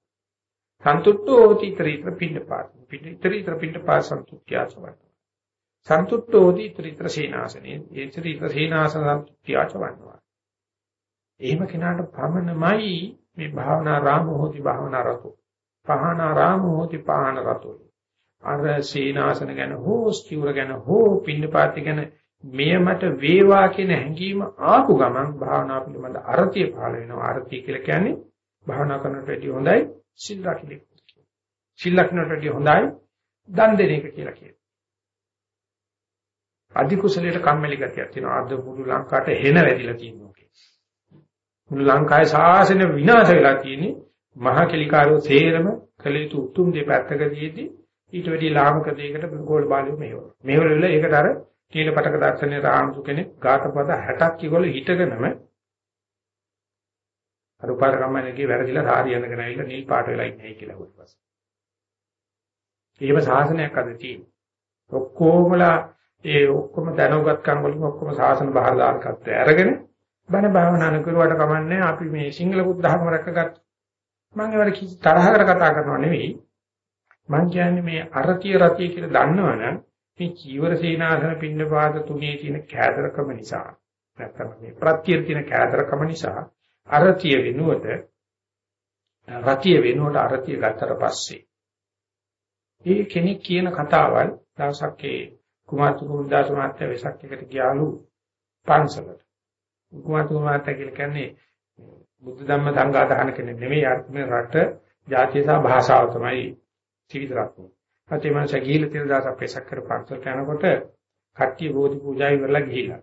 සන්තුට්ඨෝ හෝති ඊතරීතර පින්නපාත. ඊතරීතර පින්නපාත සන්තුට්ඨිය ආචවන්නවා. සන්තුට්ඨෝ හෝති ඊතරීතර සීනාසනේ. ඊතරීතර සීනාසන සන්තුට්ඨිය ආචවන්නවා. එහෙම කෙනාට පමණමයි මේ භාවනා රාම හෝති භාවනා රතෝ. පහනා රාම හෝති පහන රතෝ. අර සීනාසන ගැන හෝ ස්තිවර ගැන හෝ පින්නපාත ගැන මෙය මට වේවා කියන හැඟීම ආපු ගමන් භාවනා පිළිබඳ අරතිය පහළ වෙනවා. අරතිය කියලා කියන්නේ භාවනා කරනට වැඩිය හොඳයි සිල් රකින්න. සිල් රකින්නට වැඩිය හොඳයි දන් දෙන එක කියලා කියනවා. අධි කුසලයට කම්මැලි ගතියක් තියෙනවා. අද මුළු ලංකාවට හෙන වැදිලා තියෙනවා. මුළු ලංකාවේ ශාසන විනාශ වෙලා තියෙන්නේ මහා කෙලිකාරෝ සේරම කළ යුතු උතුම් දෙපැත්තකදීදී ඊට වැඩිය ලාභක දෙයකට ගෝල් බාලියු මෙහෙවන. මෙහෙවල වෙලා ඒකට අර කීල පටක දර්ශනයේ රාමසු කෙනෙක් ගාතපද 60ක් කිගොල්ල හිටගෙනම අර උපාර කම්මනේගේ වැරදිලා සාරි යනගෙන ඇවිල්ලා නිල් පාට වෙලා ඉන්නේ කියලා හොත් පස්සේ. එහෙම ශාසනයක් අද තියෙන්නේ. ඔක්කොමලා ඒ ඔක්කොම දැනුගත්කම් වලින් ඔක්කොම ශාසන බාහිරදායකත්වය අරගෙන බණ භාවනා කරුවාට කමන්නේ අපි මේ සිංහල බුද්ධ ධර්ම රැකගත් මම ඒවට කිසි තරහකට කතා කරනව නෙවෙයි. මම කියන්නේ මේ අරතිය රතිය කියලා දන්නවනම් මේ චීවර සීනාසන පින්නපාත තුනේ තියෙන කෑදරකම නිසා නැත්නම් මේ ප්‍රත්‍යය තියෙන කෑදරකම නිසා අරතිය වෙනුවට රතිය වෙනුවට අරතිය ගත්තට පස්සේ. මේ කෙනෙක් කියන කතාවල් දවසක් ඒ කුමාරතු කුරුදාස මහත්තයා වෙසක් එකට ගියාලු පන්සලට කුමාරතු මහත්තයා කියලා කියන්නේ බුද්ධ ධම්ම සංඝාතහන කෙනෙක් නෙමෙයි ආත්මේ රට ජාතිය සහ භාෂාව තමයි ත්‍රිවිධ රත්නය අතේ මනස ගිහිල්ලා තියෙන දාස අපේසක් කර පන්සලට යනකොට කට්ටිය බෝධි පූජා ඉවරලා ගිහිලා.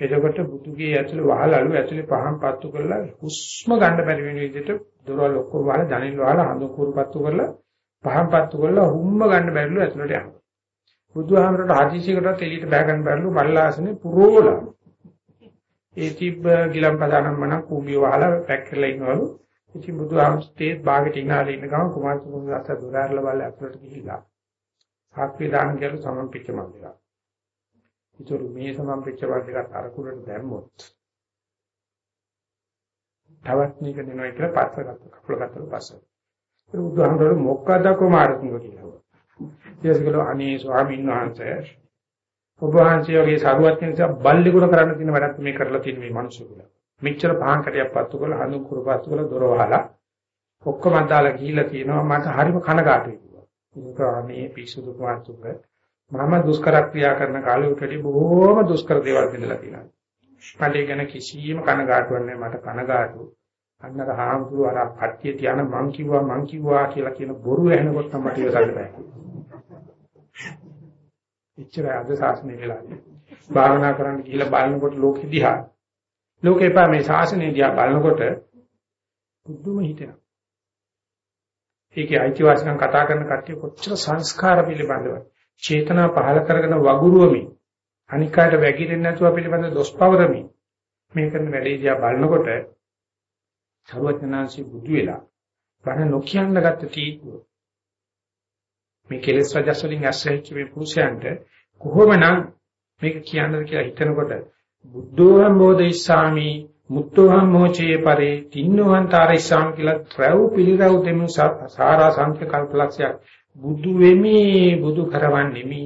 එතකොට බුදුගේ ඇතුළේ වහලලු ඇතුළේ පහන් පත්තු කරලා හුස්ම ගන්න බැරි වෙන විදිහට දොරවල් ඔක්කොම වහලා ජනෙල් වහලා හඳු කුරු පත්තු කරලා පහන් පත්තු කරලා හුම්ම ගන්න බැරිලු ඇතුළට යනවා. බුදුහාමරට හදිසියකට එළියට බෑ ගන්න බැරිලු මල්ලාසනේ පුරෝලා. ඒ තිබ්බ ගිලම්පදානම් මන කුඹිය වහලා පැක් කරලා ඉන්නවලු. ඉතින් බුදුහාමුදුරේ භාගෙට ඉනාලේ ඉන්න ගමන් කුමාරතුංග අත දොරාරලා බලලා අතුලට ගිහිල්ලා සාක්විය දාන කියලා සමම්පිච්ච මන්දිරා. ඒතර මේ සමම්පිච්ච මන්දිරා අරකුරට දැම්මොත් තවත් නික දෙනවා කියලා පස්සකට කපල ගත්තට පස්සේ. ඒ බුදුහාමුදුරේ මොකද්ද කුමාරතුංග කියලා. ඊයසකල අනේ ස්වාමීන් වහන්සේ ඔබ වහන්සේ වගේ සරුවත් නිසා බල්ලි කරන්න තියෙන වැඩක් මේ කරලා තියෙන මේ මිනිස්සු කියලා. මෙච්චර පහන් කඩයක් පත්තු කරලා හඳුන් කුරු පත්තු කරලා දොර වහලා ඔක්කොම අදාලා ගිහිල්ලා තියෙනවා මට හරිම කනගාටුයි කිව්වා. ඒක මේ පිසුදු කුමාරතුංග මම දුෂ්කර ක්‍රියා කරන කාලේ උටදී බොහෝම දුෂ්කර දේවල් දෙන්නලා තියෙනවා. මට ඒ ගැන කිසිම කනගාටුවක් නැහැ මට කනගාටු. අන්නර හාමුදුරුවෝ අර කට්ටිය තියන මං කිව්වා මං කිව්වා කියලා කියන බොරු ඇහෙනකොට තමයි මට ඉවසන්න බෑ. එච්චරයි අද සාසනේ වෙලා. භාවනා කරන්න ගිහිල්ලා බලනකොට ලෝකෙ දිහා ලෝකේ පා මේ ශාසනය දිහා බලනකොට බුදුම හිතෙනවා. ඒකේ අයිතිවාසිකම් කතා කරන කට්ටිය කොච්චර සංස්කාර පිළිබඳව චේතනා පහල කරගෙන වගුරුවමින් අනිකාට වැగిරෙන්නේ නැතුව පිළිබඳ දොස් පවරමින් මේ කරන වැඩේ දිහා බලනකොට සර්වඥාන්සේ බුදු වෙලා බණ නොකියන්න ගත්ත තීත්ව මේ කෙලෙස් රජස් වලින් ඇස්සෙච්ච මේ පුරුෂයන්ට කොහොමනම් මේක කියන්නද කියලා හිතනකොට බුද්ධෝහම් බෝධිස්සාමි මුත්තෝහම් මොචේ පරේ තින්නෝහම් තාරිස්සාම කියලා ත්‍රව් පිළිරව් දෙමු සාරා සංඛ්‍ය කල්පලක්ෂයක් බුදු වෙමි බුදු කරවන්නේ මි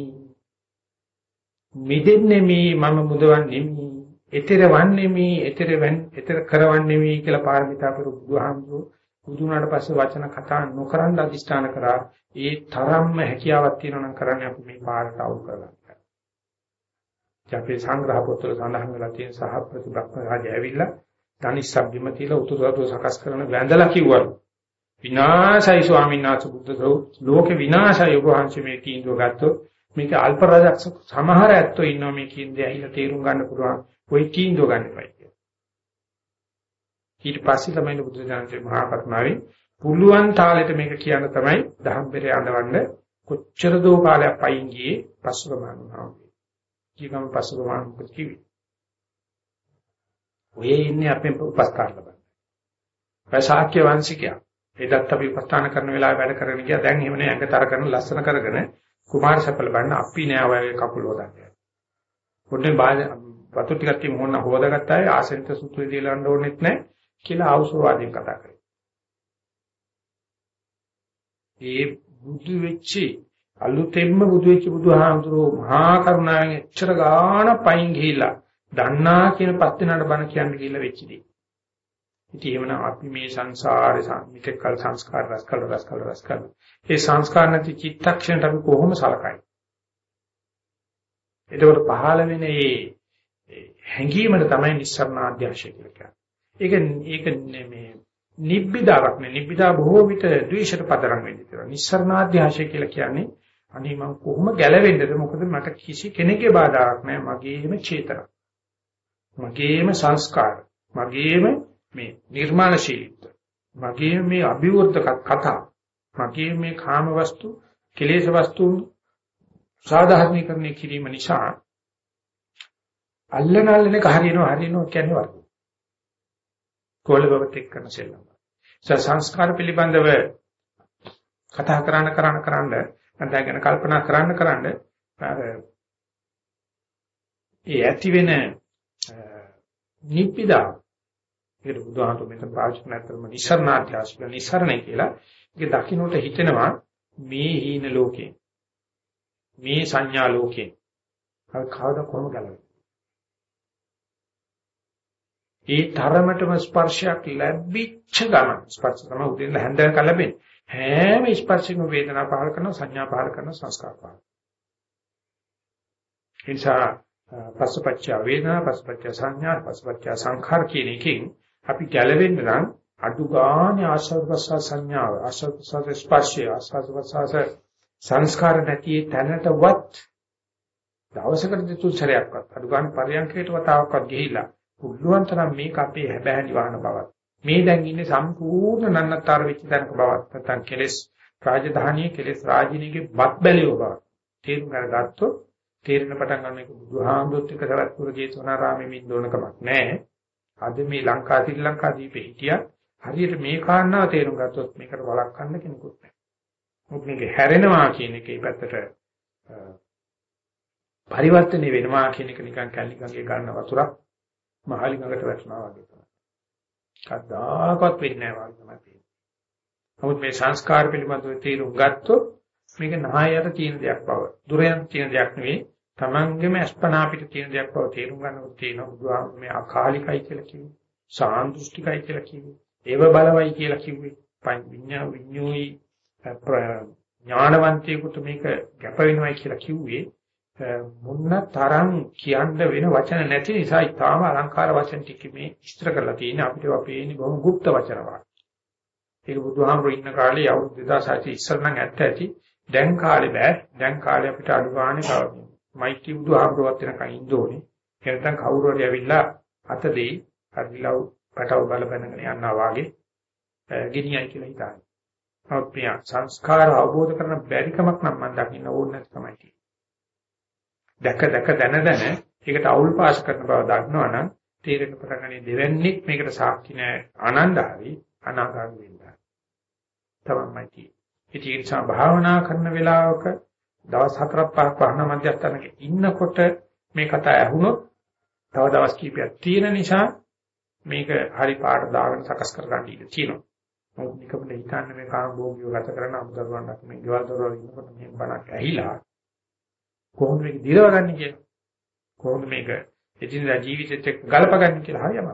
මිදෙන්නේ මි මම මුදවන්නේ මි ඊතර වන්නේ මි ඊතර වන් ඊතර කරවන්නේ මි කියලා පාරමිතා කරු බුදුහාමුදුරුවෝ බුදුනාට පස්සේ වචන කතා නොකරන අදිෂ්ඨාන කරා ඒ තරම්ම හැකියාවක් තියෙනවා නම් කරන්නේ අපි මේ පාරට අවුල් කරගන්න. අපේ සංග්‍රහ පොත්වල සඳහන් වෙලා තියෙන සහ ප්‍රතිබ්‍රහ්ම රාජය ඇවිල්ලා ධනිස්සබ්බිම තියලා උතුරට සකස් කරන වැඳලා කිව්වලු. විනාශයි ස්වාමීන් වහන්සේ බුද්ධ ලෝකේ විනාශයි ඔබ වහන්සේ මේ තීන්දුව ගත්තොත් මේක අල්ප රජක් සමහර ඇත්තෝ ඉන්නවා මේ කියන දේ ඇහිලා තේරුම් ගන්න පුළුවන්. ওই තීන්දුව ගන්න එපයි කියලා. ඊට පස්සේ තමයි බුදු දහමේ මහා කරුණාවේ පුළුවන් තාලෙට මේක කියන්න තමයි දහම්බෙරේ අඳවන්න කොච්චර දෝ කාලයක් පයින් ගියේ පස්සුගමනවා. ජීවම පස්සුගමන කිවි. ඔය ඉන්නේ අපේ උපස්ථාන ලබන්න. ප්‍රසාක්‍ය වංශිකයා. ඒකත් අපි උපස්ථාන කරන වෙලාව වැඩ කරගෙන ගියා. දැන් එහෙම නෑ ඇඟතර කරන ලස්සන කරගෙන කුමාර සපල බන්න අපි නෑ වගේ කකුල හොදන්නේ. පොඩ්ඩේ බාද වතු ටිකක් තියමු මොන හොදාගත්තා ආසෙන්ත සුත්‍රය දීලා යන්න ඕනෙත් නෑ කියලා ආවසෝවාදයෙන් කතා කරේ. ඒ බුදු වෙච්චි අලුතෙන්ම බුදු වෙච්ච බුදුහාමුදුරුවෝ මහා කරුණාවෙන් එච්චර ගාන පයින් ගිහිලා දන්නා කියන පස් දිනකට බණ කියන්න කියලා වෙච්ච දේ. ඉතින් එහෙමනම් අපි මේ සංසාරේ සම්මිතේ කල් සංස්කාර රස කල් රස කල් රස කල්. ඒ සංස්කාර නැති චිත්තක්ෂණයට අපි කොහොම සලකයි? එතකොට පහළ වෙන මේ හැඟීමට තමයි නිස්සරණාධ්‍යාශය කියලා කියන්නේ. ඒක ඒක මේ නිබ්බිදාවක් නේ. නිබ්බිදා බොහෝ විට ද්වේෂයට පදරම් වෙන්නේ කියලා. නිස්සරණාධ්‍යාශය කියලා කියන්නේ අනේ මම කොහොම ගැලවෙන්නද? මොකද මට කිසි කෙනෙකුගේ බාධාවක් නැහැ. මගේම චේතන. මගේම සංස්කාර. මගේම මේ නිර්මාණශීලීත්වය. මගේ මේ අභිවෘද්ධ කතා. මගේ මේ කාම වස්තු, කෙලෙස් වස්තු සාධාරණීකරණය කිරීම නිසා අල්ලන අල්ලන එක හරියනවා හරියනවා කියන්නේ වර්ග. කෝලබවත් එක්ක කරන සෙල්ලම. සංස්කාර පිළිබඳව කතා කරන්න කරන්න කරන්න නැත්නම් ගැන කල්පනා කරන්න කරන්න ඒ ඇති වෙන නිප්පිදා ඒකට බුදුහාමුදුරු මෙතන පාවිච්චි කරන අතරම නිසරණාධ්‍යාසික නිසරණයි කියලා. ඒක දකින්නට හිතෙනවා මේ හීන ලෝකේ මේ සංඥා ලෝකේ කවදා කොහොම ගලවෙන්නේ ඒ තරමටම ස්පර්ශයක් ලැබිච්ච ගමන් ස්පර්ශ තමයි උදේට හැන්දක ලැබෙන්නේ. හැම ස්පර්ශිකම වේදනා පහල කරන සංඥා පහල කරන සංස්කාර පහල. එනිසා පස්සපච්ච වේදනා පස්සපච්ච සංඥා පස්සපච්ච සංඛාර කියන එකෙන් අපි ගැලවෙන්න නම් අඩු ගානේ ආශ්‍රව ප්‍රසාර සංඥාව ආශ්‍රව ප්‍රසාර ස්පර්ශය ආශ්‍රව ප්‍රසාර සංස්කාර නැති තැනටවත් දවසකට දෙතුන් සැරයක්වත් අඩු ගානේ පරියන්කයට වතාවක්වත් ගිහිලා පුළුවන් තරම් මේක අපේ හැබෑලි වහන බවත් මේ දැන් ඉන්නේ සම්පූර්ණ නන්නතර වෙච්ච තැනක බවත් නැත්නම් කෙලෙස් රාජධානියේ කෙලෙස් රාජිනීගේ බත් බැලියෝ බව. තේරුම් ගන්නගත්තොත් තේරෙන පටන් ගන්න එක බුදුහාමුදුරුත් එක්ක සරත්පුර ජේතවනාරාමෙ මින් දෝනකමක් නැහැ අද මේ ලංකා ශ්‍රී ලංකා දීපේ හිටියා හරියට මේ කාරණාව තේරුම් ගත්තොත් මේකට වළක්වන්න කෙනෙකුත් නැහැ මොකද මේක හැරෙනවා කියන එකේ පැත්තට පරිවර්තනය වෙනවා කියන එක නිකන් කැලි ගඟේ ගන්න වතුරක් මහලි ගඟට වැටෙනවා වගේ තමයි. කද්දාකවත් වෙන්නේ නැහැ වගේ තමයි තියෙන්නේ. නමුත් මේ සංස්කාර පිළිබඳව තේරුම් ගත්තොත් මේක නායයට තියෙන දෙයක් බව. දුරයන් තියෙන දෙයක් නෙවෙයි. Tamangeම අස්පනා පිට තියෙන දෙයක් බව තේරුම් ගන්නකොට තියෙනවා බුදුහාම මේ අකාලිකයි කියලා කිව්වේ. සාන්දෘෂ්ටිකයි කියලා කිව්වේ. ඒව බලවයි කියලා කිව්වේ. විඤ්ඤා විඤ්ඤෝයි ඥානවන්තයෙකුට මේක ගැප වෙනවයි කියලා කිව්වේ. මුන්න තරම් කියන්න වෙන වචන නැති නිසා ඊටාම අලංකාර වචන ටික මේ ඉස්තර කරලා තියෙන අපිට අපේනි බොහොම গুপ্ত වචන වාක්. ඒක බුදුහාමුදුරු ඉන්න කාලේ අවුරුදු 2600 ඉස්සර නම් ඇත්ත ඇති. දැන් කාලේ බෑ. දැන් කාලේ අපිට අඩු ගානේ කවන්නේ. මයිටි බුදුහාමුදුරුවත් වෙනකන් ඉන්න ඕනේ. එහෙනම් කවුරු හරි ඇවිල්ලා අත දෙයි හරිලව් පැටව බල බැනගෙන යනවා වාගේ ගෙනියයි කියලා හිතන්නේ. අවපිය සංස්කාර අවබෝධ කරන බැරිකමක් නම් මම දකින්න ඕනේ නැති තමයි තියෙන්නේ. දැක දැක දැන දැන ඒකට අවුල් පාස් කරන බව දන්නවනම් තීරණ ප්‍රකරණේ දෙවන්නේක් මේකට සාක්ෂි නැහැ ආනන්දහරි අනාගාමී වෙනවා. තමයිමයි තියෙන්නේ. ඒ නිසා භාවනා කරන වෙලාවක දවස් හතරක් පහක් වහන මධ්‍යස්ථානක ඉන්නකොට මේ කතා ඇහුනොත් තව දවස් කීපයක් තියෙන නිසා මේක හරි පාට දාගෙන සකස් කරගන්න ඉඩ තියෙනවා. මොකද නිකම්ම හිතන්නේ මේ කාම භෝගියව ගත කරන අමුදරුවන්ට මේ ගෙවල් දොරවල් ඉන්නකොට මේ බණක් ඇහිලා කොහොමද මේක දිරවගන්නේ කියලා. කොහොමද මේක එදිනදා ජීවිතෙත් එක්ක ගලපගන්නේ කියලා හරියම.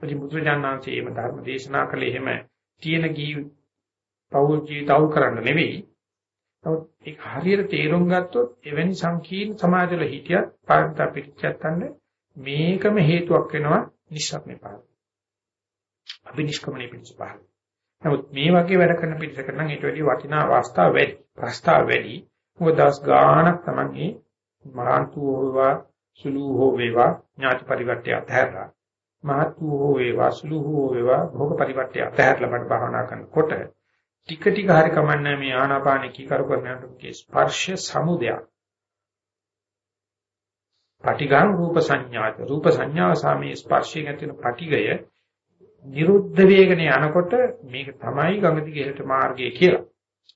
ප්‍රති බුදුජානනාංශයේ මේ ධර්ම දේශනා කළේ එහෙම තියෙන ගී පෞල් ජීවිත අවුල් කරන්න නෙවෙයි. නමුත් ඒක හරියට තේරුම් ගත්තොත් එවැනි සංකීර්ණ සමාජවල හිටියත් පාරමිතා පිළිච්ඡත්තන්නේ මේකම හේතුවක් වෙනවා නිස්සක්නේ පාර. අභිනිෂ්ක්‍මණය පිණිස පාර. නමුත් මේ වගේ වැඩ කරන පිළිසකට නම් ඊට වැඩි වටිනා අවස්ථා වැඩි. ප්‍රස්තාව වැඩි. මොකද දවස් ගාණක් තමයි මහාන්තු හෝවා සුළු හෝ වේවා ඥාති පරිවර්තය අතහැරලා. මහත්තු හෝ වේවා සුළු හෝ වේවා භෝග පරිවර්තය අතහැරලා මට භාවනා කරනකොට ටික ටික හරි කමන්නේ මේ ආනාපාන කීකරු කරනකොට ස්පර්ශ සමුදයක්. පටිඝං රූප සංඥාත. රූප සංඥාව සාමී ස්පර්ශයෙන් ඇතිවන පටිඝය නිරුද්ධ වේගන යනකොට මේක තමයි ගඟ දිගට මාර්ගය කියලා.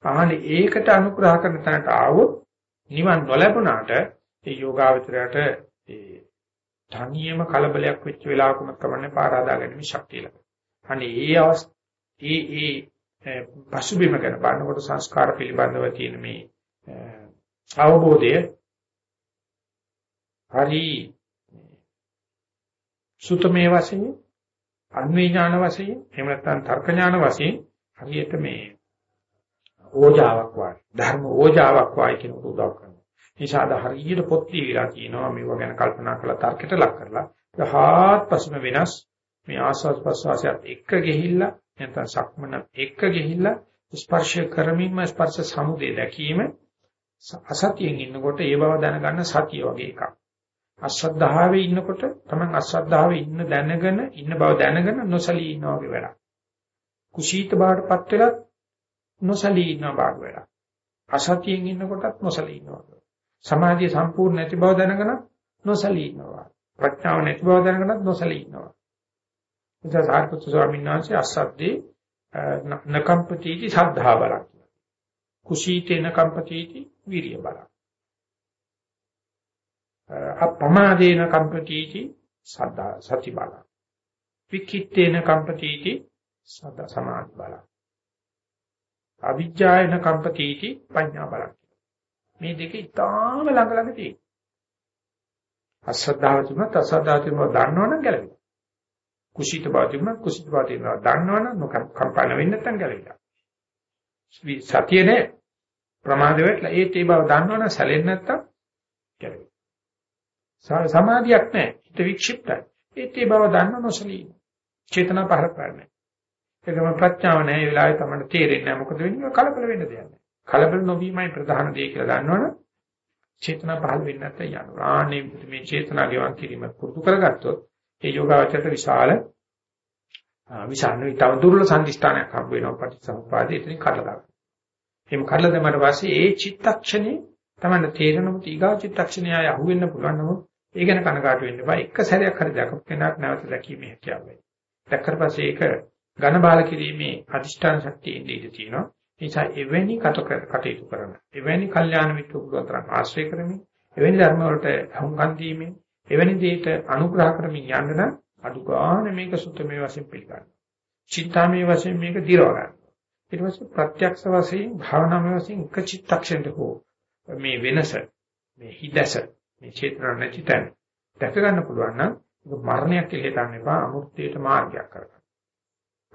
අහන්නේ ඒකට අනුග්‍රහ කරන තැනට ආවොත් නිවන් නොලැබුණාට ඒ යෝගාවචරයට ඒ තනියම කලබලයක් වෙච්ච වෙලාවකම කමන්නේ පාරාදා ගැනීම ශක්තිය ලැබෙනවා. අනේ ඒ අවස් ඒ ඒ පසුබිම ගැන බලනකොට සංස්කාර පිළිබඳව තියෙන මේ අවබෝධය හරි සුතමේ වශයෙන් අන්වේ ඥාන වශයෙන් එහෙම නැත්නම් තර්ක ඥාන වශයෙන් හරියට මේ ඕජාවක් වායි ධර්ම ඕජාවක් වායි කියන උදව් කරනවා. ඒසාද හරියට පොත් දීලා කියනවා මේව ගැන කල්පනා කරලා තර්කයට ලක් කරලා හාත්පසම වෙනස් මේ ආස්වාද ප්‍රසවාසයත් එක්ක ගිහිල්ලා නැත්නම් සක්මන එක්ක ගිහිල්ලා ස්පර්ශ කරමින්ම ස්පර්ශ සමුදේ දැකීම අසතියෙන් ඉන්නකොට ඒ බව දැනගන්න සතිය වගේ එකක්. අශ්‍රද්ධාවේ ඉන්නකොට තමන් අශ්‍රද්ධාවේ ඉන්න දැනගෙන ඉන්න බව දැනගෙන නොසලී ඉන්නවා වගේ වැඩක්. කුසීත බවටපත් වෙලත් නොසලී ඉන්නවා වගේ වැඩක්. අසතියෙන් ඉන්නකොටත් නොසලී ඉන්නවා. සමාධිය සම්පූර්ණ නැති බව දැනගෙන නොසලී ඉන්නවා. ප්‍රඥාව නැති බව දැනගෙනත් නොසලී ඉන්නවා. ඉතින් සාරිපුත්‍ර ස්වාමීන් වහන්සේ අසද්දේ නකම්පතිටි සද්ධා බලක්. කුසීතේන කම්පතිටි විරිය බලක්. අපමාදේන කම්පතිටි සද්දා සති බල. විකිත්තේන කම්පතිටි සද සමාධි බල. අවිජ්ජායන කම්පතිටි පඤ්ඤා බල. මේ දෙක ඉතාම ළඟ ළඟ තියෙනවා. අසද්ධාව තිබුණත් අසද්ධාව තිබුණා දන්නවනම් ගැලවෙනවා. කුසීත බව තිබුණත් කුසීත බව තිබුණා දන්නවනම් කම්පන වෙන්නේ නැත්නම් ගැලවෙනවා. සතියනේ ප්‍රමාද වෙట్లా ඒත් ඒ බව දන්නවනම් සැලෙන්නේ නැත්තම් ගැලවෙනවා. සමාධියක් නැහැ. හිත වික්ෂිප්තයි. ඒත් ඒ බව දන්න නොසලී. චේතනා පහර කරන්නේ. ඒකම ප්‍රඥාව නැහැ. ඒ වෙලාවේ තමයි තේරෙන්නේ නැහැ. මොකද වෙන්නේ? කලබල වෙන්න දෙයක් නැහැ. කලබල නොවීමයි ප්‍රධාන දේ කියලා දන්නවනේ. චේතනා පහළ වෙන්නේ නැත්නම් යනවා. ආනේ මේ චේතනා ගෙවන් කිරීම පුරුදු කරගත්තොත් ඒ යෝගාවචරයට විශාල විශාල තව දුර්වල සම්දිස්ථානයක් හම්බ වෙනවා පටිච්චසමුපාදේ එතනින් කඩලා දාන්න. එහෙම කඩලා දැම්මට පස්සේ ඒ චිත්තක්ෂණේ තමයි තේරෙනමුත් ඊගා චිත්තක්ෂණය අහුවෙන්න පුළුවන් නමුත් ඒ ගැන කනගාටු වෙන්න එපා. එක සැරයක් හරි දැකපු කෙනාට නැවත දැකීමේ හැකියාවයි. දැක්කට පස්සේ ඒක ඝන බාල කිරීමේ අදිෂ්ඨාන ශක්තිය ඉඳී ඉඳී තියෙනවා. ඒ නිසා එවැනි කටයුතු කරන, එවැනි කල්යාණ මිත්‍ර පුරුතරන් ආශ්‍රය කරමින්, එවැනි ධර්ම වලට හුඟන් දීමෙන්, එවැනි දෙයකට අනුග්‍රහ කරමින් යන්න නම් අඩු ගන්න මේක සුත්තමේ වශයෙන් පිළිගන්න. චින්තාමේ වශයෙන් මේක දිරව ගන්න. ඊට පස්සේ ප්‍රත්‍යක්ෂ වශයෙන් භාවනාමය වශයෙන් එක චිත්තක්ෂණයක හෝ මේ වෙනස මේ හිදැස මේ චේතනා නැති තැන දැක ගන්න පුළුවන් නම් ඒක මරණයක් කියලා හිතන්න එපා අමෘතයට මාර්ගයක් කරගන්න.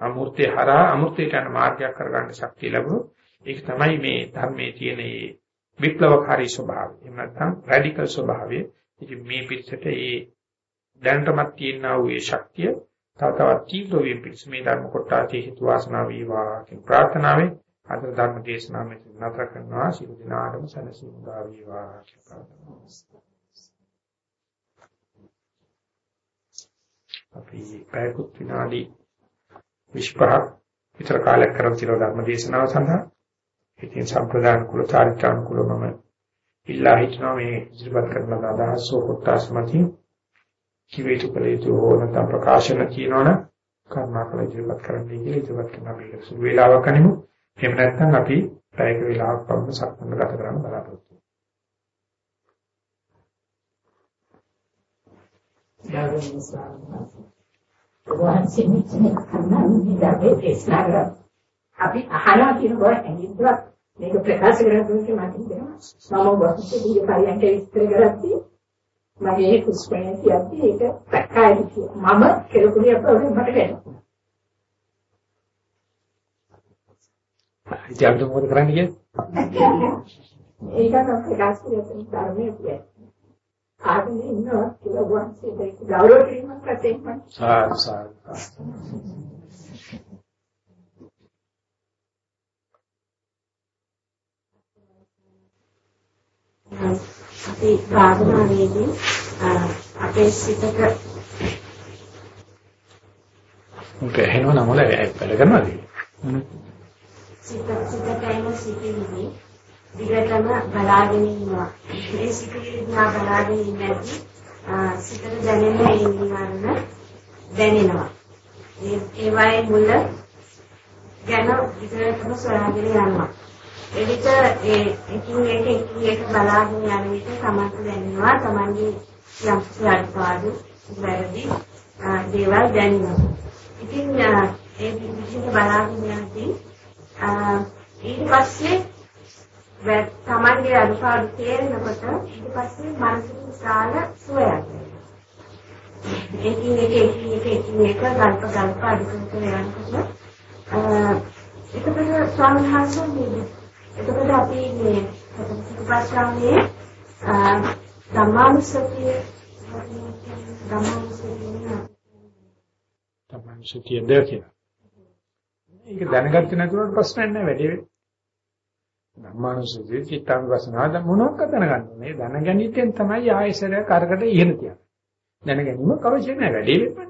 අමෘතේ හරහා අමෘතයට යන මාර්ගයක් කරගන්න ශක්තිය ලැබුණොත් ඒක තමයි මේ ධර්මයේ තියෙන මේ විප්ලවකාරී ස්වභාවය. එහෙම නැත්නම් රැඩිකල් ස්වභාවය. ඉතින් මේ පිටසට ඒ දැනටමත් තියෙනා වූ ඒ ශක්තිය තව තවත් තීව්‍ර වීම පිණිස මේ ධර්ම කොටාදී හේතු වාසනා වේවා කියන ප්‍රාර්ථනාවෙන් අද ධර්ම දේශනාව මෙතන නතර කරනවා. සියලු දිනාටම සනසිමු දා වේවා කියලා ප්‍රාර්ථනා අපි පැයකුත් විනාඩි 25ක් විතර කාලයක් කරන් තියෙන ධර්ම දේශනාව සඳහා. ඉතින් සම්ප්‍රදාන කුල චාරිත්‍රාන් කුලමම ඉල්ලා හිටනවා මේ ඉදිරිපත් කරන අදහස් කොටස් මතින්. කිවිතු කලේතු හොනත ප්‍රකාශන කියනවනේ කර්මාකල ඉදිරිපත් කරන්න කියලා ඉදිරිපත් කරන අපි සුළු වේලාවක් අනිමු. එහෙම නැත්නම් අපි පැයක වේලාවක් පමණ සක්මන් ගත කරන්න බලාපොරොත්තු ගෞරවනීය ස්වාමීන් වහන්සේ. වහන්සේ මෙතන කන්නන්නේ දැබේ දේශනා කරා. අපි අහලා කියන බව ඇඟින්වත් මේක ප්‍රකාශ කරගන්න මට හිතෙනවා. මම වහන්සේ දී පරියන්ක විස්තර කරද්දී මගේ කුස්පේ කියද්දී ඒක පැකයි මම කෙලකුණිය අපේ මට ගැටුණා. ඉතින් අපිට මොකද කරන්න කියන්නේ? ඒක නම් ප්‍රකාශ කරලා ධර්මයේ කියන්නේ. ආගෙන ඉන්නවා කියලා වහන්සේට ඒක ගෞරව කිරීමක් වශයෙන් මම සාදු සාදු අපි භාවනාවේදී අපේ සිතක මොකද එහෙම නම වල වැඩ කරනවාද? සිත සිතකයිම සිටින්නේ දිගටම බලාගෙන ඉන්නවා. ඒ සිතුවිලි දිහා බලාගෙන ඉන්නදී සිතට දැනෙන ඒ නිවර්ණ දැනෙනවා. ඒ ඒවායේ මුල ගැන විතරටම සොයාගෙන යනවා. එවිට ඒ එකින් එක එකින් එක බලාගෙන යන විට තමන්ට දැනෙනවා තමන්ගේ යම් අඩපාඩු වැරදි දේවල් දැනෙනවා. ඉතින් ඒ විදිහට බලාගෙන යද්දී ඊට පස්සේ තමන්ගේ අනුපාඩු තේරෙනකොට ඊට පස්සේ මානසික විශාල සුවයක් එකින් එක එකින් එක එකින් එක ගල්ප ගල්ප අඩු කරගෙන යනකොට එතකොට සංහාසෝ මේ එතකොට අපි මේ ප්‍රශ්නාවේ ධම්මානුසතිය ධම්මානුසතිය ධම්මානුසතිය දෙකේ. ඒක දැනගත්තේ නැතුවට ප්‍රශ්නයක් නැහැ වැඩි වෙන්නේ. ධර්මානුසතිය චිත්තානුපස්සනාව මොනවාක් දැනගන්න මේ දැනගැනීමෙන් තමයි ආයසරයක් අරකට ඉහෙන තියන්නේ. දැනගැනීම අවශ්‍ය නැහැ වැඩි වෙන්නේ.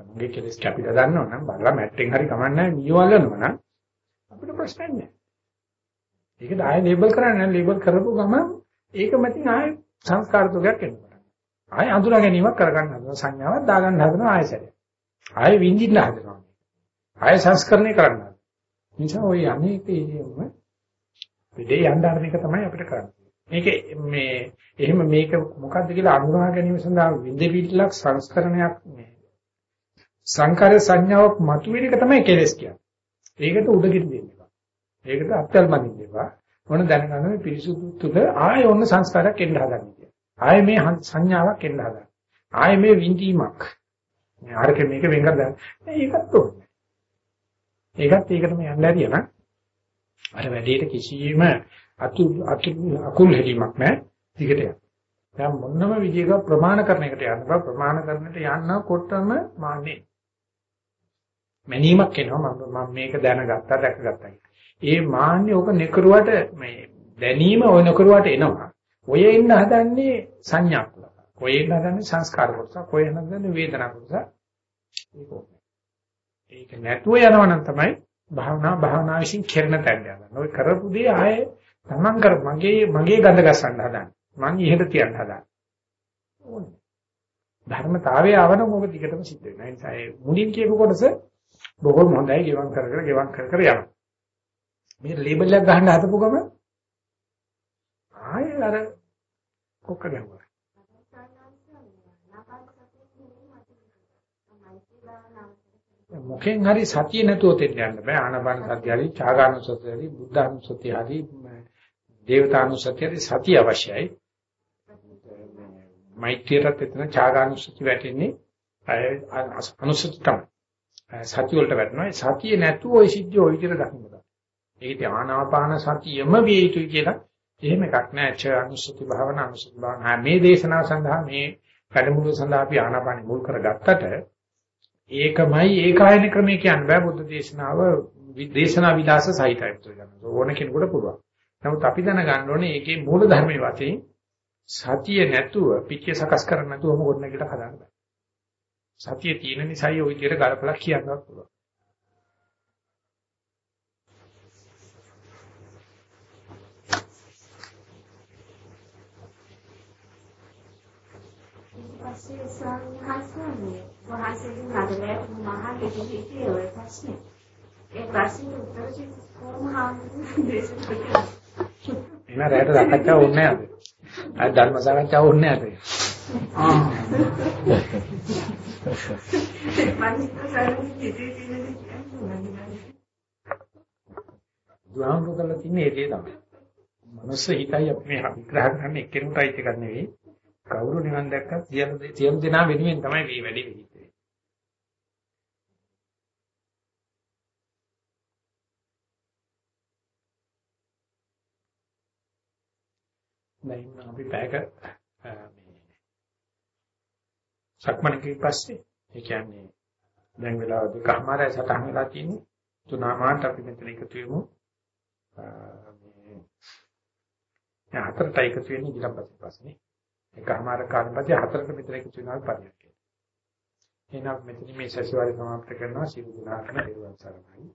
තමන්ගේ කෙලස් කැපිලා දන්නව නම් බලලා මැට්ටෙන් හරි කමන්නේ නියවලනවා නම් අපිට ප්‍රශ්නයක් නැහැ. ඒකට ආයෙ ලේබල් කරන්න නැහැ ලේබල් කරපු ගමන් ඒක මතින් ආයෙ සංස්කාර තුගයක් එනවා. ආයෙ අඳුරා ගැනීමක් කරගන්න හදනවා සංඥාවක් දාගන්න හදනවා ආයෙසරය. ආයෙ විඳින්න හදනවා. ආයෙ සංස්කරණය කරන්න. නිසා ওই අනේකේම පිටේ යන්න ආරම්භ එක තමයි අපිට කරන්නේ. මේක මේ එහෙම මේක මොකද්ද කියලා අඳුනා ගැනීම සඳහා විඳවිල්ලක් සංස්කරණයක් මේ සංකාර සංඥාවක් මතුවෙන එක තමයි කෙලස් කියන්නේ. ඒකට උඩගිට දෙන්න එපා. ඒකට අත්‍යල් මනින්න එපා. මොන දැනගන්න මේ පිරිසුදු තුල ආයෙ ඔන්න සංස්කාරයක් එන්න හදන්නේ කියලා. ආයෙ මේ සංඥාවක් එන්න හදන්නේ. ආයෙ මේ විඳීමක්. මේ අරක මේක වෙන් කරලා ඒකත් ඕනේ. ඒකත් ඒකටම යන්න ඇරියා අර වැඩේට කිසිම අතු අතු අකුල් හැදීමක් නැහැ. දිගට යන්න. දැන් මොනම විදියක ප්‍රමාණ කරන එකට යන්න බෑ. ප්‍රමාණ කරන්නට යන්නකොටම මාන්නේ. මැනීමක් එනවා මම මම මේක දැනගත්තා දැකගත්තා. ඒ මාන්නේ ඕක නෙකරුවට මේ දැනීම ඔය නෙකරුවට එනවා. ඔය එන්න හදන්නේ සංඥා කුල. ඔය එන්න හදන්නේ සංස්කාර කොටස. ඔය එන්න හදන්නේ වේදනා කොටස. ඒක නැතුව යනවා නම් තමයි භාවනා භාවනා විශ්ින් කෙරෙන තැන්න යනවා. ඔය කරපු දේ ආයේ තමන් කර මගේ මගේ ගඳ ගසන්න හදන. මං ඉහෙට තියන්න හදන. ඕනේ. ධර්මතාවයේ ආවන මොකද දිගටම සිද්ධ වෙනවා. ඒ නිසා ඒ මුලින් කියපු කොටස බොහොම හොඳයි ගෙවම් කර කර ගෙවම් කර කර යනවා. මේ ලේබල් එකක් ගහන්න හදපු ගම ආයේ අර කොක්ක ගැහුවා. මොකෙන් හරි සතිය නැතුව තෙන්න යන්න බෑ ආනපාන සතිය හරි ඡාගානුසතිය හරි බුද්ධානුසතිය හරි දේවතානුසතිය හරි සතිය අවශ්‍යයි මෛත්‍රියට එතන ඡාගානුසතිය වැටෙන්නේ අනුසතිය තමයි සතිය වලට වැටෙනවා සතිය නැතුව ওই සිද්ධිය ওই විදිහට දකින්න බෑ ඒකේ ආනාපාන සතියම විය යුතුයි කියලා එහෙම එකක් නෑ ඡ අනුසති භාවනා අනුසති භාවනා මේ දේශනාව සඳහා මේ වැඩමුළු සඳහා අපි ආනාපාන මුල් කරගත්තට ඒකමයි ඒකායන ක්‍රමය කියන්න බෑ බුද්ධ දේශනාව දේශනා විලාස සහිතයි පුදුරගන්න. ඕන කෙනෙකුට පුළුවන්. නමුත් අපි දැනගන්න ඕනේ ඒකේ මූල ධර්මයේ වශයෙන් සතිය නැතුව පිටිය සකස් කරන්න නැතුව මොකොත් නැගිට හදන්න බෑ. සතිය තියෙන නිසායි ওই විදිහට ගලපලා කියන්නත් පුළුවන්. පස්සේ ස්වාමීන් වහන්සේ මේ වහන්සේගෙන් නඩලයට මහා දෙවියන්ගේ ඔය ප්‍රශ්නේ. ඒ ප්‍රශ්නේ උත්තර කොහොම හාමුදුරුවෝ දේශනා කළා. එන රැයට සාකච්ඡා ඕනේ නැහැ අද. අද ධර්ම සාකච්ඡා ඕනේ නැහැ අද. ආ. දුහාමුදුර කරලා තින්නේ ඒ දේ තමයි. මනුස්ස හිතයි අපි මේ විග්‍රහ කරන්නේ එක්කෙනෙකුටයි එකක් නෙවෙයි. කවුරු නිවන් දැක්කත් සියලු සියලු දෙනා වෙනුවෙන් තමයි මේ වැඩේ වෙන්නේ. දැන් අපි පැයක මේ සක්මණේ පස්සේ ඒ කියන්නේ දැන් වෙලාව දෙකමාරයි සටහන් වෙලා තියෙන්නේ. තුනමාරට අපි මෙතන එකතු වෙමු. මේ හතරට එකතු වෙන්නේ ඊළඟ පස්සේ එකමාර කාලෙ පස්සේ හතරට මෙතන එකතු වෙනවා පරිණත එහෙනම් මෙතන මේ සැසිවාරය සමාප්ත කරනවා. සිදු දුනාකම පෙරවන් සරණයි.